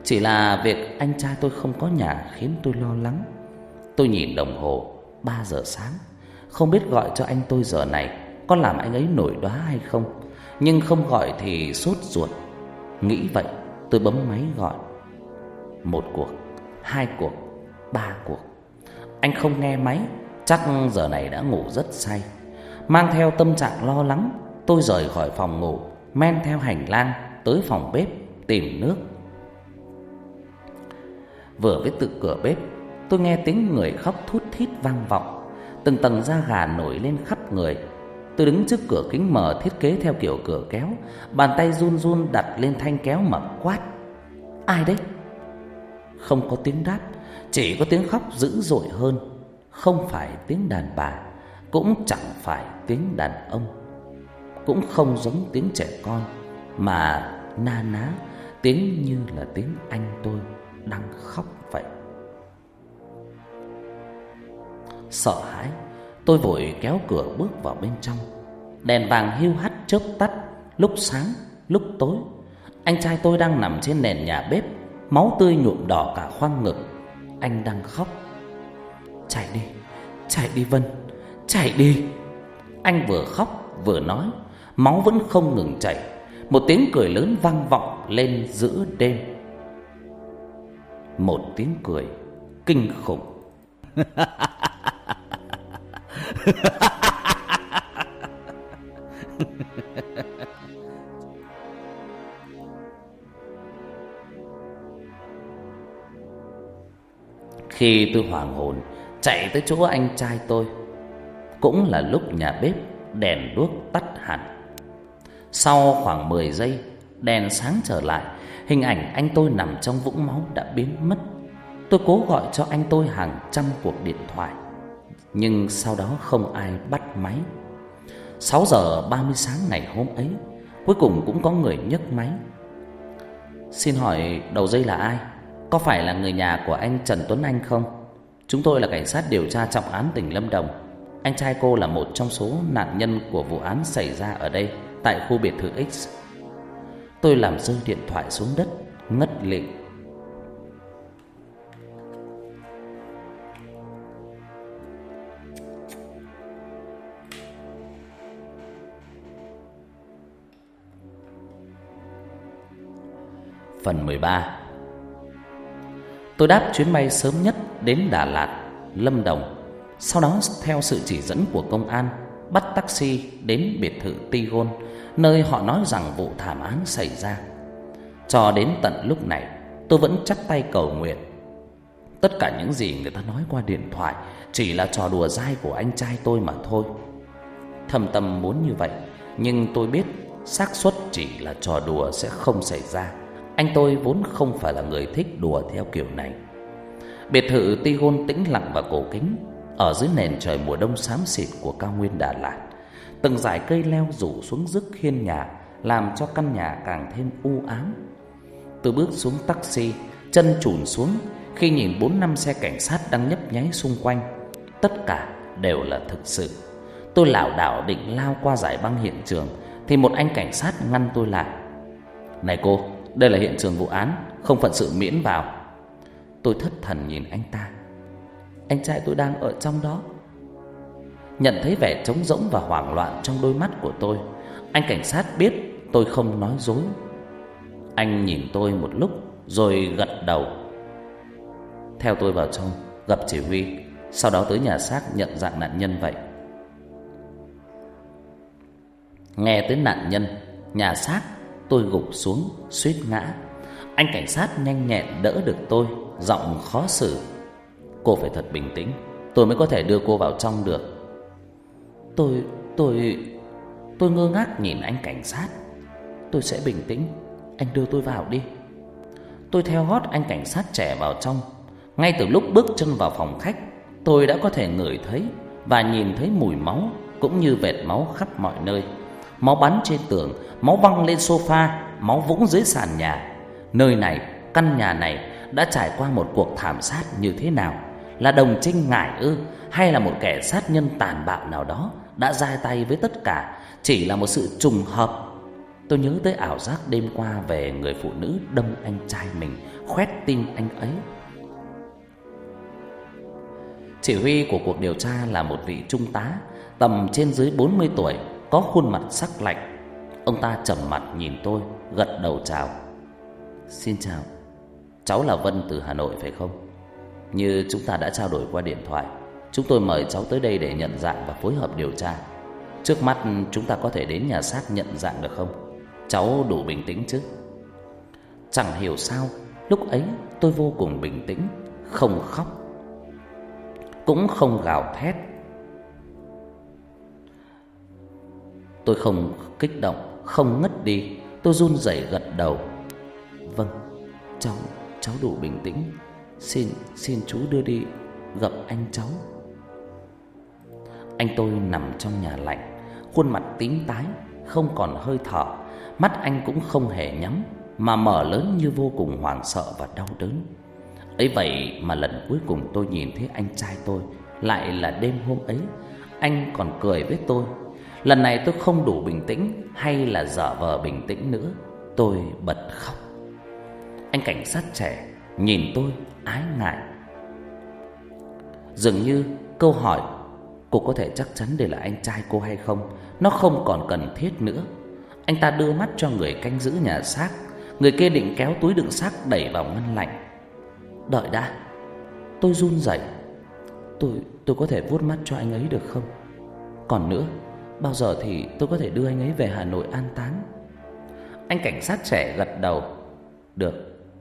Chỉ là việc anh trai tôi không có nhà khiến tôi lo lắng. Tôi nhìn đồng hồ 3 giờ sáng. Không biết gọi cho anh tôi giờ này Có làm anh ấy nổi đoá hay không, Nhưng không gọi thì sốt ruột. Nghĩ vậy, tôi bấm máy gọi. Một cuộc, Hai cuộc, Ba cuộc. Anh không nghe máy, Chắc giờ này đã ngủ rất say. Mang theo tâm trạng lo lắng, Tôi rời khỏi phòng ngủ, Men theo hành lang Tới phòng bếp Tìm nước. Vừa với tự cửa bếp, Tôi nghe tiếng người khóc thút thít vang vọng, Từng tầng da gà nổi lên khắp người. Tôi đứng trước cửa kính mở thiết kế theo kiểu cửa kéo, Bàn tay run run đặt lên thanh kéo mà quát. Ai đấy? Không có tiếng đáp, Chỉ có tiếng khóc dữ dội hơn, Không phải tiếng đàn bà cũng chẳng phải tiếng đàn ông, cũng không giống tiếng trẻ con mà na ná tiếng như là tiếng anh tôi đang khóc vậy. Sợ hãi, tôi vội kéo cửa bước vào bên trong. Đèn vàng hiu hắt chớp tắt, lúc sáng, lúc tối. Anh trai tôi đang nằm trên nền nhà bếp, máu tươi nhuộm đỏ cả khoang ngực. Anh đang khóc. "Chạy đi, chạy đi Vân." Chạy đi. Anh vừa khóc, vừa nói. Máu vẫn không ngừng chảy. Một tiếng cười lớn vang vọng lên giữa đêm. Một tiếng cười kinh khủng. [laughs] Khi tôi hoàng hồn, Chạy tới chỗ anh trai tôi. Cũng là lúc nhà bếp đèn đuốc tắt hẳn. Sau khoảng 10 giây, Đèn sáng trở lại, Hình ảnh anh tôi nằm trong vũng máu đã biến mất. Tôi cố gọi cho anh tôi hàng trăm cuộc điện thoại, Nhưng sau đó không ai bắt máy. 6 giờ 30 sáng ngày hôm ấy, Cuối cùng cũng có người nhấc máy. Xin hỏi đầu dây là ai? Có phải là người nhà của anh Trần Tuấn Anh không? Chúng tôi là cảnh sát điều tra trọng án tỉnh Lâm Đồng. Anh trai cô là một trong số nạn nhân của vụ án xảy ra ở đây tại khu biệt thự X. Tôi làm rơi điện thoại xuống đất, ngất lịm. Phần 13 Tôi đáp chuyến bay sớm nhất đến Đà Lạt, Lâm Đồng sau đó, theo sự chỉ dẫn của công an, Bắt taxi đến biệt thự Tigon Nơi họ nói rằng vụ thảm án xảy ra. Cho đến tận lúc này, Tôi vẫn chắc tay cầu nguyện. Tất cả những gì người ta nói qua điện thoại Chỉ là trò đùa dai của anh trai tôi mà thôi. Thầm tâm muốn như vậy, Nhưng tôi biết xác suất chỉ là trò đùa sẽ không xảy ra. Anh tôi vốn không phải là người thích đùa theo kiểu này. Biệt thự Tigon tĩnh lặng và cổ kính ở dưới nền trời mùa đông xám xịt của cao nguyên Đà Lạt Từng dải cây leo rủ xuống dứt hiên nhà Làm cho căn nhà càng thêm u ám. Tôi bước xuống taxi Chân trùn xuống Khi nhìn bốn năm xe cảnh sát đang nhấp nháy xung quanh Tất cả đều là thực sự. Tôi lảo đảo định lao qua giải băng hiện trường Thì một anh cảnh sát ngăn tôi lại. Này cô, đây là hiện trường vụ án Không phận sự miễn vào. Tôi thất thần nhìn anh ta. Anh trai tôi đang ở trong đó. Nhận thấy vẻ trống rỗng và hoảng loạn trong đôi mắt của tôi, Anh cảnh sát biết tôi không nói dối. Anh nhìn tôi một lúc rồi gật đầu. Theo tôi vào trong, gặp chỉ huy, Sau đó tới nhà xác nhận dạng nạn nhân vậy. Nghe tới nạn nhân, Nhà xác tôi gục xuống, suýt ngã. Anh cảnh sát nhanh nhẹn đỡ được tôi, Giọng khó xử. Cô phải thật bình tĩnh. Tôi mới có thể đưa cô vào trong được. Tôi, tôi, tôi ngơ ngác nhìn anh cảnh sát. Tôi sẽ bình tĩnh. Anh đưa tôi vào đi. Tôi theo gót anh cảnh sát trẻ vào trong. Ngay từ lúc bước chân vào phòng khách Tôi đã có thể ngửi thấy Và nhìn thấy mùi máu Cũng như vệt máu khắp mọi nơi. Máu bắn trên tường Máu văng lên sofa Máu vũng dưới sàn nhà. Nơi này, căn nhà này Đã trải qua một cuộc thảm sát như thế nào? Là đồng trinh ngải ư, Hay là một kẻ sát nhân tàn bạo nào đó Đã ra tay với tất cả, Chỉ là một sự trùng hợp. Tôi nhớ tới ảo giác đêm qua Về người phụ nữ đâm anh trai mình, Khoét tim anh ấy. Chỉ huy của cuộc điều tra là một vị trung tá, Tầm trên dưới 40 tuổi, Có khuôn mặt sắc lạnh. Ông ta trầm mặt nhìn tôi, Gật đầu chào. Xin chào, Cháu là Vân từ Hà Nội phải không? Như chúng ta đã trao đổi qua điện thoại. Chúng tôi mời cháu tới đây để nhận dạng và phối hợp điều tra. Trước mắt, chúng ta có thể đến nhà xác nhận dạng được không? Cháu đủ bình tĩnh chứ? Chẳng hiểu sao, Lúc ấy tôi vô cùng bình tĩnh, Không khóc, Cũng không gào thét. Tôi không kích động, Không ngất đi. Tôi run rẩy gật đầu. Vâng Cháu Cháu đủ bình tĩnh. Xin, xin chú đưa đi gặp anh cháu. Anh tôi nằm trong nhà lạnh Khuôn mặt tím tái Không còn hơi thở. Mắt anh cũng không hề nhắm Mà mở lớn như vô cùng hoảng sợ và đau đớn. Ấy vậy mà lần cuối cùng tôi nhìn thấy anh trai tôi Lại là đêm hôm ấy Anh còn cười với tôi. Lần này tôi không đủ bình tĩnh Hay là giả vờ bình tĩnh nữa Tôi bật khóc. Anh cảnh sát trẻ Nhìn tôi ái ngại. Dường như câu hỏi Cô có thể chắc chắn đây là anh trai cô hay không, Nó không còn cần thiết nữa. Anh ta đưa mắt cho người canh giữ nhà xác, Người kia định kéo túi đựng xác đẩy vào ngăn lạnh. Đợi đã, Tôi run rẩy. Tôi tôi có thể vuốt mắt cho anh ấy được không? Còn nữa, Bao giờ thì tôi có thể đưa anh ấy về Hà Nội an táng? Anh cảnh sát trẻ gật đầu. Được,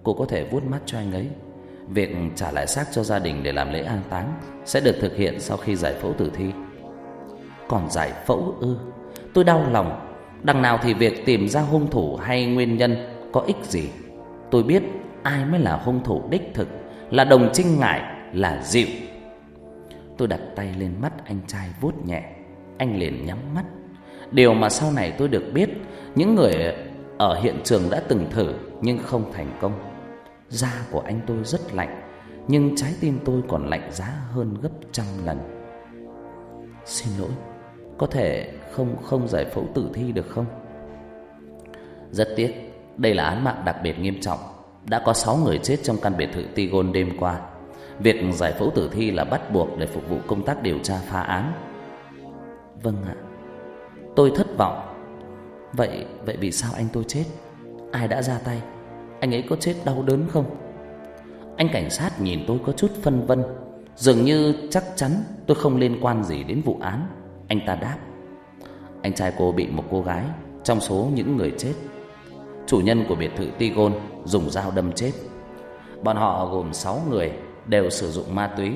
Cô có thể vuốt mắt cho anh ấy. Việc trả lại xác cho gia đình để làm lễ an táng Sẽ được thực hiện sau khi giải phẫu tử thi. Còn giải phẫu ư? Tôi đau lòng. Đằng nào thì việc tìm ra hung thủ hay nguyên nhân Có ích gì? Tôi biết ai mới là hung thủ đích thực, Là đồng trinh ngại Là dịu. Tôi đặt tay lên mắt anh trai vuốt nhẹ. Anh liền nhắm mắt. Điều mà sau này tôi được biết, Những người ở hiện trường đã từng thử Nhưng không thành công. Da của anh tôi rất lạnh, Nhưng trái tim tôi còn lạnh giá hơn gấp trăm lần. Xin lỗi, Có thể không không giải phẫu tử thi được không? Rất tiếc, Đây là án mạng đặc biệt nghiêm trọng. Đã có 6 người chết trong căn biệt thự Tigon đêm qua. Việc giải phẫu tử thi là bắt buộc để phục vụ công tác điều tra phá án. Vâng ạ. Tôi thất vọng. Vậy vậy vì sao anh tôi chết? Ai đã ra tay? Anh ấy có chết đau đớn không? Anh cảnh sát nhìn tôi có chút phân vân. Dường như chắc chắn tôi không liên quan gì đến vụ án. Anh ta đáp. Anh trai cô bị một cô gái, Trong số những người chết. Chủ nhân của biệt thự Tigon dùng dao đâm chết. Bọn họ gồm 6 người Đều sử dụng ma túy.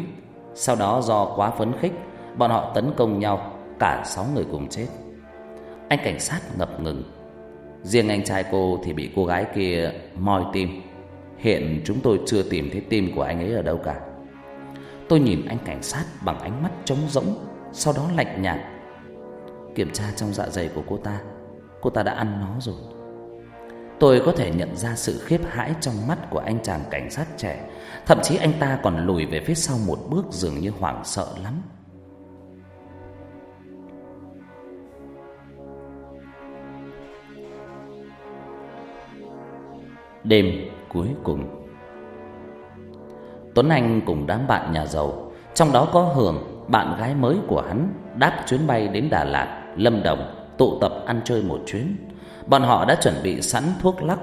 Sau đó do quá phấn khích, Bọn họ tấn công nhau, Cả 6 người cùng chết. Anh cảnh sát ngập ngừng. Riêng anh trai cô thì bị cô gái kia moi tim. Hiện chúng tôi chưa tìm thấy tim của anh ấy ở đâu cả. Tôi nhìn anh cảnh sát bằng ánh mắt trống rỗng, Sau đó lạnh nhạt. Kiểm tra trong dạ dày của cô ta Cô ta đã ăn nó rồi. Tôi có thể nhận ra sự khiếp hãi trong mắt của anh chàng cảnh sát trẻ. Thậm chí anh ta còn lùi về phía sau một bước dường như hoảng sợ lắm. Đêm cuối cùng. Tuấn Anh cùng đám bạn nhà giàu Trong đó có Hường Bạn gái mới của hắn Đáp chuyến bay đến Đà Lạt, Lâm Đồng Tụ tập ăn chơi một chuyến. Bọn họ đã chuẩn bị sẵn thuốc lắc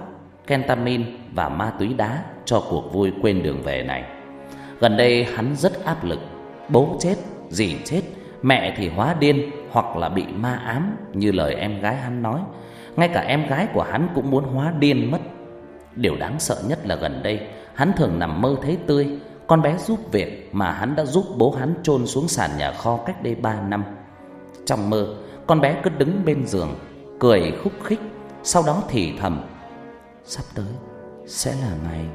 Kentamin và ma túy đá Cho cuộc vui quên đường về này. Gần đây hắn rất áp lực Bố chết, dì chết Mẹ thì hóa điên Hoặc là bị ma ám Như lời em gái hắn nói. Ngay cả em gái của hắn cũng muốn hóa điên mất. Điều đáng sợ nhất là gần đây, Hắn thường nằm mơ thấy tươi. Con bé giúp việc mà hắn đã giúp bố hắn chôn xuống sàn nhà kho cách đây 3 năm. Trong mơ, Con bé cứ đứng bên giường, Cười khúc khích, Sau đó thì thầm, Sắp tới sẽ là ngày.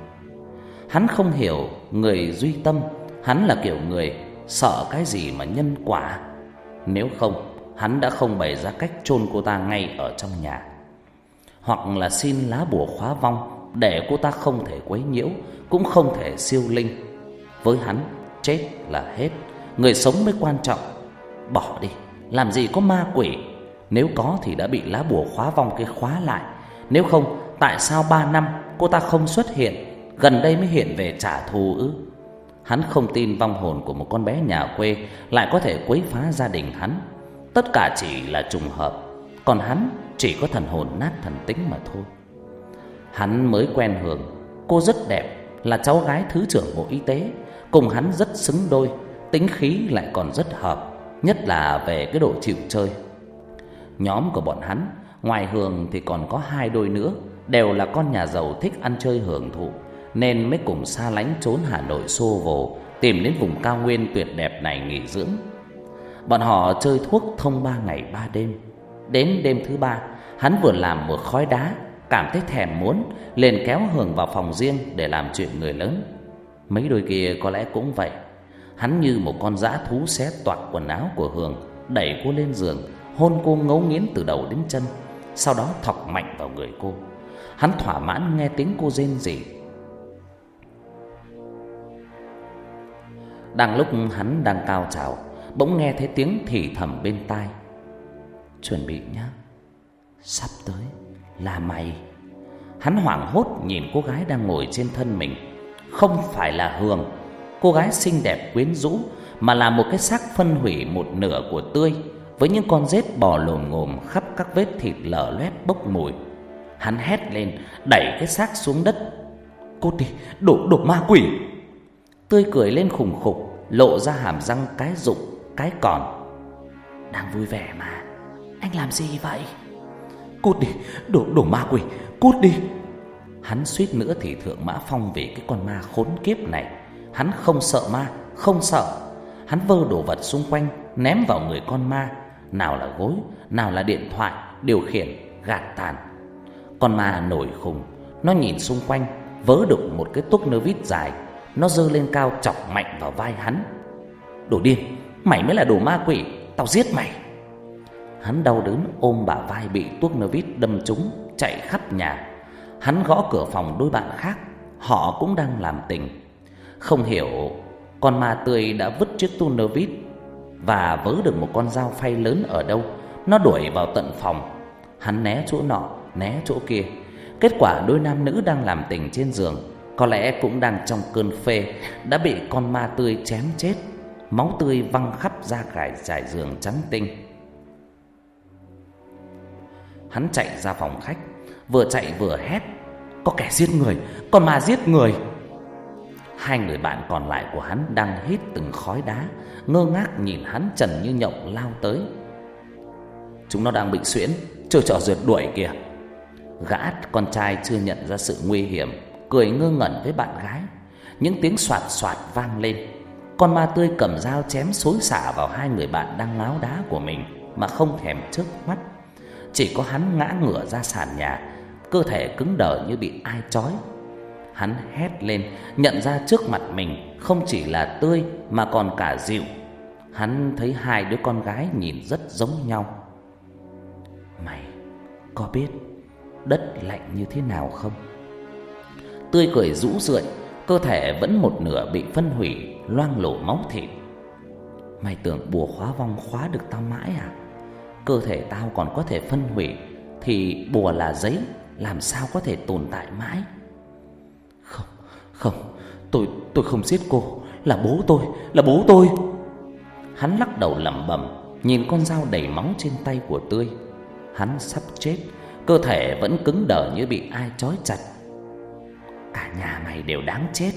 Hắn không hiểu người duy tâm, Hắn là kiểu người sợ cái gì mà nhân quả. Nếu không, Hắn đã không bày ra cách chôn cô ta ngay ở trong nhà. Hoặc là xin lá bùa khóa vong để cô ta không thể quấy nhiễu, cũng không thể siêu linh. Với hắn, chết là hết, người sống mới quan trọng. Bỏ đi, làm gì có ma quỷ, nếu có thì đã bị lá bùa khóa vòng cái khóa lại. Nếu không, tại sao ba năm cô ta không xuất hiện, gần đây mới hiện về trả thù ư? Hắn không tin vong hồn của một con bé nhà quê lại có thể quấy phá gia đình hắn. Tất cả chỉ là trùng hợp, còn hắn chỉ có thần hồn nát thần tính mà thôi. Hắn mới quen Hường Cô rất đẹp, Là cháu gái Thứ trưởng Bộ Y tế. Cùng hắn rất xứng đôi, Tính khí lại còn rất hợp, Nhất là về cái độ chịu chơi. Nhóm của bọn hắn, Ngoài Hường thì còn có hai đôi nữa, Đều là con nhà giàu thích ăn chơi hưởng thụ, Nên mới cùng xa lánh trốn Hà Nội xô vồ, Tìm đến vùng cao nguyên tuyệt đẹp này nghỉ dưỡng. Bọn họ chơi thuốc thông ba ngày ba đêm. Đến đêm thứ ba, Hắn vừa làm một khói đá cảm thấy thèm muốn, liền kéo Hường vào phòng riêng để làm chuyện người lớn. Mấy đôi kia có lẽ cũng vậy. Hắn như một con dã thú xé toạc quần áo của Hường, đẩy cô lên giường, hôn cô ngấu nghiến từ đầu đến chân, sau đó thọc mạnh vào người cô. Hắn thỏa mãn nghe tiếng cô rên rỉ. Đang lúc hắn đang cao trào, bỗng nghe thấy tiếng thì thầm bên tai. Chuẩn bị nhé, sắp tới. Là mày. Hắn hoảng hốt nhìn cô gái đang ngồi trên thân mình. Không phải là Hường. Cô gái xinh đẹp quyến rũ Mà là một cái xác phân hủy một nửa của tươi Với những con rết bò lồm ngồm Khắp các vết thịt lở loét bốc mùi. Hắn hét lên Đẩy cái xác xuống đất. Cô đi, đổ, đổ ma quỷ! Tươi cười lên khủng khục Lộ ra hàm răng cái rụng, cái còn. Đang vui vẻ mà. Anh làm gì vậy? Cút đi Đồ, đồ ma quỷ Cút đi. Hắn suýt nữa thì thượng mã phong về cái con ma khốn kiếp này. Hắn không sợ ma Không sợ. Hắn vơ đồ vật xung quanh Ném vào người con ma. Nào là gối Nào là điện thoại Điều khiển Gạt tàn. Con ma nổi khùng Nó nhìn xung quanh Vớ được một cái túc nơ vít dài. Nó dơ lên cao chọc mạnh vào vai hắn. Đồ điên Mày mới là đồ ma quỷ Tao giết mày. Hắn đau đớn ôm bả vai bị tuốc nơ vít đâm trúng, Chạy khắp nhà. Hắn gõ cửa phòng đôi bạn khác, Họ cũng đang làm tình. Không hiểu, Con ma tươi đã vứt chiếc tuốc nơ vít Và vớ được một con dao phay lớn ở đâu. Nó đuổi vào tận phòng. Hắn né chỗ nọ, Né chỗ kia. Kết quả đôi nam nữ đang làm tình trên giường, Có lẽ cũng đang trong cơn phê, Đã bị con ma tươi chém chết. Máu tươi văng khắp da cải, trải giường trắng tinh. Hắn chạy ra phòng khách, Vừa chạy vừa hét, Có kẻ giết người, Có ma giết người. Hai người bạn còn lại của hắn đang hít từng khói đá, Ngơ ngác nhìn hắn trần như nhộng lao tới. Chúng nó đang bị xuyễn, Chờ trò rượt đuổi kìa. Gã con trai chưa nhận ra sự nguy hiểm, Cười ngơ ngẩn với bạn gái. Những tiếng soạt soạt vang lên. Con ma tươi cầm dao chém xối xả vào hai người bạn đang ngáo đá của mình Mà không thèm trước mắt. Chỉ có hắn ngã ngửa ra sàn nhà, Cơ thể cứng đờ như bị ai chói Hắn hét lên, Nhận ra trước mặt mình Không chỉ là tươi mà còn cả dịu. Hắn thấy hai đứa con gái nhìn rất giống nhau. Mày, có biết Đất lạnh như thế nào không? Tươi cười rũ rượi, Cơ thể vẫn một nửa bị phân hủy, Loang lổ máu thịt. Mày tưởng bùa khóa vong khóa được tao mãi à? cơ thể tao còn có thể phân hủy thì bùa là giấy làm sao có thể tồn tại mãi. Không, không, tôi tôi không giết cô, là bố tôi, là bố tôi. Hắn lắc đầu lẩm bẩm, nhìn con dao đầy móng trên tay của tươi. Hắn sắp chết, cơ thể vẫn cứng đờ như bị ai trói chặt. Cả nhà mày đều đáng chết.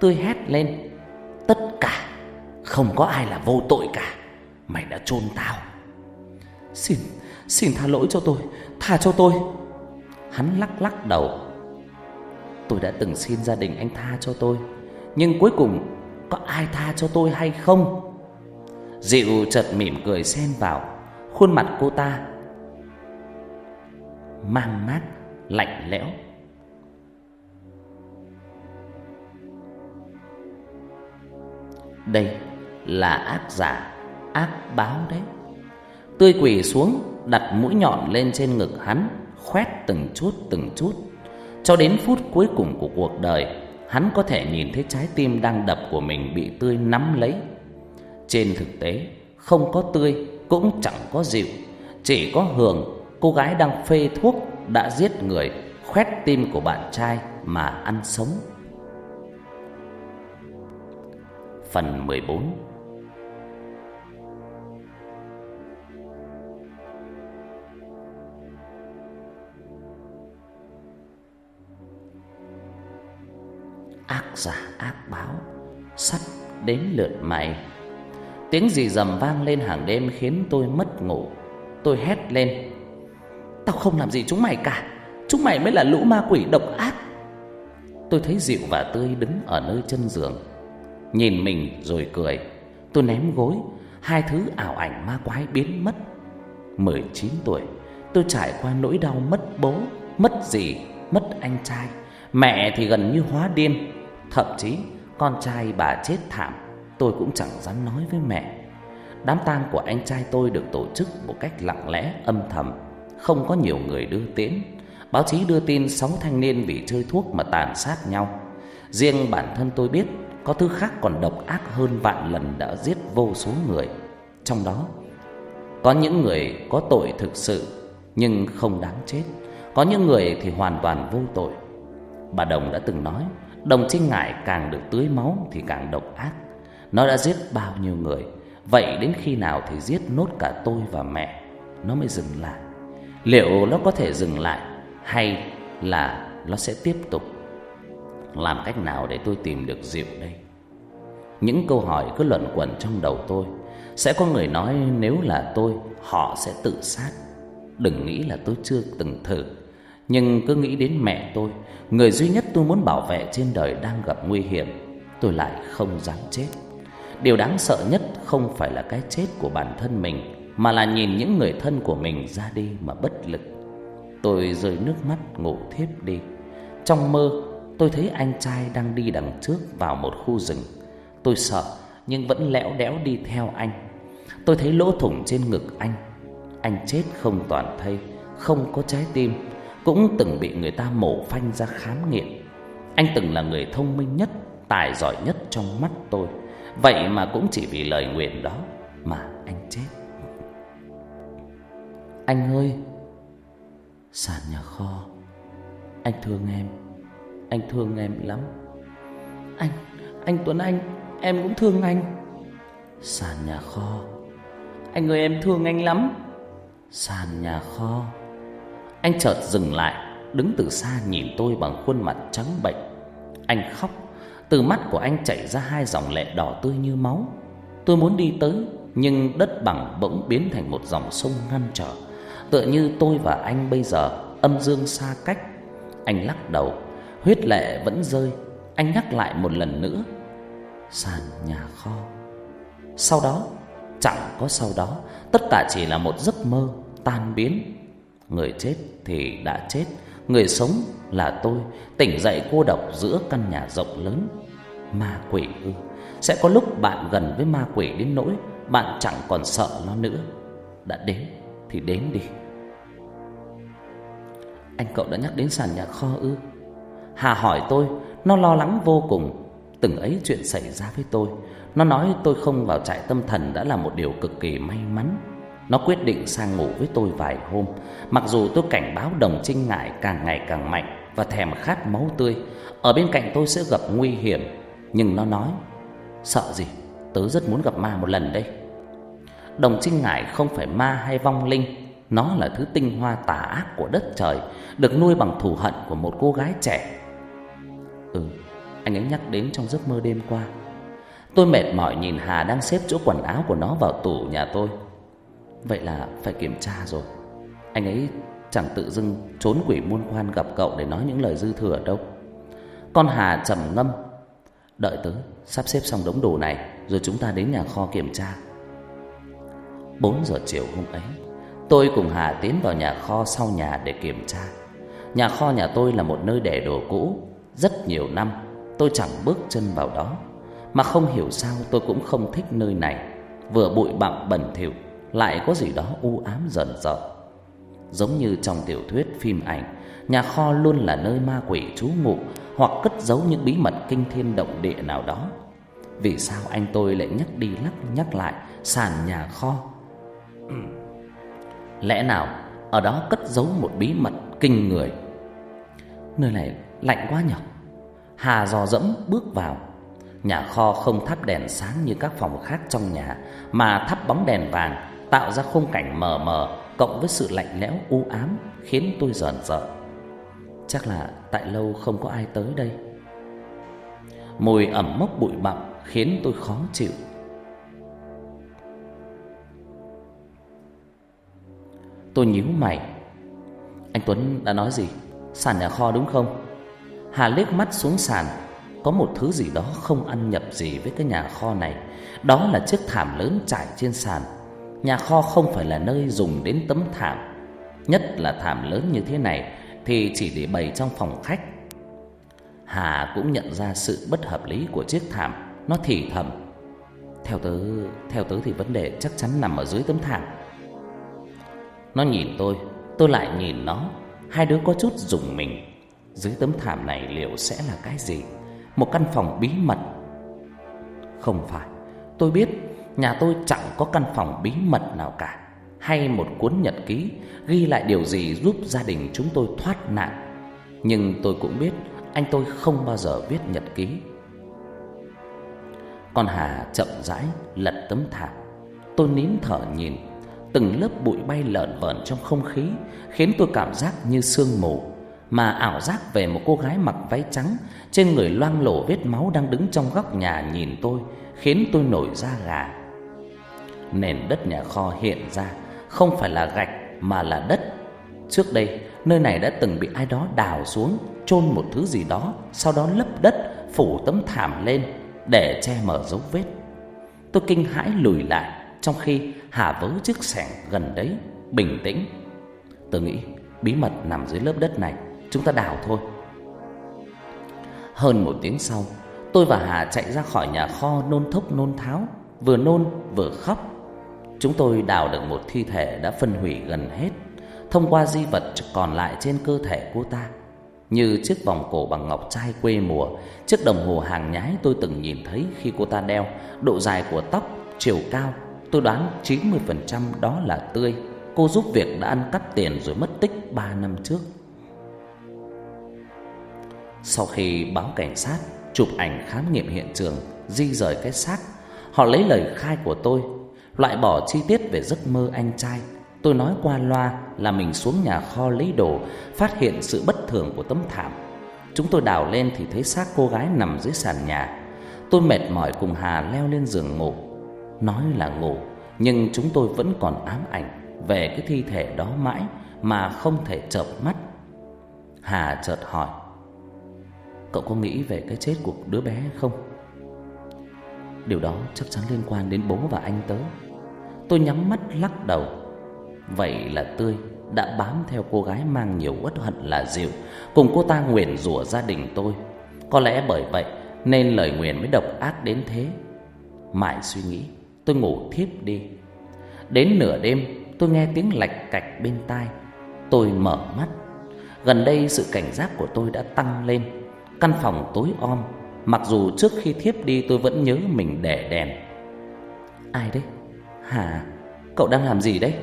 Tươi hét lên, tất cả không có ai là vô tội cả. Mày đã chôn tao Xin, xin tha lỗi cho tôi Tha cho tôi. Hắn lắc lắc đầu. Tôi đã từng xin gia đình anh tha cho tôi Nhưng cuối cùng Có ai tha cho tôi hay không? Dịu chợt mỉm cười xen vào Khuôn mặt cô ta Mang mát Lạnh lẽo. Đây là ác giả Ác báo đấy. Tươi quỳ xuống, Đặt mũi nhọn lên trên ngực hắn, Khoét từng chút từng chút. Cho đến phút cuối cùng của cuộc đời, Hắn có thể nhìn thấy trái tim đang đập của mình Bị Tươi nắm lấy. Trên thực tế, Không có Tươi, cũng chẳng có dịu. Chỉ có Hường, Cô gái đang phê thuốc Đã giết người, Khoét tim của bạn trai Mà ăn sống. Phần 14 ác giả ác báo sắp đến lượt mày. Tiếng gì rầm vang lên hàng đêm khiến tôi mất ngủ. Tôi hét lên. Tao không làm gì chúng mày cả. Chúng mày mới là lũ ma quỷ độc ác. Tôi thấy dịu và tươi đứng ở nơi chân giường. Nhìn mình rồi cười. Tôi ném gối. Hai thứ ảo ảnh ma quái biến mất. 19 tuổi tôi trải qua nỗi đau mất bố mất gì, mất anh trai. Mẹ thì gần như hóa điên Thậm chí con trai bà chết thảm Tôi cũng chẳng dám nói với mẹ. Đám tang của anh trai tôi được tổ chức một cách lặng lẽ, âm thầm Không có nhiều người đưa tiễn. Báo chí đưa tin 6 thanh niên vì chơi thuốc mà tàn sát nhau. Riêng bản thân tôi biết Có thứ khác còn độc ác hơn vạn lần đã giết vô số người. Trong đó Có những người có tội thực sự Nhưng không đáng chết Có những người thì hoàn toàn vô tội. Bà Đồng đã từng nói, Đồng Trinh Ngải càng được tưới máu thì càng độc ác. Nó đã giết bao nhiêu người, Vậy đến khi nào thì giết nốt cả tôi và mẹ? Nó mới dừng lại. Liệu nó có thể dừng lại Hay là nó sẽ tiếp tục? Làm cách nào để tôi tìm được Diệu đây? Những câu hỏi cứ luẩn quẩn trong đầu tôi. Sẽ có người nói nếu là tôi, Họ sẽ tự sát. Đừng nghĩ là tôi chưa từng thử, Nhưng cứ nghĩ đến mẹ tôi Người duy nhất tôi muốn bảo vệ trên đời đang gặp nguy hiểm, Tôi lại không dám chết. Điều đáng sợ nhất không phải là cái chết của bản thân mình, Mà là nhìn những người thân của mình ra đi mà bất lực. Tôi rơi nước mắt ngủ thiếp đi. Trong mơ, tôi thấy anh trai đang đi đằng trước vào một khu rừng. Tôi sợ, nhưng vẫn lẽo đẽo đi theo anh. Tôi thấy lỗ thủng trên ngực anh. Anh chết không toàn thây, Không có trái tim cũng từng bị người ta mổ phanh ra khám nghiệm. Anh từng là người thông minh nhất, tài giỏi nhất trong mắt tôi. Vậy mà cũng chỉ vì lời nguyện đó mà anh chết. Anh ơi, sàn nhà kho, anh thương em, anh thương em lắm. Anh, anh Tuấn Anh, em cũng thương anh. Sàn nhà kho, anh ơi em thương anh lắm. Sàn nhà kho. Anh chợt dừng lại, Đứng từ xa nhìn tôi bằng khuôn mặt trắng bệnh Anh khóc, Từ mắt của anh chảy ra hai dòng lệ đỏ tươi như máu. Tôi muốn đi tới, Nhưng đất bằng bỗng biến thành một dòng sông ngăn trở. Tựa như tôi và anh bây giờ, Âm dương xa cách. Anh lắc đầu, Huyết lệ vẫn rơi. Anh nhắc lại một lần nữa, Sàn nhà kho. Sau đó, Chẳng có sau đó, Tất cả chỉ là một giấc mơ Tan biến. Người chết thì đã chết. Người sống là tôi. Tỉnh dậy cô độc giữa căn nhà rộng lớn. Ma quỷ ư. Sẽ có lúc bạn gần với ma quỷ đến nỗi Bạn chẳng còn sợ nó nữa. Đã đến thì đến đi. Anh cậu đã nhắc đến sàn nhà kho ư? Hà hỏi tôi. Nó lo lắng vô cùng. Từng ấy chuyện xảy ra với tôi. Nó nói tôi không vào trại tâm thần đã là một điều cực kỳ may mắn. Nó quyết định sang ngủ với tôi vài hôm. Mặc dù tôi cảnh báo đồng trinh ngại càng ngày càng mạnh Và thèm khát máu tươi, Ở bên cạnh tôi sẽ gặp nguy hiểm. Nhưng nó nói, Sợ gì? Tớ rất muốn gặp ma một lần đây. Đồng trinh ngại không phải ma hay vong linh, Nó là thứ tinh hoa tà ác của đất trời, Được nuôi bằng thù hận của một cô gái trẻ. Ừ Anh ấy nhắc đến trong giấc mơ đêm qua. Tôi mệt mỏi nhìn Hà đang xếp chỗ quần áo của nó vào tủ nhà tôi. Vậy là phải kiểm tra rồi. Anh ấy chẳng tự dưng trốn quỷ muôn quan gặp cậu để nói những lời dư thừa đâu. Con Hà trầm ngâm. Đợi tớ sắp xếp xong đống đồ này, Rồi chúng ta đến nhà kho kiểm tra. 4 giờ chiều hôm ấy, Tôi cùng Hà tiến vào nhà kho sau nhà để kiểm tra. Nhà kho nhà tôi là một nơi để đồ cũ, Rất nhiều năm tôi chẳng bước chân vào đó. Mà không hiểu sao tôi cũng không thích nơi này. Vừa bụi bặm bẩn thỉu lại có gì đó u ám dần dần. Giống như trong tiểu thuyết phim ảnh, nhà kho luôn là nơi ma quỷ trú ngụ hoặc cất giấu những bí mật kinh thiên động địa nào đó. Vì sao anh tôi lại nhắc đi lắc nhắc lại sàn nhà kho? [clears throat] Lẽ nào ở đó cất giấu một bí mật kinh người? Nơi này lạnh quá nhỉ? Hà dò dẫm bước vào. Nhà kho không thắp đèn sáng như các phòng khác trong nhà mà thắp bóng đèn vàng tạo ra khung cảnh mờ mờ cộng với sự lạnh lẽo u ám khiến tôi rờn rợn. Chắc là tại lâu không có ai tới đây. Mùi ẩm mốc bụi bặm khiến tôi khó chịu. Tôi nhíu mày. Anh Tuấn đã nói gì? Sàn nhà kho đúng không? Hà liếc mắt xuống sàn, có một thứ gì đó không ăn nhập gì với cái nhà kho này, đó là chiếc thảm lớn trải trên sàn Nhà kho không phải là nơi dùng đến tấm thảm. Nhất là thảm lớn như thế này Thì chỉ để bày trong phòng khách. Hà cũng nhận ra sự bất hợp lý của chiếc thảm. Nó thì thầm Theo tớ, theo tớ thì vấn đề chắc chắn nằm ở dưới tấm thảm. Nó nhìn tôi, tôi lại nhìn nó. Hai đứa có chút dùng mình. Dưới tấm thảm này liệu sẽ là cái gì? Một căn phòng bí mật. Không phải Tôi biết Nhà tôi chẳng có căn phòng bí mật nào cả. Hay một cuốn nhật ký Ghi lại điều gì giúp gia đình chúng tôi thoát nạn. Nhưng tôi cũng biết Anh tôi không bao giờ viết nhật ký. Con Hà chậm rãi lật tấm thảm. Tôi nín thở nhìn. Từng lớp bụi bay lợn vợn trong không khí Khiến tôi cảm giác như sương mù, Mà ảo giác về một cô gái mặc váy trắng Trên người loang lổ vết máu đang đứng trong góc nhà nhìn tôi Khiến tôi nổi da gà nền đất nhà kho hiện ra không phải là gạch mà là đất. Trước đây, nơi này đã từng bị ai đó đào xuống, chôn một thứ gì đó, sau đó lấp đất, phủ tấm thảm lên để che mờ dấu vết. Tôi kinh hãi lùi lại, trong khi Hà vớ chiếc xẻng gần đấy, bình tĩnh. Tôi nghĩ bí mật nằm dưới lớp đất này, chúng ta đào thôi. Hơn một tiếng sau, tôi và Hà chạy ra khỏi nhà kho nôn thốc nôn tháo, vừa nôn vừa khóc. Chúng tôi đào được một thi thể đã phân hủy gần hết Thông qua di vật còn lại trên cơ thể cô ta Như chiếc vòng cổ bằng ngọc trai quê mùa Chiếc đồng hồ hàng nhái tôi từng nhìn thấy khi cô ta đeo Độ dài của tóc, chiều cao Tôi đoán 90% đó là tươi. Cô giúp việc đã ăn cắp tiền rồi mất tích ba năm trước. Sau khi báo cảnh sát Chụp ảnh khám nghiệm hiện trường Di rời cái xác Họ lấy lời khai của tôi Loại bỏ chi tiết về giấc mơ anh trai. Tôi nói qua loa là mình xuống nhà kho lấy đồ, Phát hiện sự bất thường của tấm thảm. Chúng tôi đào lên thì thấy xác cô gái nằm dưới sàn nhà. Tôi mệt mỏi cùng Hà leo lên giường ngủ. Nói là ngủ, Nhưng chúng tôi vẫn còn ám ảnh Về cái thi thể đó mãi Mà không thể chợp mắt. Hà chợt hỏi, Cậu có nghĩ về cái chết của đứa bé không? Điều đó chắc chắn liên quan đến bố và anh tớ. Tôi nhắm mắt lắc đầu. Vậy là tôi đã bám theo cô gái mang nhiều uất hận là Diệu Cùng cô ta nguyền rủa gia đình tôi. Có lẽ bởi vậy nên lời nguyền mới độc ác đến thế. Mãi suy nghĩ, tôi ngủ thiếp đi. Đến nửa đêm, tôi nghe tiếng lạch cạch bên tai. Tôi mở mắt. Gần đây sự cảnh giác của tôi đã tăng lên. Căn phòng tối om, Mặc dù trước khi thiếp đi tôi vẫn nhớ mình để đèn. Ai đấy? Hả? Cậu đang làm gì đấy?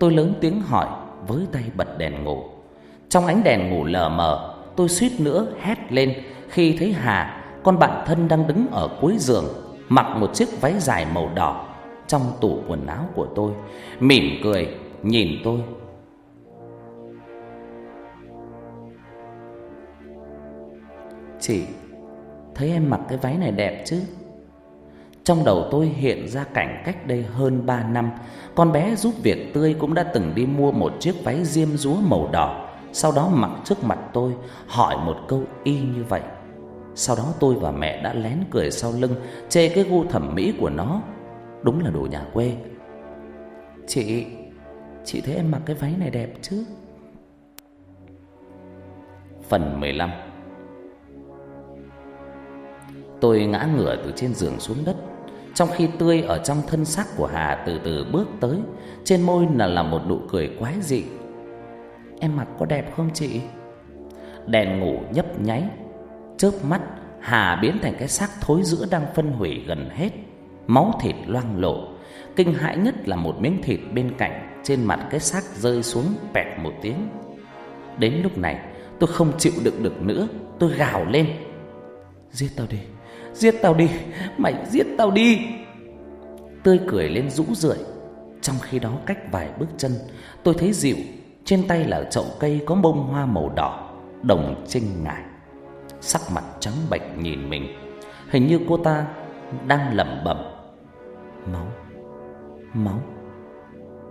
Tôi lớn tiếng hỏi, Với tay bật đèn ngủ. Trong ánh đèn ngủ lờ mờ, Tôi suýt nữa hét lên Khi thấy Hà, Con bạn thân đang đứng ở cuối giường, Mặc một chiếc váy dài màu đỏ Trong tủ quần áo của tôi, Mỉm cười, nhìn tôi. Chị, Thấy em mặc cái váy này đẹp chứ? Trong đầu tôi hiện ra cảnh cách đây hơn 3 năm, con bé giúp việc tươi cũng đã từng đi mua một chiếc váy diêm dúa màu đỏ, sau đó mặc trước mặt tôi, hỏi một câu y như vậy. Sau đó tôi và mẹ đã lén cười sau lưng, chê cái gu thẩm mỹ của nó, đúng là đồ nhà quê. Chị, chị thấy em mặc cái váy này đẹp chứ? Phần 15 Tôi ngã ngửa từ trên giường xuống đất trong khi tươi ở trong thân xác của Hà từ từ bước tới, Trên môi là là một nụ cười quái dị. Em mặc có đẹp không chị? Đèn ngủ nhấp nháy. Chớp mắt, Hà biến thành cái xác thối rữa đang phân hủy gần hết. Máu thịt loang lộ Kinh hãi nhất là một miếng thịt bên cạnh, Trên mặt cái xác rơi xuống pẹt một tiếng. Đến lúc này, tôi không chịu đựng được nữa, Tôi gào lên. Giết tao đi. Giết tao đi Mày giết tao đi. Tươi cười lên rũ rượi. Trong khi đó cách vài bước chân Tôi thấy dịu. Trên tay là chậu cây có bông hoa màu đỏ Đồng trinh ngại Sắc mặt trắng bệch nhìn mình. Hình như cô ta đang lẩm bẩm. Máu Máu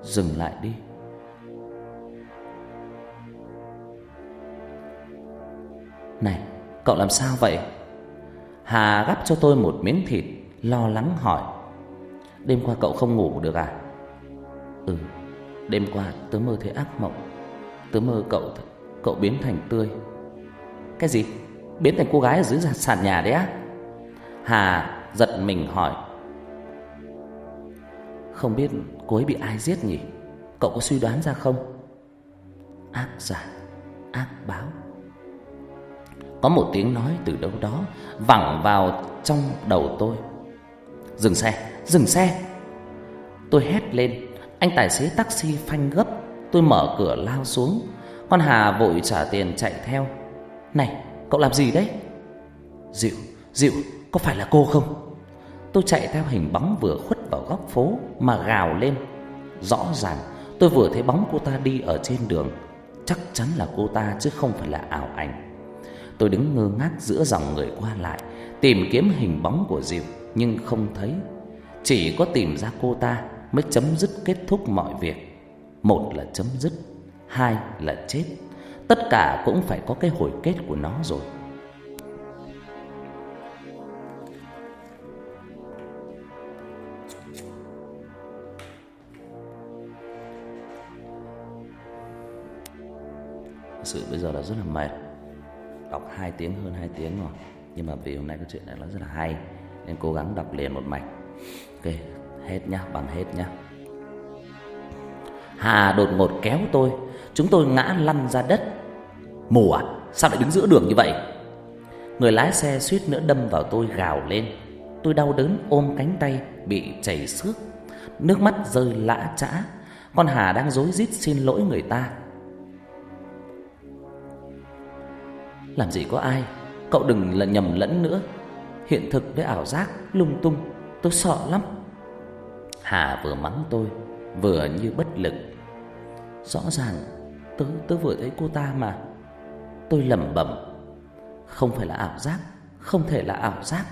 Dừng lại đi. Này, cậu làm sao vậy? Hà gắp cho tôi một miếng thịt, Lo lắng hỏi. Đêm qua cậu không ngủ được à? Ừ Đêm qua tớ mơ thấy ác mộng. Tớ mơ cậu Cậu biến thành tươi. Cái gì? Biến thành cô gái ở dưới sàn nhà đấy á? Hà giật mình hỏi. Không biết cô ấy bị ai giết nhỉ? Cậu có suy đoán ra không? Ác giả, Ác báo. Có một tiếng nói từ đâu đó vẳng vào trong đầu tôi. Dừng xe, dừng xe. Tôi hét lên. Anh tài xế taxi phanh gấp. Tôi mở cửa lao xuống. Con Hà vội trả tiền chạy theo. Này, cậu làm gì đấy? Dịu, dịu, có phải là cô không? Tôi chạy theo hình bóng vừa khuất vào góc phố mà gào lên. Rõ ràng tôi vừa thấy bóng cô ta đi ở trên đường. Chắc chắn là cô ta chứ không phải là ảo ảnh. Tôi đứng ngơ ngác giữa dòng người qua lại, Tìm kiếm hình bóng của Diệu Nhưng không thấy. Chỉ có tìm ra cô ta Mới chấm dứt kết thúc mọi việc. Một là chấm dứt, Hai là chết. Tất cả cũng phải có cái hồi kết của nó rồi. Sự bây giờ là rất là mệt đọc 2 tiếng, hơn 2 tiếng rồi. Nhưng mà vì hôm nay cái chuyện này nó rất là hay, nên cố gắng đọc liền một mạch. Ok, hết nhá, bằng hết nhá. Hà đột ngột kéo tôi. Chúng tôi ngã lăn ra đất. Mù à sao lại đứng giữa đường như vậy? Người lái xe suýt nữa đâm vào tôi gào lên. Tôi đau đớn ôm cánh tay bị chảy xước. Nước mắt rơi lã chã con hà đang dối rít xin lỗi người ta. Làm gì có ai Cậu đừng là nhầm lẫn nữa. Hiện thực với ảo giác lung tung Tôi sợ lắm. Hà vừa mắng tôi Vừa như bất lực. Rõ ràng tớ, tớ vừa thấy cô ta mà. Tôi lẩm bẩm Không phải là ảo giác Không thể là ảo giác.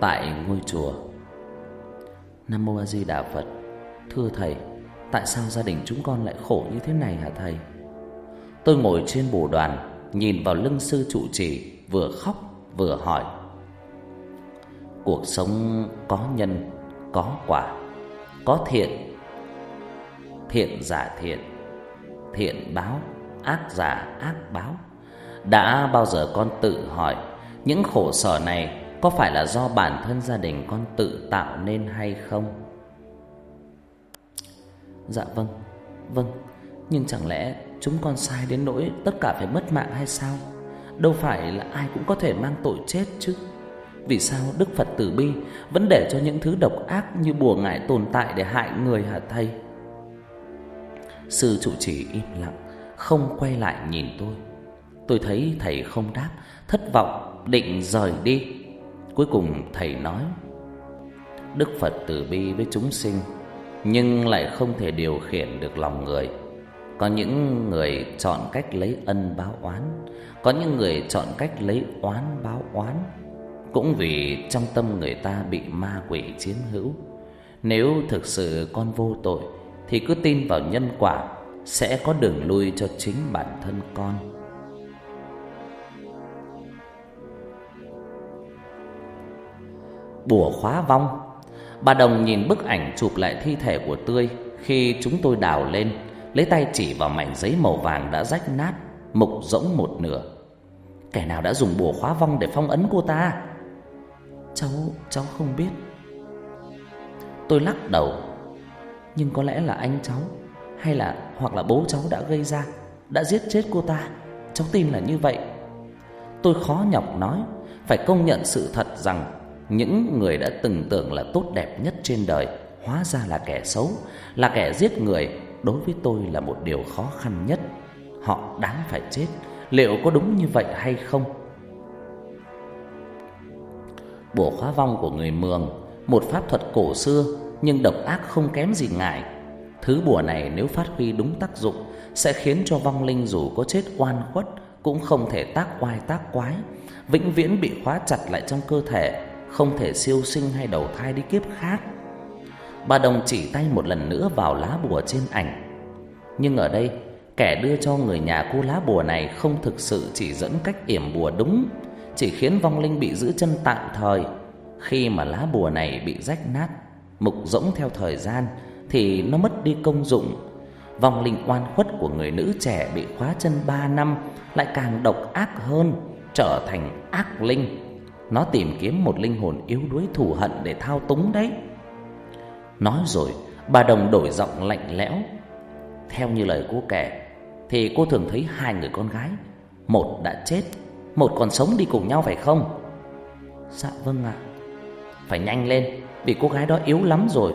Tại ngôi chùa Nam Mô A Di Đà Phật. Thưa Thầy, Tại sao gia đình chúng con lại khổ như thế này hả Thầy? Tôi ngồi trên bồ đoàn, Nhìn vào lưng sư trụ trì, Vừa khóc, vừa hỏi. Cuộc sống có nhân, Có quả, Có thiện. Thiện giả thiện Thiện báo, Ác giả ác báo. Đã bao giờ con tự hỏi, Những khổ sở này có phải là do bản thân gia đình con tự tạo nên hay không? Dạ vâng, vâng, nhưng chẳng lẽ chúng con sai đến nỗi tất cả phải mất mạng hay sao? Đâu phải là ai cũng có thể mang tội chết chứ. Vì sao Đức Phật Tử Bi vẫn để cho những thứ độc ác như bùa ngải tồn tại để hại người hả thầy? Sư trụ trì im lặng, không quay lại nhìn tôi. Tôi thấy thầy không đáp, thất vọng định rời đi Cuối cùng thầy nói, Đức Phật từ bi với chúng sinh, Nhưng lại không thể điều khiển được lòng người. Có những người chọn cách lấy ân báo oán, Có những người chọn cách lấy oán báo oán, Cũng vì trong tâm người ta bị ma quỷ chiếm hữu. Nếu thực sự con vô tội, Thì cứ tin vào nhân quả, Sẽ có đường lui cho chính bản thân con. bùa khóa vong. Bà Đồng nhìn bức ảnh chụp lại thi thể của Tươi Khi chúng tôi đào lên Lấy tay chỉ vào mảnh giấy màu vàng đã rách nát Mục rỗng một nửa. Kẻ nào đã dùng bùa khóa vong để phong ấn cô ta? Cháu, cháu không biết. Tôi lắc đầu. Nhưng có lẽ là anh cháu Hay là hoặc là bố cháu đã gây ra Đã giết chết cô ta. Cháu tin là như vậy. Tôi khó nhọc nói Phải công nhận sự thật rằng những người đã từng tưởng là tốt đẹp nhất trên đời hóa ra là kẻ xấu, là kẻ giết người đối với tôi là một điều khó khăn nhất. Họ đáng phải chết, liệu có đúng như vậy hay không? Bùa khóa vong của người Mường, một pháp thuật cổ xưa nhưng độc ác không kém gì ngại. Thứ bùa này nếu phát huy đúng tác dụng sẽ khiến cho vong linh dù có chết oan khuất cũng không thể tác oai tác quái, vĩnh viễn bị khóa chặt lại trong cơ thể không thể siêu sinh hay đầu thai đi kiếp khác. Bà đồng chỉ tay một lần nữa vào lá bùa trên ảnh. Nhưng ở đây, kẻ đưa cho người nhà cô lá bùa này không thực sự chỉ dẫn cách yểm bùa đúng, chỉ khiến vong linh bị giữ chân tạm thời. Khi mà lá bùa này bị rách nát, mục rỗng theo thời gian thì nó mất đi công dụng. Vong linh oan khuất của người nữ trẻ bị khóa chân 3 năm lại càng độc ác hơn, trở thành ác linh. Nó tìm kiếm một linh hồn yếu đuối thù hận để thao túng đấy. Nói rồi, bà Đồng đổi giọng lạnh lẽo. Theo như lời cô kể, Thì cô thường thấy hai người con gái, Một đã chết, Một còn sống đi cùng nhau phải không? Dạ vâng ạ. Phải nhanh lên, Vì cô gái đó yếu lắm rồi.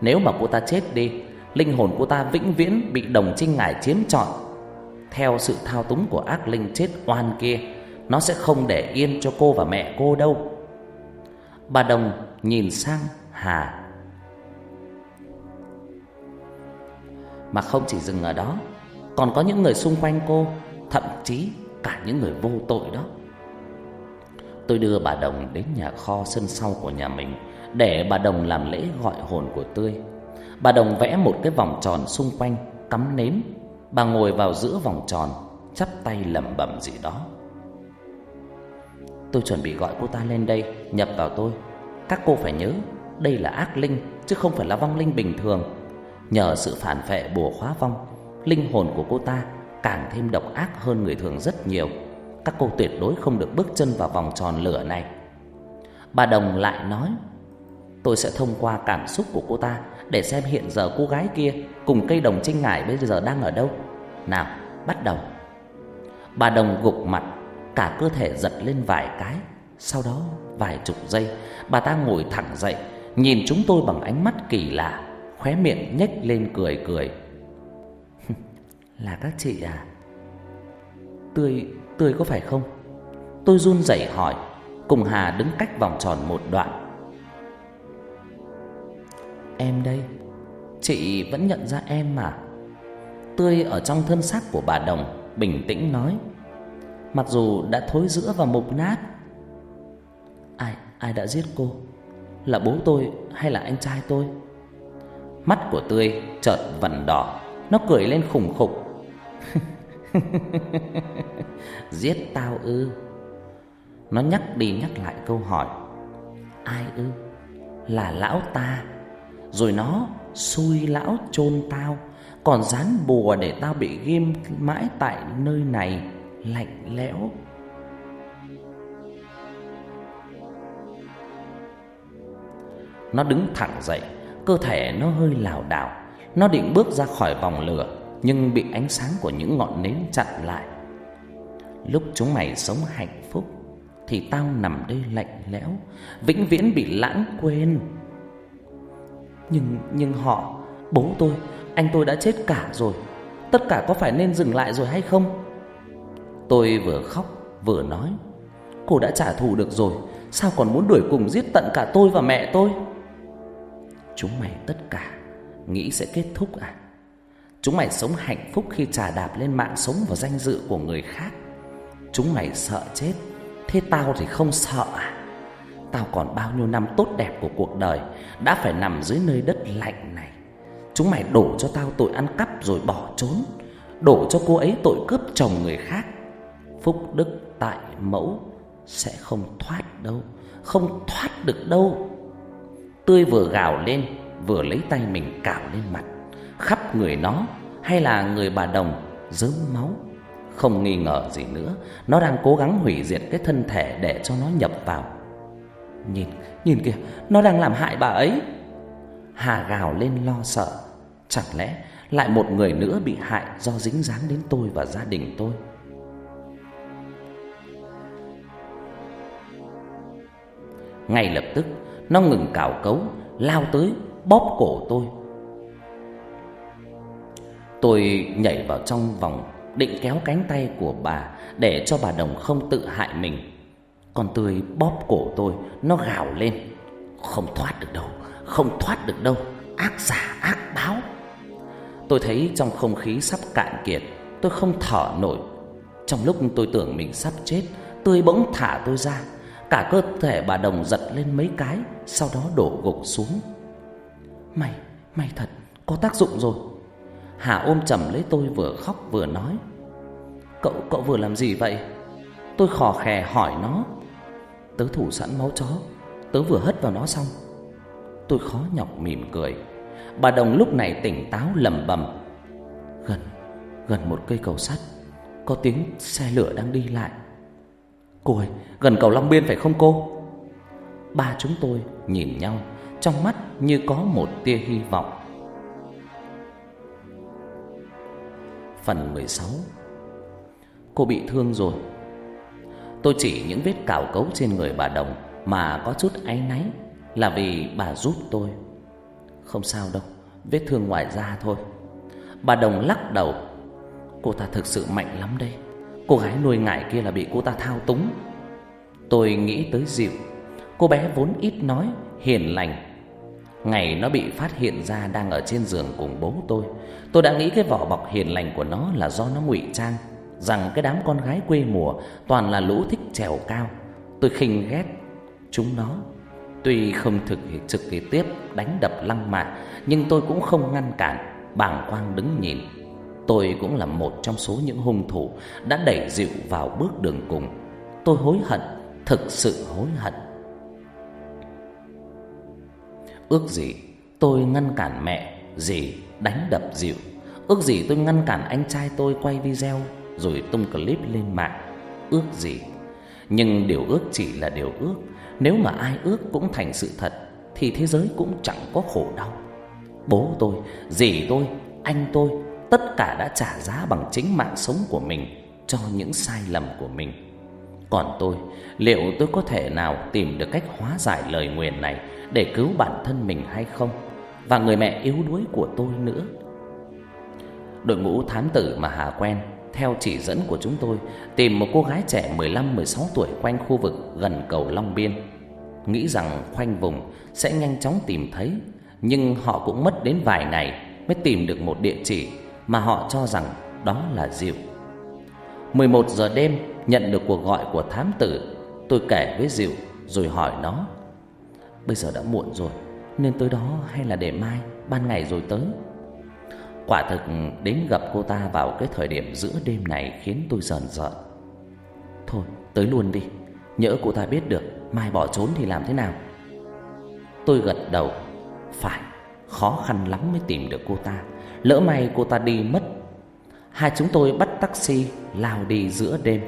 Nếu mà cô ta chết đi, Linh hồn cô ta vĩnh viễn bị đồng trinh ngải chiếm trọn. Theo sự thao túng của ác linh chết oan kia nó sẽ không để yên cho cô và mẹ cô đâu. Bà Đồng nhìn sang Hà. Mà không chỉ dừng ở đó, Còn có những người xung quanh cô, Thậm chí cả những người vô tội đó. Tôi đưa bà Đồng đến nhà kho sân sau của nhà mình, Để bà Đồng làm lễ gọi hồn của tôi. Bà Đồng vẽ một cái vòng tròn xung quanh, Cắm nến. Bà ngồi vào giữa vòng tròn, Chắp tay lẩm bẩm gì đó. Tôi chuẩn bị gọi cô ta lên đây, Nhập vào tôi. Các cô phải nhớ, Đây là ác linh, Chứ không phải là vong linh bình thường. Nhờ sự phản vệ bùa khóa vong, Linh hồn của cô ta Càng thêm độc ác hơn người thường rất nhiều. Các cô tuyệt đối không được bước chân vào vòng tròn lửa này. Bà Đồng lại nói, Tôi sẽ thông qua cảm xúc của cô ta Để xem hiện giờ cô gái kia Cùng cây đồng trinh ngải bây giờ đang ở đâu. Nào, bắt đầu. Bà Đồng gục mặt cả cơ thể giật lên vài cái. Sau đó vài chục giây, bà ta ngồi thẳng dậy, nhìn chúng tôi bằng ánh mắt kỳ lạ, khóe miệng nhếch lên cười cười. [laughs] "Là các chị à? Tươi, tươi có phải không?" Tôi run rẩy hỏi, cùng Hà đứng cách vòng tròn một đoạn. "Em đây, chị vẫn nhận ra em mà?" Tươi ở trong thân xác của bà Đồng bình tĩnh nói. Mặc dù đã thối rữa và mục nát Ai, ai đã giết cô? Là bố tôi hay là anh trai tôi? Mắt của tươi chợt vằn đỏ Nó cười lên khủng khục. [laughs] Giết tao ư? Nó nhắc đi nhắc lại câu hỏi Ai ư? Là lão ta. Rồi nó xui lão chôn tao Còn dán bùa để tao bị ghim mãi tại nơi này lạnh lẽo. Nó đứng thẳng dậy, Cơ thể nó hơi lảo đảo. Nó định bước ra khỏi vòng lửa, Nhưng bị ánh sáng của những ngọn nến chặn lại. Lúc chúng mày sống hạnh phúc, Thì tao nằm đây lạnh lẽo, Vĩnh viễn bị lãng quên. Nhưng nhưng họ, Bố tôi, Anh tôi đã chết cả rồi. Tất cả có phải nên dừng lại rồi hay không? Tôi vừa khóc, vừa nói, Cô đã trả thù được rồi, Sao còn muốn đuổi cùng giết tận cả tôi và mẹ tôi? Chúng mày tất cả Nghĩ sẽ kết thúc à? Chúng mày sống hạnh phúc khi trà đạp lên mạng sống và danh dự của người khác. Chúng mày sợ chết, Thế tao thì không sợ à? Tao còn bao nhiêu năm tốt đẹp của cuộc đời Đã phải nằm dưới nơi đất lạnh này. Chúng mày đổ cho tao tội ăn cắp rồi bỏ trốn, Đổ cho cô ấy tội cướp chồng người khác phúc đức tại mẫu sẽ không thoát đâu Không thoát được đâu. Tươi vừa gào lên Vừa lấy tay mình cào lên mặt. Khắp người nó Hay là người bà đồng Dớm máu. Không nghi ngờ gì nữa Nó đang cố gắng hủy diệt cái thân thể Để cho nó nhập vào. Nhìn, nhìn kìa Nó đang làm hại bà ấy. Hà gào lên lo sợ. Chẳng lẽ lại một người nữa bị hại Do dính dáng đến tôi và gia đình tôi? Ngay lập tức, Nó ngừng cào cấu, Lao tới, bóp cổ tôi. Tôi nhảy vào trong vòng, Định kéo cánh tay của bà Để cho bà Đồng không tự hại mình. Con tươi bóp cổ tôi, Nó gào lên. Không thoát được đâu, Không thoát được đâu. Ác giả, ác báo. Tôi thấy trong không khí sắp cạn kiệt, Tôi không thở nổi. Trong lúc tôi tưởng mình sắp chết, Tươi bỗng thả tôi ra. Cả cơ thể bà Đồng giật lên mấy cái Sau đó đổ gục xuống. May, may thật Có tác dụng rồi. Hà ôm chầm lấy tôi vừa khóc vừa nói. Cậu, cậu vừa làm gì vậy? Tôi khò khè hỏi nó. Tớ thủ sẵn máu chó Tớ vừa hất vào nó xong. Tôi khó nhọc mỉm cười. Bà Đồng lúc này tỉnh táo lầm bầm. Gần, gần một cây cầu sắt Có tiếng xe lửa đang đi lại. Cô ơi, gần cầu Long Biên phải không cô? Ba chúng tôi nhìn nhau, trong mắt như có một tia hy vọng. Phần 16 Cô bị thương rồi. Tôi chỉ những vết cào cấu trên người bà Đồng mà có chút áy náy là vì bà giúp tôi. Không sao đâu, vết thương ngoài da thôi. Bà Đồng lắc đầu. Cô ta thực sự mạnh lắm đây. Cô gái nuôi ngải kia là bị cô ta thao túng. Tôi nghĩ tới Diệu. Cô bé vốn ít nói, Hiền lành. Ngày nó bị phát hiện ra đang ở trên giường cùng bố tôi Tôi đã nghĩ cái vỏ bọc hiền lành của nó là do nó ngụy trang, Rằng cái đám con gái quê mùa toàn là lũ thích trèo cao. Tôi khinh ghét chúng nó. Tuy không thực trực trực tiếp đánh đập lăng mạ, Nhưng tôi cũng không ngăn cản, Bàng quang đứng nhìn. Tôi cũng là một trong số những hung thủ đã đẩy dịu vào bước đường cùng. Tôi hối hận, thực sự hối hận. Ước gì tôi ngăn cản mẹ, gì đánh đập dịu. Ước gì tôi ngăn cản anh trai tôi quay video rồi tung clip lên mạng. Ước gì. Nhưng điều ước chỉ là điều ước. Nếu mà ai ước cũng thành sự thật thì thế giới cũng chẳng có khổ đau. Bố tôi, dì tôi, anh tôi tất cả đã trả giá bằng chính mạng sống của mình cho những sai lầm của mình. Còn tôi, liệu tôi có thể nào tìm được cách hóa giải lời nguyền này để cứu bản thân mình hay không? Và người mẹ yếu đuối của tôi nữa. Đội ngũ thám tử mà Hà quen theo chỉ dẫn của chúng tôi tìm một cô gái trẻ 15-16 tuổi quanh khu vực gần cầu Long Biên. Nghĩ rằng khoanh vùng sẽ nhanh chóng tìm thấy, nhưng họ cũng mất đến vài ngày mới tìm được một địa chỉ mà họ cho rằng đó là Diệu. 11 giờ đêm nhận được cuộc gọi của thám tử, tôi kể với Diệu rồi hỏi nó. Bây giờ đã muộn rồi, nên tới đó hay là để mai, ban ngày rồi tới. Quả thực đến gặp cô ta vào cái thời điểm giữa đêm này khiến tôi rờn rợn. Thôi, tới luôn đi, nhỡ cô ta biết được mai bỏ trốn thì làm thế nào? Tôi gật đầu, phải, khó khăn lắm mới tìm được cô ta. Lỡ may cô ta đi mất, Hai chúng tôi bắt taxi lao đi giữa đêm.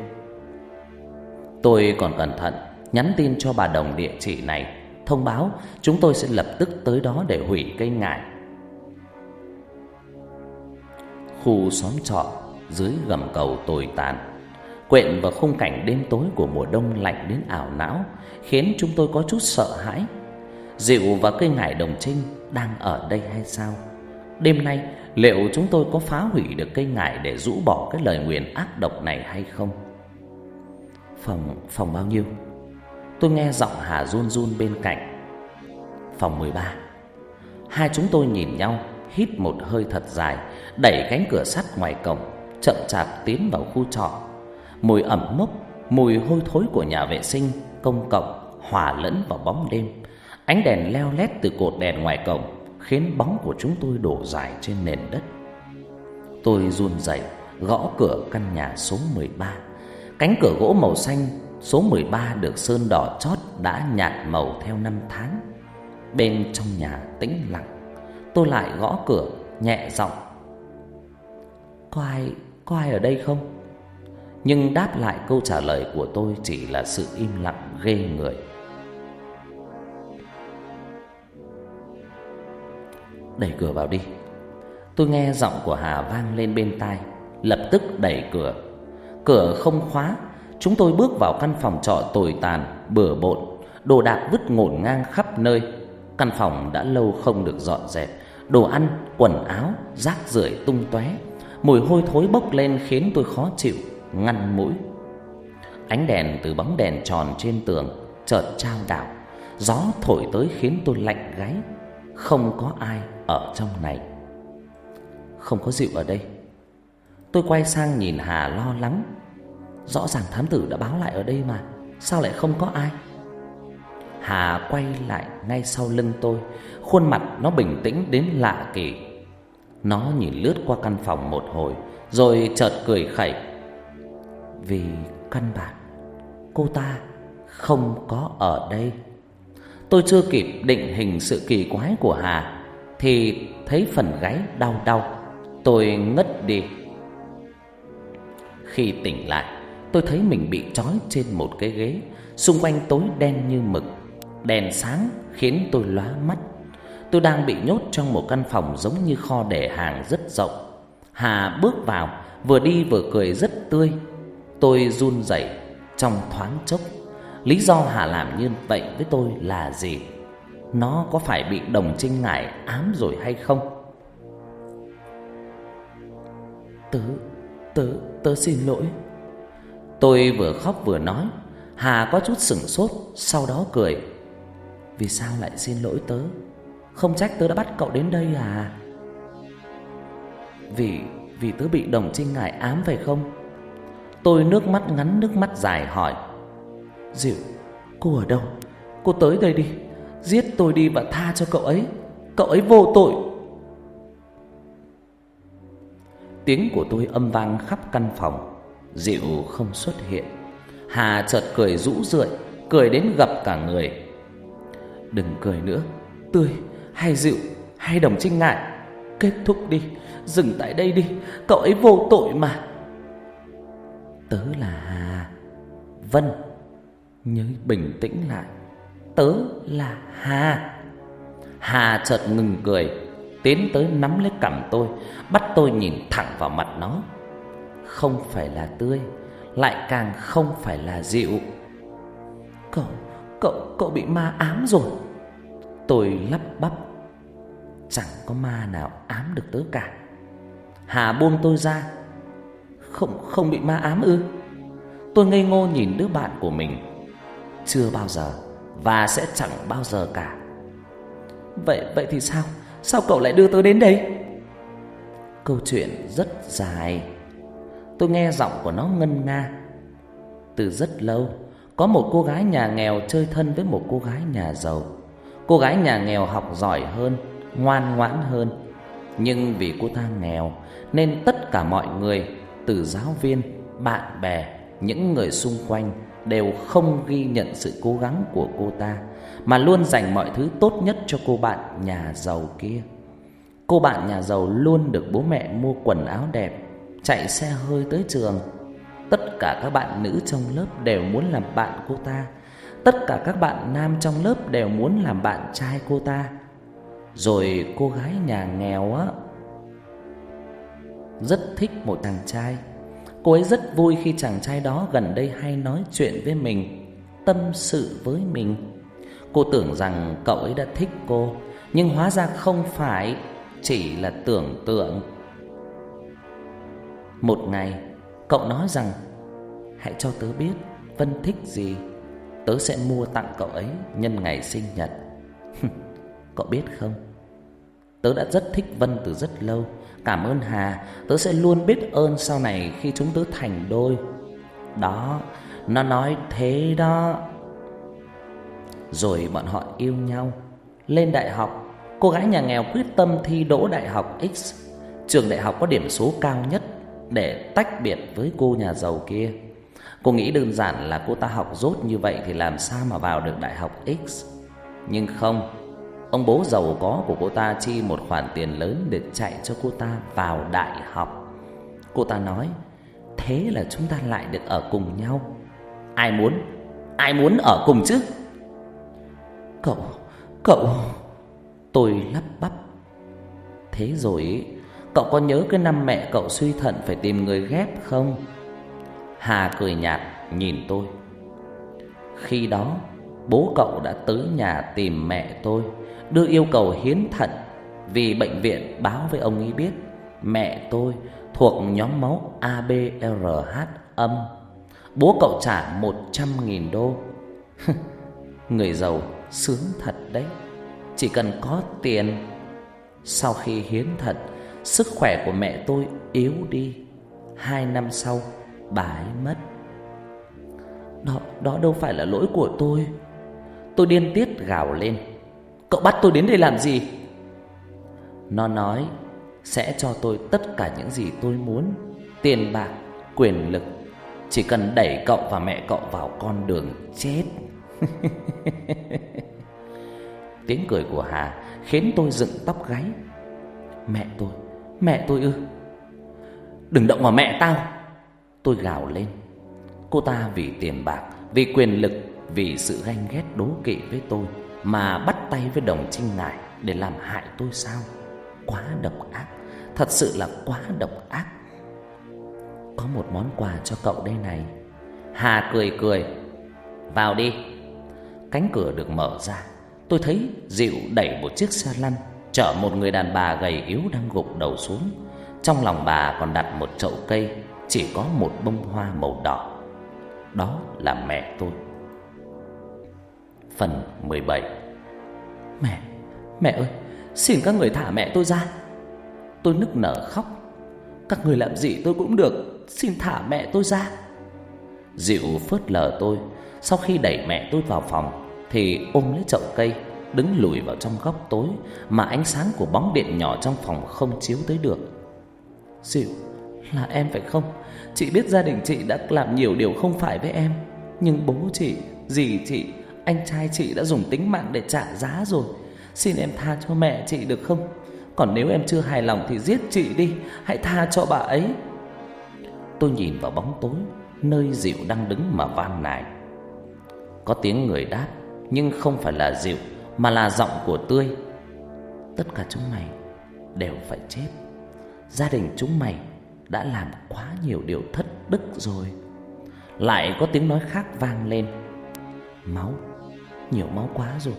Tôi còn cẩn thận Nhắn tin cho bà đồng địa chỉ này. Thông báo chúng tôi sẽ lập tức tới đó để hủy cây ngải Khu xóm trọ dưới gầm cầu tồi tàn, Quện vào khung cảnh đêm tối của mùa đông lạnh đến ảo não, Khiến chúng tôi có chút sợ hãi. Diệu và cây ngải đồng trinh đang ở đây hay sao? Đêm nay liệu chúng tôi có phá hủy được cây ngải để rũ bỏ cái lời nguyền ác độc này hay không? Phòng phòng bao nhiêu? Tôi nghe giọng Hà run run bên cạnh. Phòng 13. Hai chúng tôi nhìn nhau, hít một hơi thật dài, đẩy cánh cửa sắt ngoài cổng, chậm chạp tiến vào khu trọ. Mùi ẩm mốc, mùi hôi thối của nhà vệ sinh công cộng hòa lẫn vào bóng đêm. Ánh đèn leo lét từ cột đèn ngoài cổng khiến bóng của chúng tôi đổ dài trên nền đất. Tôi run rẩy gõ cửa căn nhà số 13. Cánh cửa gỗ màu xanh số 13 được sơn đỏ chót đã nhạt màu theo năm tháng. Bên trong nhà tĩnh lặng, tôi lại gõ cửa nhẹ giọng. Có ai, có ai ở đây không? Nhưng đáp lại câu trả lời của tôi chỉ là sự im lặng ghê người. Đẩy cửa vào đi. Tôi nghe giọng của Hà vang lên bên tai Lập tức đẩy cửa. Cửa không khóa Chúng tôi bước vào căn phòng trọ tồi tàn Bừa bộn Đồ đạc vứt ngổn ngang khắp nơi. Căn phòng đã lâu không được dọn dẹp Đồ ăn, quần áo, rác rưởi tung tóe. Mùi hôi thối bốc lên khiến tôi khó chịu Ngăn mũi. Ánh đèn từ bóng đèn tròn trên tường Chợt trao đảo Gió thổi tới khiến tôi lạnh gáy. Không có ai ở trong này. Không có dịu ở đây. Tôi quay sang nhìn Hà lo lắng. Rõ ràng thám tử đã báo lại ở đây mà, Sao lại không có ai? Hà quay lại ngay sau lưng tôi, Khuôn mặt nó bình tĩnh đến lạ kỳ. Nó nhìn lướt qua căn phòng một hồi, Rồi chợt cười khẩy. Vì căn bản, Cô ta không có ở đây. Tôi chưa kịp định hình sự kỳ quái của Hà thì thấy phần gáy đau đau, Tôi ngất đi. Khi tỉnh lại, Tôi thấy mình bị trói trên một cái ghế, Xung quanh tối đen như mực, Đèn sáng khiến tôi lóa mắt. Tôi đang bị nhốt trong một căn phòng giống như kho để hàng rất rộng. Hà bước vào, Vừa đi vừa cười rất tươi. Tôi run rẩy trong thoáng chốc. Lý do Hà làm như vậy với tôi là gì? Nó có phải bị đồng trinh ngải ám rồi hay không? Tớ, tớ, tớ xin lỗi. Tôi vừa khóc vừa nói. Hà có chút sửng sốt Sau đó cười. Vì sao lại xin lỗi tớ? Không trách tớ đã bắt cậu đến đây à? Vì Vì tớ bị đồng trinh ngại ám phải không? Tôi nước mắt ngắn nước mắt dài hỏi. Diệu Cô ở đâu? Cô tới đây đi. Giết tôi đi và tha cho cậu ấy. Cậu ấy vô tội. Tiếng của tôi âm vang khắp căn phòng. Diệu không xuất hiện. Hà chợt cười rũ rượi, Cười đến gặp cả người. Đừng cười nữa. Tươi hay Diệu hay Đồng Trinh Ngại, Kết thúc đi. Dừng tại đây đi. Cậu ấy vô tội mà. Tớ là Hà. Vân. Nhớ bình tĩnh lại tớ là Hà. Hà chợt ngừng cười Tiến tới nắm lấy cằm tôi Bắt tôi nhìn thẳng vào mặt nó. Không phải là tươi Lại càng không phải là dịu. Cậu, cậu, cậu bị ma ám rồi. Tôi lắp bắp Chẳng có ma nào ám được tớ cả. Hà buông tôi ra. Không, không bị ma ám ư? Tôi ngây ngô nhìn đứa bạn của mình. Chưa bao giờ và sẽ chẳng bao giờ cả. Vậy vậy thì sao? Sao cậu lại đưa tôi đến đây? Câu chuyện rất dài. Tôi nghe giọng của nó ngân nga. Từ rất lâu Có một cô gái nhà nghèo chơi thân với một cô gái nhà giàu. Cô gái nhà nghèo học giỏi hơn Ngoan ngoãn hơn. Nhưng vì cô ta nghèo Nên tất cả mọi người Từ giáo viên, bạn bè, những người xung quanh đều không ghi nhận sự cố gắng của cô ta mà luôn dành mọi thứ tốt nhất cho cô bạn nhà giàu kia. Cô bạn nhà giàu luôn được bố mẹ mua quần áo đẹp, chạy xe hơi tới trường. Tất cả các bạn nữ trong lớp đều muốn làm bạn cô ta. Tất cả các bạn nam trong lớp đều muốn làm bạn trai cô ta. Rồi cô gái nhà nghèo á rất thích một thằng trai Cô ấy rất vui khi chàng trai đó gần đây hay nói chuyện với mình, Tâm sự với mình. Cô tưởng rằng cậu ấy đã thích cô, Nhưng hóa ra không phải, Chỉ là tưởng tượng. Một ngày, Cậu nói rằng, Hãy cho tớ biết Vân thích gì. Tớ sẽ mua tặng cậu ấy nhân ngày sinh nhật. [laughs] Cậu biết không? Tớ đã rất thích Vân từ rất lâu. Cảm ơn Hà, tớ sẽ luôn biết ơn sau này khi chúng tớ thành đôi. Đó, nó nói thế đó. Rồi bọn họ yêu nhau. Lên đại học, cô gái nhà nghèo quyết tâm thi đỗ đại học X, trường đại học có điểm số cao nhất để tách biệt với cô nhà giàu kia. Cô nghĩ đơn giản là cô ta học dốt như vậy thì làm sao mà vào được đại học X. Nhưng không, Ông bố giàu có của cô ta chi một khoản tiền lớn để chạy cho cô ta vào đại học. Cô ta nói, thế là chúng ta lại được ở cùng nhau. Ai muốn? Ai muốn ở cùng chứ? Cậu, cậu... Tôi lắp bắp. Thế rồi, cậu có nhớ cái năm mẹ cậu suy thận phải tìm người ghép không? Hà cười nhạt nhìn tôi. Khi đó, bố cậu đã tới nhà tìm mẹ tôi đưa yêu cầu hiến thận vì bệnh viện báo với ông ấy biết mẹ tôi thuộc nhóm máu ABRH âm. Bố cậu trả 100.000 đô. [laughs] Người giàu sướng thật đấy. Chỉ cần có tiền. Sau khi hiến thận, sức khỏe của mẹ tôi yếu đi. Hai năm sau, bà ấy mất. Đó, đó đâu phải là lỗi của tôi. Tôi điên tiết gào lên. Cậu bắt tôi đến đây làm gì? Nó nói Sẽ cho tôi tất cả những gì tôi muốn Tiền bạc, quyền lực. Chỉ cần đẩy cậu và mẹ cậu vào con đường chết. [laughs] Tiếng cười của Hà Khiến tôi dựng tóc gáy. Mẹ tôi, mẹ tôi ư? Đừng động vào mẹ tao. Tôi gào lên. Cô ta vì tiền bạc, vì quyền lực Vì sự ganh ghét đố kỵ với tôi mà bắt tay với đồng trinh nại để làm hại tôi sao? Quá độc ác, thật sự là quá độc ác. Có một món quà cho cậu đây này. Hà cười cười. Vào đi. Cánh cửa được mở ra, tôi thấy Dịu đẩy một chiếc xe lăn chở một người đàn bà gầy yếu đang gục đầu xuống. Trong lòng bà còn đặt một chậu cây chỉ có một bông hoa màu đỏ. Đó là mẹ tôi. Phần 17 Mẹ, mẹ ơi, xin các người thả mẹ tôi ra. Tôi nức nở khóc. Các người làm gì tôi cũng được, xin thả mẹ tôi ra. Diệu phớt lờ tôi Sau khi đẩy mẹ tôi vào phòng Thì ôm lấy chậu cây Đứng lùi vào trong góc tối Mà ánh sáng của bóng điện nhỏ trong phòng không chiếu tới được. Diệu Là em phải không? Chị biết gia đình chị đã làm nhiều điều không phải với em Nhưng bố chị, dì chị anh trai chị đã dùng tính mạng để trả giá rồi. Xin em tha cho mẹ chị được không? Còn nếu em chưa hài lòng thì giết chị đi. Hãy tha cho bà ấy. Tôi nhìn vào bóng tối, Nơi Diệu đang đứng mà van nài. Có tiếng người đáp, Nhưng không phải là Diệu Mà là giọng của Tươi. Tất cả chúng mày đều phải chết. Gia đình chúng mày đã làm quá nhiều điều thất đức rồi. Lại có tiếng nói khác vang lên. Máu nhiều máu quá rồi.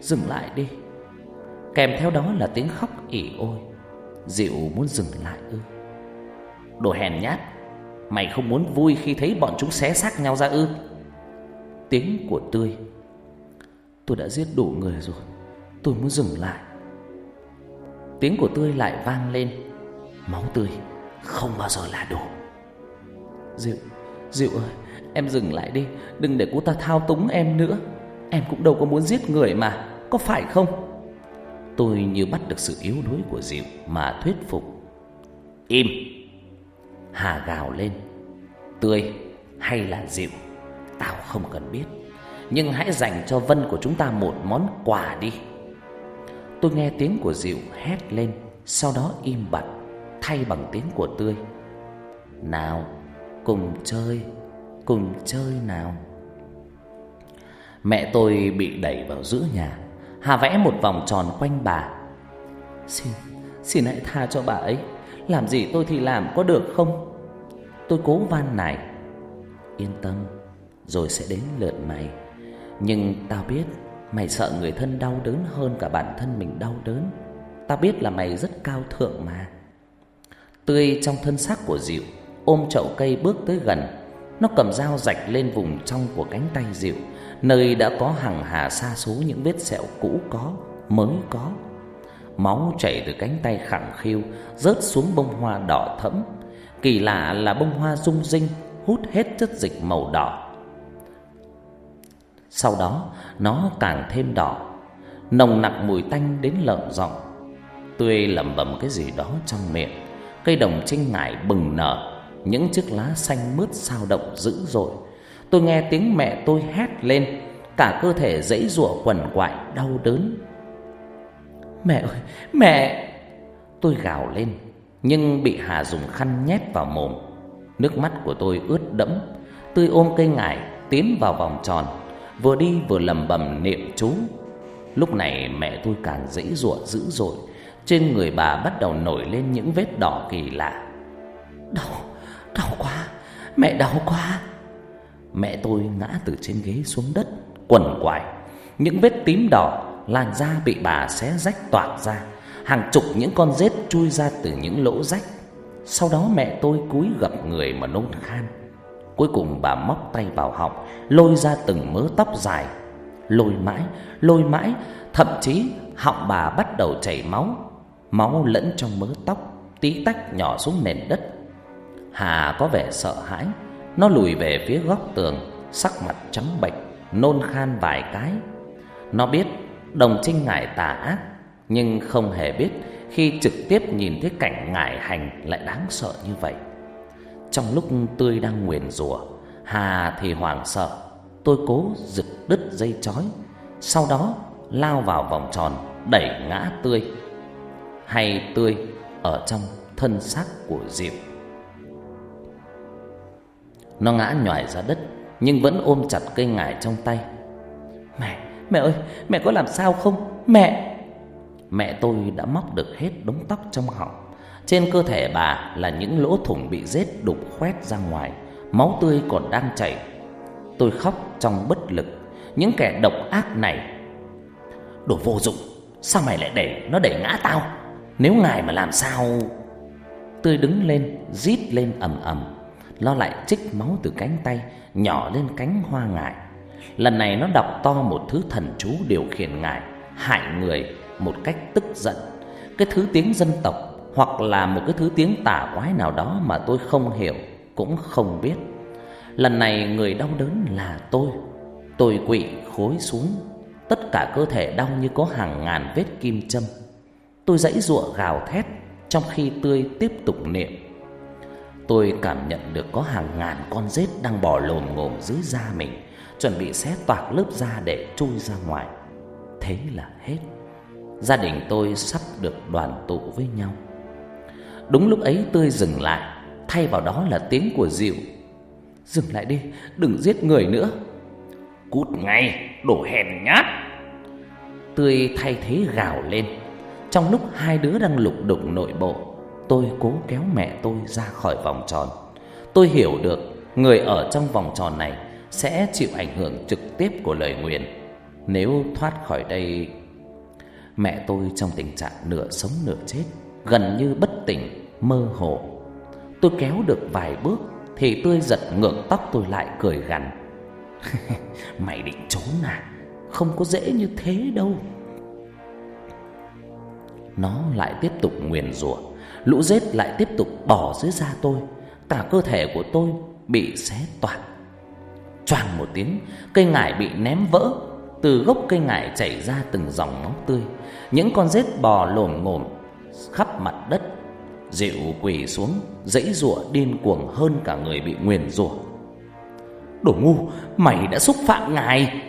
Dừng lại đi. Kèm theo đó là tiếng khóc ỉ ôi. Diệu muốn dừng lại ư. Đồ hèn nhát, Mày không muốn vui khi thấy bọn chúng xé xác nhau ra ư? Tiếng của tươi. Tôi đã giết đủ người rồi, Tôi muốn dừng lại. Tiếng của tươi lại vang lên. Máu tươi không bao giờ là đủ. Diệu Diệu ơi, Em dừng lại đi, Đừng để cô ta thao túng em nữa. Em cũng đâu có muốn giết người mà, Có phải không? Tôi như bắt được sự yếu đuối của Diệu Mà thuyết phục. Im. Hà gào lên. Tươi hay là Diệu, Tao không cần biết. Nhưng hãy dành cho Vân của chúng ta một món quà đi. Tôi nghe tiếng của Diệu hét lên, Sau đó im bặt, Thay bằng tiếng của Tươi. Nào, Cùng chơi Cùng chơi nào. Mẹ tôi bị đẩy vào giữa nhà. Hà vẽ một vòng tròn quanh bà. Xin, xin hãy tha cho bà ấy. Làm gì tôi thì làm có được không? Tôi cố van này Yên tâm Rồi sẽ đến lượt mày. Nhưng tao biết Mày sợ người thân đau đớn hơn cả bản thân mình đau đớn. Tao biết là mày rất cao thượng mà. Tươi trong thân xác của Diệu Ôm chậu cây bước tới gần. Nó cầm dao rạch lên vùng trong của cánh tay Diệu nơi đã có hàng hà sa số những vết sẹo cũ có, mới có. Máu chảy từ cánh tay khẳng khiu rớt xuống bông hoa đỏ thẫm. Kỳ lạ là bông hoa rung rinh hút hết chất dịch màu đỏ. Sau đó, nó càng thêm đỏ, nồng nặc mùi tanh đến lợn giọng. Tươi lẩm bẩm cái gì đó trong miệng, cây đồng trinh ngải bừng nở, những chiếc lá xanh mướt sao động dữ dội. Tôi nghe tiếng mẹ tôi hét lên Cả cơ thể dãy rủa quằn quại đau đớn. Mẹ ơi, mẹ! Tôi gào lên Nhưng bị Hà dùng khăn nhét vào mồm. Nước mắt của tôi ướt đẫm. Tôi ôm cây ngải tiến vào vòng tròn Vừa đi vừa lầm bầm niệm chú. Lúc này mẹ tôi càng dãy rủa dữ dội Trên người bà bắt đầu nổi lên những vết đỏ kỳ lạ. Đau, đau quá, mẹ đau quá. Mẹ tôi ngã từ trên ghế xuống đất quằn quại Những vết tím đỏ Làn da bị bà xé rách toạc ra. Hàng chục những con rết chui ra từ những lỗ rách. Sau đó mẹ tôi cúi gập người mà nôn khan. Cuối cùng bà móc tay vào họng Lôi ra từng mớ tóc dài. Lôi mãi, lôi mãi Thậm chí họng bà bắt đầu chảy máu. Máu lẫn trong mớ tóc Tí tách nhỏ xuống nền đất. Hà có vẻ sợ hãi. Nó lùi về phía góc tường, Sắc mặt trắng bệch, Nôn khan vài cái. Nó biết đồng trinh ngải tà ác, Nhưng không hề biết Khi trực tiếp nhìn thấy cảnh ngải hành Lại đáng sợ như vậy. Trong lúc tươi đang nguyền rủa, Hà thì hoảng sợ, Tôi cố giật đứt dây chói, Sau đó lao vào vòng tròn Đẩy ngã tươi. Hay tươi ở trong thân xác của diệp. Nó ngã nhòi ra đất Nhưng vẫn ôm chặt cây ngải trong tay. Mẹ, mẹ ơi, mẹ có làm sao không? Mẹ! Mẹ tôi đã móc được hết đống tóc trong họng. Trên cơ thể bà là những lỗ thủng bị rết đục khoét ra ngoài. Máu tươi còn đang chảy. Tôi khóc trong bất lực. Những kẻ độc ác này. Đồ vô dụng Sao mày lại để nó để ngã tao? Nếu ngài mà làm sao? Tôi đứng lên Rít lên ầm ầm. Nó lại chích máu từ cánh tay, Nhỏ lên cánh hoa ngải. Lần này nó đọc to một thứ thần chú điều khiển ngải, Hại người một cách tức giận. Cái thứ tiếng dân tộc Hoặc là một cái thứ tiếng tả quái nào đó Mà tôi không hiểu, Cũng không biết. Lần này người đau đớn là tôi. Tôi quỵ khối xuống, Tất cả cơ thể đau như có hàng ngàn vết kim châm. Tôi dãy ruộng gào thét, Trong khi tươi tiếp tục niệm. Tôi cảm nhận được có hàng ngàn con rết đang bò lồm ngồm dưới da mình, chuẩn bị xé toạc lớp da để chui ra ngoài. Thế là hết. Gia đình tôi sắp được đoàn tụ với nhau. Đúng lúc ấy tôi dừng lại, thay vào đó là tiếng của Diệu. "Dừng lại đi, đừng giết người nữa." "Cút ngay, đồ hèn nhát." Tươi thay thế gào lên. Trong lúc hai đứa đang lục đục nội bộ Tôi cố kéo mẹ tôi ra khỏi vòng tròn. Tôi hiểu được Người ở trong vòng tròn này Sẽ chịu ảnh hưởng trực tiếp của lời nguyện. Nếu thoát khỏi đây Mẹ tôi trong tình trạng nửa sống nửa chết Gần như bất tỉnh, mơ hồ. Tôi kéo được vài bước Thì tôi giật ngược tóc tôi lại cười gằn. [laughs] Mày định trốn à? Không có dễ như thế đâu. Nó lại tiếp tục nguyền rủa lũ rết lại tiếp tục bò dưới da tôi. Cả cơ thể của tôi bị xé toạc. Choàng một tiếng, cây ngải bị ném vỡ. Từ gốc cây ngải chảy ra từng dòng máu tươi. Những con rết bò lồm ngồm khắp mặt đất. Dịu quỳ xuống, dãy giụa điên cuồng hơn cả người bị nguyền rủa. Đồ ngu, mày đã xúc phạm ngài.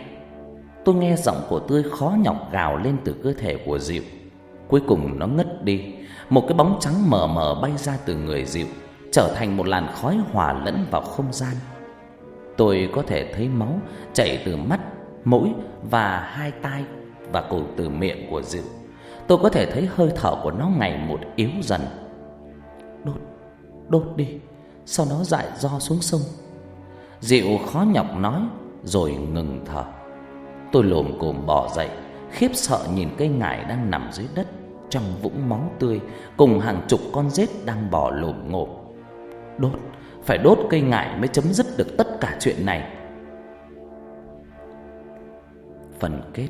Tôi nghe giọng của tươi khó nhọc gào lên từ cơ thể của dịu cuối cùng nó ngất đi một cái bóng trắng mờ mờ bay ra từ người dịu, trở thành một làn khói hòa lẫn vào không gian. Tôi có thể thấy máu chảy từ mắt, mũi và hai tai và cổ từ miệng của dịu. Tôi có thể thấy hơi thở của nó ngày một yếu dần. Đốt đốt đi sau đó dại do xuống sông? Dịu khó nhọc nói, rồi ngừng thở. Tôi lồm cồm bò dậy, khiếp sợ nhìn cây ngải đang nằm dưới đất trong vũng máu tươi cùng hàng chục con rết đang bò lồm ngộm. Đốt, phải đốt cây ngải mới chấm dứt được tất cả chuyện này. Phần kết.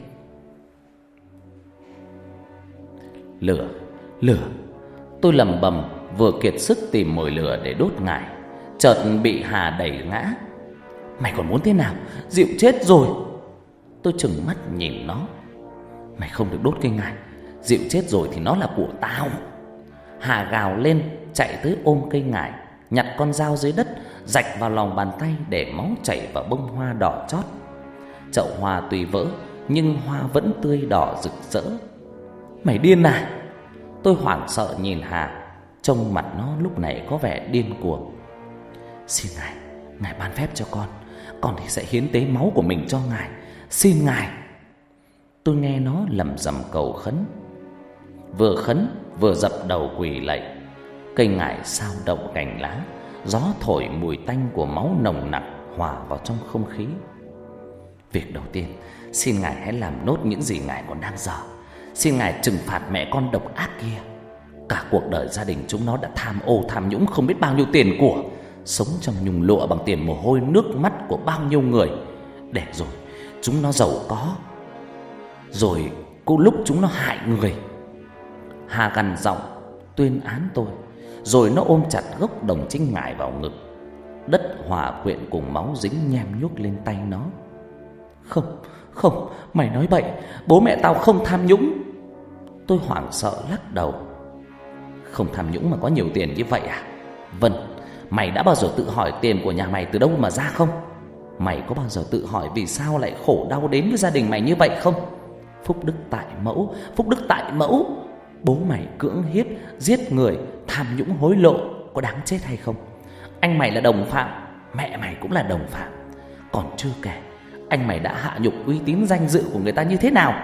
Lửa, lửa. Tôi lầm bầm vừa kiệt sức tìm mồi lửa để đốt ngải. Chợt bị Hà đẩy ngã. Mày còn muốn thế nào? Dịu chết rồi. Tôi chừng mắt nhìn nó. Mày không được đốt cây ngải. Dịu chết rồi thì nó là của tao. Hà gào lên, Chạy tới ôm cây ngải, Nhặt con dao dưới đất dạch vào lòng bàn tay để máu chảy vào bông hoa đỏ chót. Chậu hoa tùy vỡ, Nhưng hoa vẫn tươi đỏ rực rỡ. Mày điên à? Tôi hoảng sợ nhìn Hà, Trông mặt nó lúc này có vẻ điên cuồng. Xin ngài Ngài ban phép cho con Con thì sẽ hiến tế máu của mình cho ngài. Xin ngài. Tôi nghe nó lầm rầm cầu khấn. Vừa khấn, vừa dập đầu quỳ lạy. Cây ngải sao động cành lá, Gió thổi mùi tanh của máu nồng nặc Hòa vào trong không khí. Việc đầu tiên, Xin ngài hãy làm nốt những gì ngài còn đang dở. Xin ngài trừng phạt mẹ con độc ác kia. Cả cuộc đời gia đình chúng nó đã tham ô tham nhũng không biết bao nhiêu tiền của. Sống trong nhung lụa bằng tiền mồ hôi, nước mắt của bao nhiêu người. Để rồi, chúng nó giàu có. Rồi cô lúc chúng nó hại người. Hà gằn giọng tuyên án tôi. Rồi nó ôm chặt gốc đồng trinh ngải vào ngực. Đất hòa quyện cùng máu dính nhem nhúc lên tay nó. Không, không, mày nói bậy Bố mẹ tao không tham nhũng. Tôi hoảng sợ lắc đầu. Không tham nhũng mà có nhiều tiền như vậy à? Vân, mày đã bao giờ tự hỏi tiền của nhà mày từ đâu mà ra không? Mày có bao giờ tự hỏi vì sao lại khổ đau đến với gia đình mày như vậy không? Phúc đức tại mẫu Phúc đức tại mẫu bố mày cưỡng hiếp, giết người, tham nhũng hối lộ có đáng chết hay không? Anh mày là đồng phạm, mẹ mày cũng là đồng phạm. Còn chưa kể, anh mày đã hạ nhục uy tín danh dự của người ta như thế nào?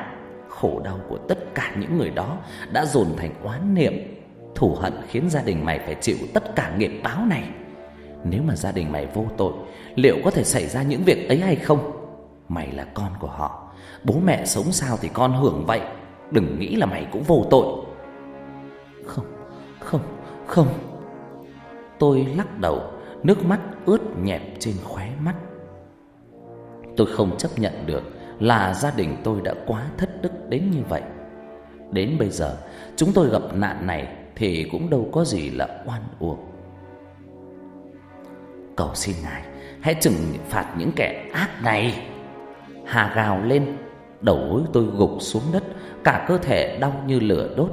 Khổ đau của tất cả những người đó đã dồn thành oán niệm, thù hận khiến gia đình mày phải chịu tất cả nghiệp báo này. Nếu mà gia đình mày vô tội, liệu có thể xảy ra những việc ấy hay không? Mày là con của họ, bố mẹ sống sao thì con hưởng vậy, đừng nghĩ là mày cũng vô tội. Không, không. Tôi lắc đầu Nước mắt ướt nhẹp trên khóe mắt. Tôi không chấp nhận được Là gia đình tôi đã quá thất đức đến như vậy. Đến bây giờ Chúng tôi gặp nạn này Thì cũng đâu có gì là oan uổng. Cầu xin ngài Hãy trừng phạt những kẻ ác này. Hà gào lên Đầu gối tôi gục xuống đất Cả cơ thể đau như lửa đốt.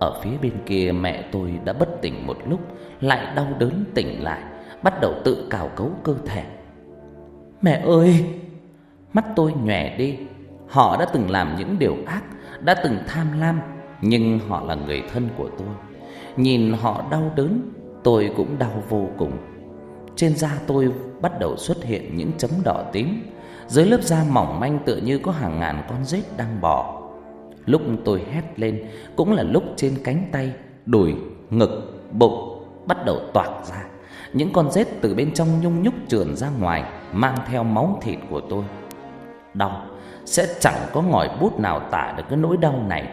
Ở phía bên kia mẹ tôi đã bất tỉnh một lúc Lại đau đớn tỉnh lại Bắt đầu tự cào cấu cơ thể. Mẹ ơi! Mắt tôi nhòe đi. Họ đã từng làm những điều ác Đã từng tham lam Nhưng họ là người thân của tôi. Nhìn họ đau đớn Tôi cũng đau vô cùng. Trên da tôi bắt đầu xuất hiện những chấm đỏ tím. Dưới lớp da mỏng manh tựa như có hàng ngàn con rết đang bò. Lúc tôi hét lên cũng là lúc trên cánh tay, đùi, ngực, bụng bắt đầu toạc ra. Những con rết từ bên trong nhung nhúc trườn ra ngoài, mang theo máu thịt của tôi. Đau sẽ chẳng có ngòi bút nào tả được cái nỗi đau này,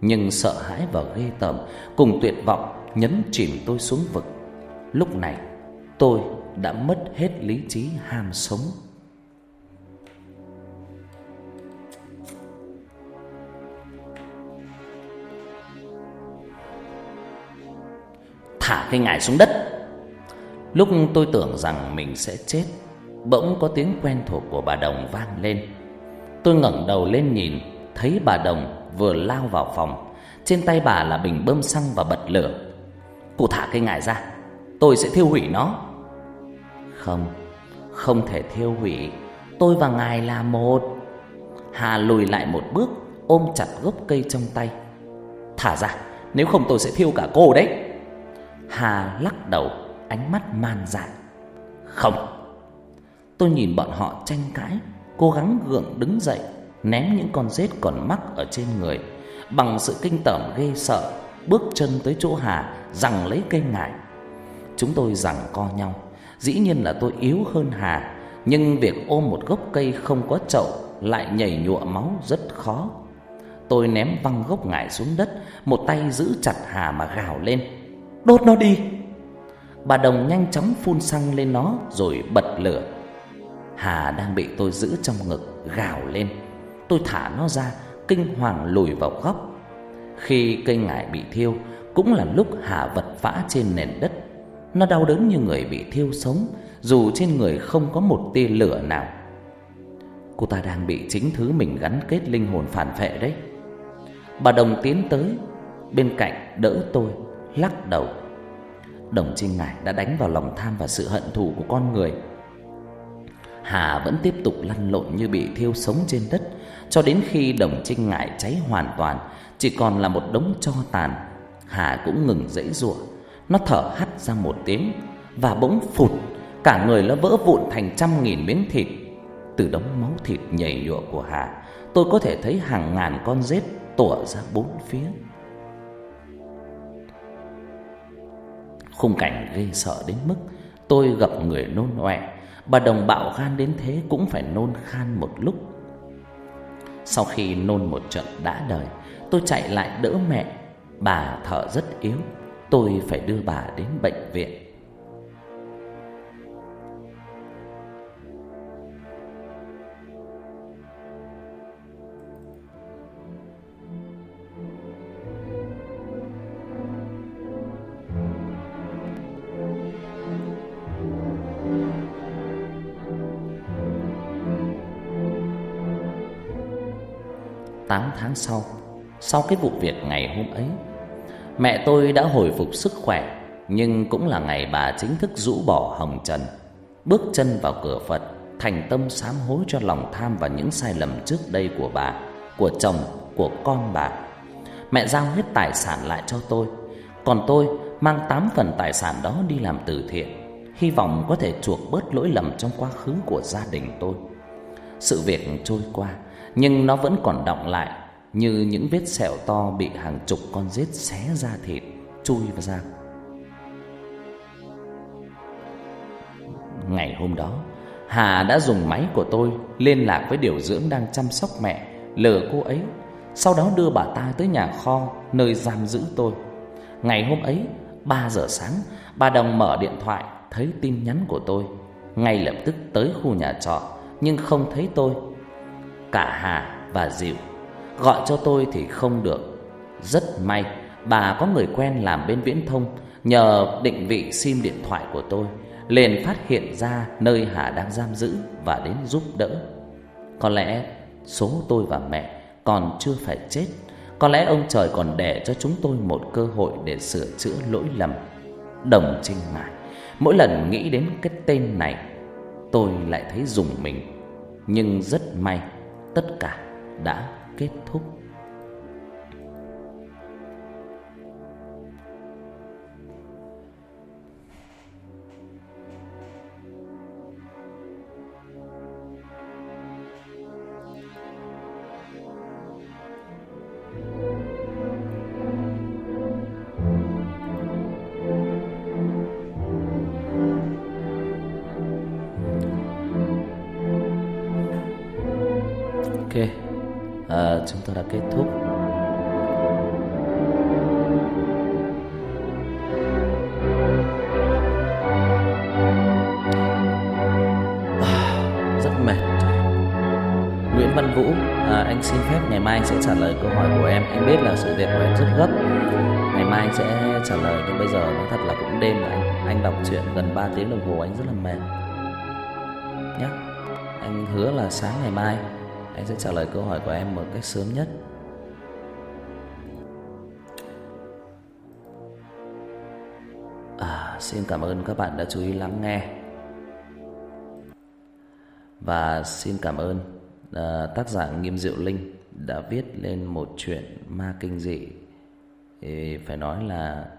nhưng sợ hãi và ghê tởm cùng tuyệt vọng nhấn chìm tôi xuống vực. Lúc này, tôi đã mất hết lý trí ham sống. thả cái ngài xuống đất. Lúc tôi tưởng rằng mình sẽ chết, Bỗng có tiếng quen thuộc của bà Đồng vang lên. Tôi ngẩng đầu lên nhìn, Thấy bà Đồng vừa lao vào phòng. Trên tay bà là bình bơm xăng và bật lửa. Cụ thả cái ngài ra, Tôi sẽ thiêu hủy nó. Không Không thể thiêu hủy, Tôi và ngài là một. Hà lùi lại một bước, Ôm chặt gốc cây trong tay. Thả ra, Nếu không tôi sẽ thiêu cả cô đấy. Hà lắc đầu, Ánh mắt man dại. Không. Tôi nhìn bọn họ tranh cãi, Cố gắng gượng đứng dậy, Ném những con rết còn mắc ở trên người. Bằng sự kinh tởm ghê sợ, Bước chân tới chỗ Hà Rằng lấy cây ngải. Chúng tôi rằng co nhau, Dĩ nhiên là tôi yếu hơn Hà. Nhưng việc ôm một gốc cây không có chậu Lại nhảy nhụa máu rất khó. Tôi ném văng gốc ngải xuống đất, Một tay giữ chặt Hà mà gào lên. Đốt nó đi. Bà Đồng nhanh chóng phun xăng lên nó Rồi bật lửa. Hà đang bị tôi giữ trong ngực Gào lên. Tôi thả nó ra, Kinh hoàng lùi vào góc. Khi cây ngải bị thiêu, Cũng là lúc Hà vật vã trên nền đất. Nó đau đớn như người bị thiêu sống, Dù trên người không có một tia lửa nào. Cô ta đang bị chính thứ mình gắn kết linh hồn phản phệ đấy. Bà Đồng tiến tới, Bên cạnh đỡ tôi lắc đầu. Đồng Trinh Ngải đã đánh vào lòng tham và sự hận thù của con người. Hà vẫn tiếp tục lăn lộn như bị thiêu sống trên đất, Cho đến khi đồng Trinh Ngải cháy hoàn toàn, Chỉ còn là một đống cho tàn. Hà cũng ngừng dãy giụa Nó thở hắt ra một tiếng Và bỗng phụt, Cả người nó vỡ vụn thành trăm nghìn miếng thịt. Từ đống máu thịt nhảy nhụa của Hà, Tôi có thể thấy hàng ngàn con rết tủa ra bốn phía. Khung cảnh gây sợ đến mức tôi gặp người nôn ọe, bà đồng bạo gan đến thế cũng phải nôn khan một lúc. Sau khi nôn một trận đã đời, tôi chạy lại đỡ mẹ, bà thở rất yếu, tôi phải đưa bà đến bệnh viện. 8 tháng sau Sau cái vụ việc ngày hôm ấy Mẹ tôi đã hồi phục sức khỏe Nhưng cũng là ngày bà chính thức rũ bỏ hồng trần Bước chân vào cửa Phật Thành tâm sám hối cho lòng tham và những sai lầm trước đây của bà Của chồng, của con bà. Mẹ giao hết tài sản lại cho tôi Còn tôi mang 8 phần tài sản đó đi làm từ thiện Hy vọng có thể chuộc bớt lỗi lầm trong quá khứ của gia đình tôi. Sự việc trôi qua nhưng nó vẫn còn đọng lại như những vết sẹo to bị hàng chục con rết xé ra thịt chui vào da. Ngày hôm đó, Hà đã dùng máy của tôi liên lạc với điều dưỡng đang chăm sóc mẹ, lừa cô ấy, sau đó đưa bà ta tới nhà kho nơi giam giữ tôi. Ngày hôm ấy, 3 giờ sáng, bà Đồng mở điện thoại thấy tin nhắn của tôi, ngay lập tức tới khu nhà trọ nhưng không thấy tôi cả Hà và diệu Gọi cho tôi thì không được. Rất may bà có người quen làm bên viễn thông, nhờ định vị sim điện thoại của tôi, liền phát hiện ra nơi Hà đang giam giữ và đến giúp đỡ. Có lẽ số tôi và mẹ còn chưa phải chết, có lẽ ông trời còn để cho chúng tôi một cơ hội để sửa chữa lỗi lầm. Đồng Trinh Mại, mỗi lần nghĩ đến cái tên này, tôi lại thấy dùng mình, nhưng rất may tất cả đã kết thúc. cho đã kết thúc Nguyễn Văn Vũ, à, anh xin phép ngày mai anh sẽ trả lời câu hỏi của em. Anh biết là sự việc của em rất gấp. Ngày mai anh sẽ trả lời nhưng bây giờ nó thật là cũng đêm rồi. Anh, anh đọc truyện gần 3 tiếng đồng hồ anh rất là mệt. nhé Anh hứa là sáng ngày mai anh sẽ trả lời câu hỏi của em một cách sớm nhất. À, Xin cảm ơn các bạn đã chú ý lắng nghe. Và xin cảm ơn à, tác giả Nghiêm Diệu Linh đã viết lên một chuyện ma kinh dị. Thì phải nói là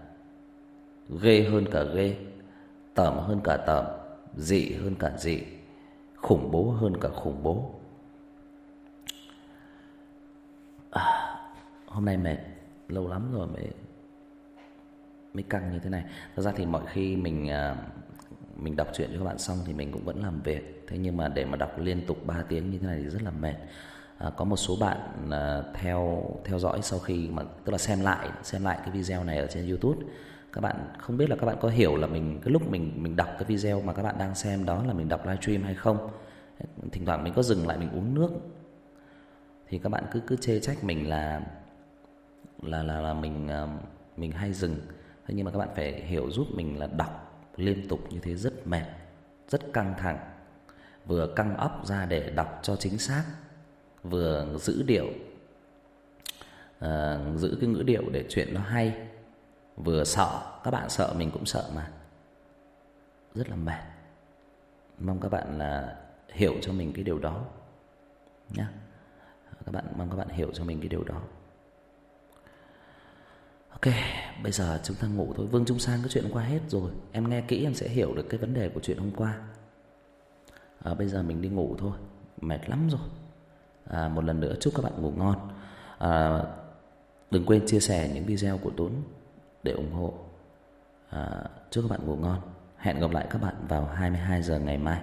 ghê hơn cả ghê tởm hơn cả tởm dị hơn cả dị khủng bố hơn cả khủng bố. à, hôm nay mệt lâu lắm rồi mới mới căng như thế này. Thật ra thì mọi khi mình à, mình đọc truyện cho các bạn xong thì mình cũng vẫn làm việc. Thế nhưng mà để mà đọc liên tục 3 tiếng như thế này thì rất là mệt. À, có một số bạn à, theo theo dõi sau khi mà tức là xem lại xem lại cái video này ở trên YouTube. Các bạn không biết là các bạn có hiểu là mình cái lúc mình mình đọc cái video mà các bạn đang xem đó là mình đọc livestream hay không? Thỉnh thoảng mình có dừng lại mình uống nước thì các bạn cứ cứ chê trách mình là là là là mình à, mình hay dừng. Thế nhưng mà các bạn phải hiểu giúp mình là đọc liên tục như thế rất mệt, rất căng thẳng. Vừa căng óc ra để đọc cho chính xác, vừa giữ điệu à, giữ cái ngữ điệu để chuyện nó hay. Vừa sợ, các bạn sợ mình cũng sợ mà. Rất là mệt. Mong các bạn là hiểu cho mình cái điều đó nhá các bạn mong các bạn hiểu cho mình cái điều đó. Ok bây giờ chúng ta ngủ thôi. Vương trung sang cái chuyện hôm qua hết rồi. Em nghe kỹ em sẽ hiểu được cái vấn đề của chuyện hôm qua. À, bây giờ mình đi ngủ thôi. Mệt lắm rồi. À, một lần nữa chúc các bạn ngủ ngon. À, đừng quên chia sẻ những video của tuấn để ủng hộ. À, chúc các bạn ngủ ngon. Hẹn gặp lại các bạn vào 22 giờ ngày mai.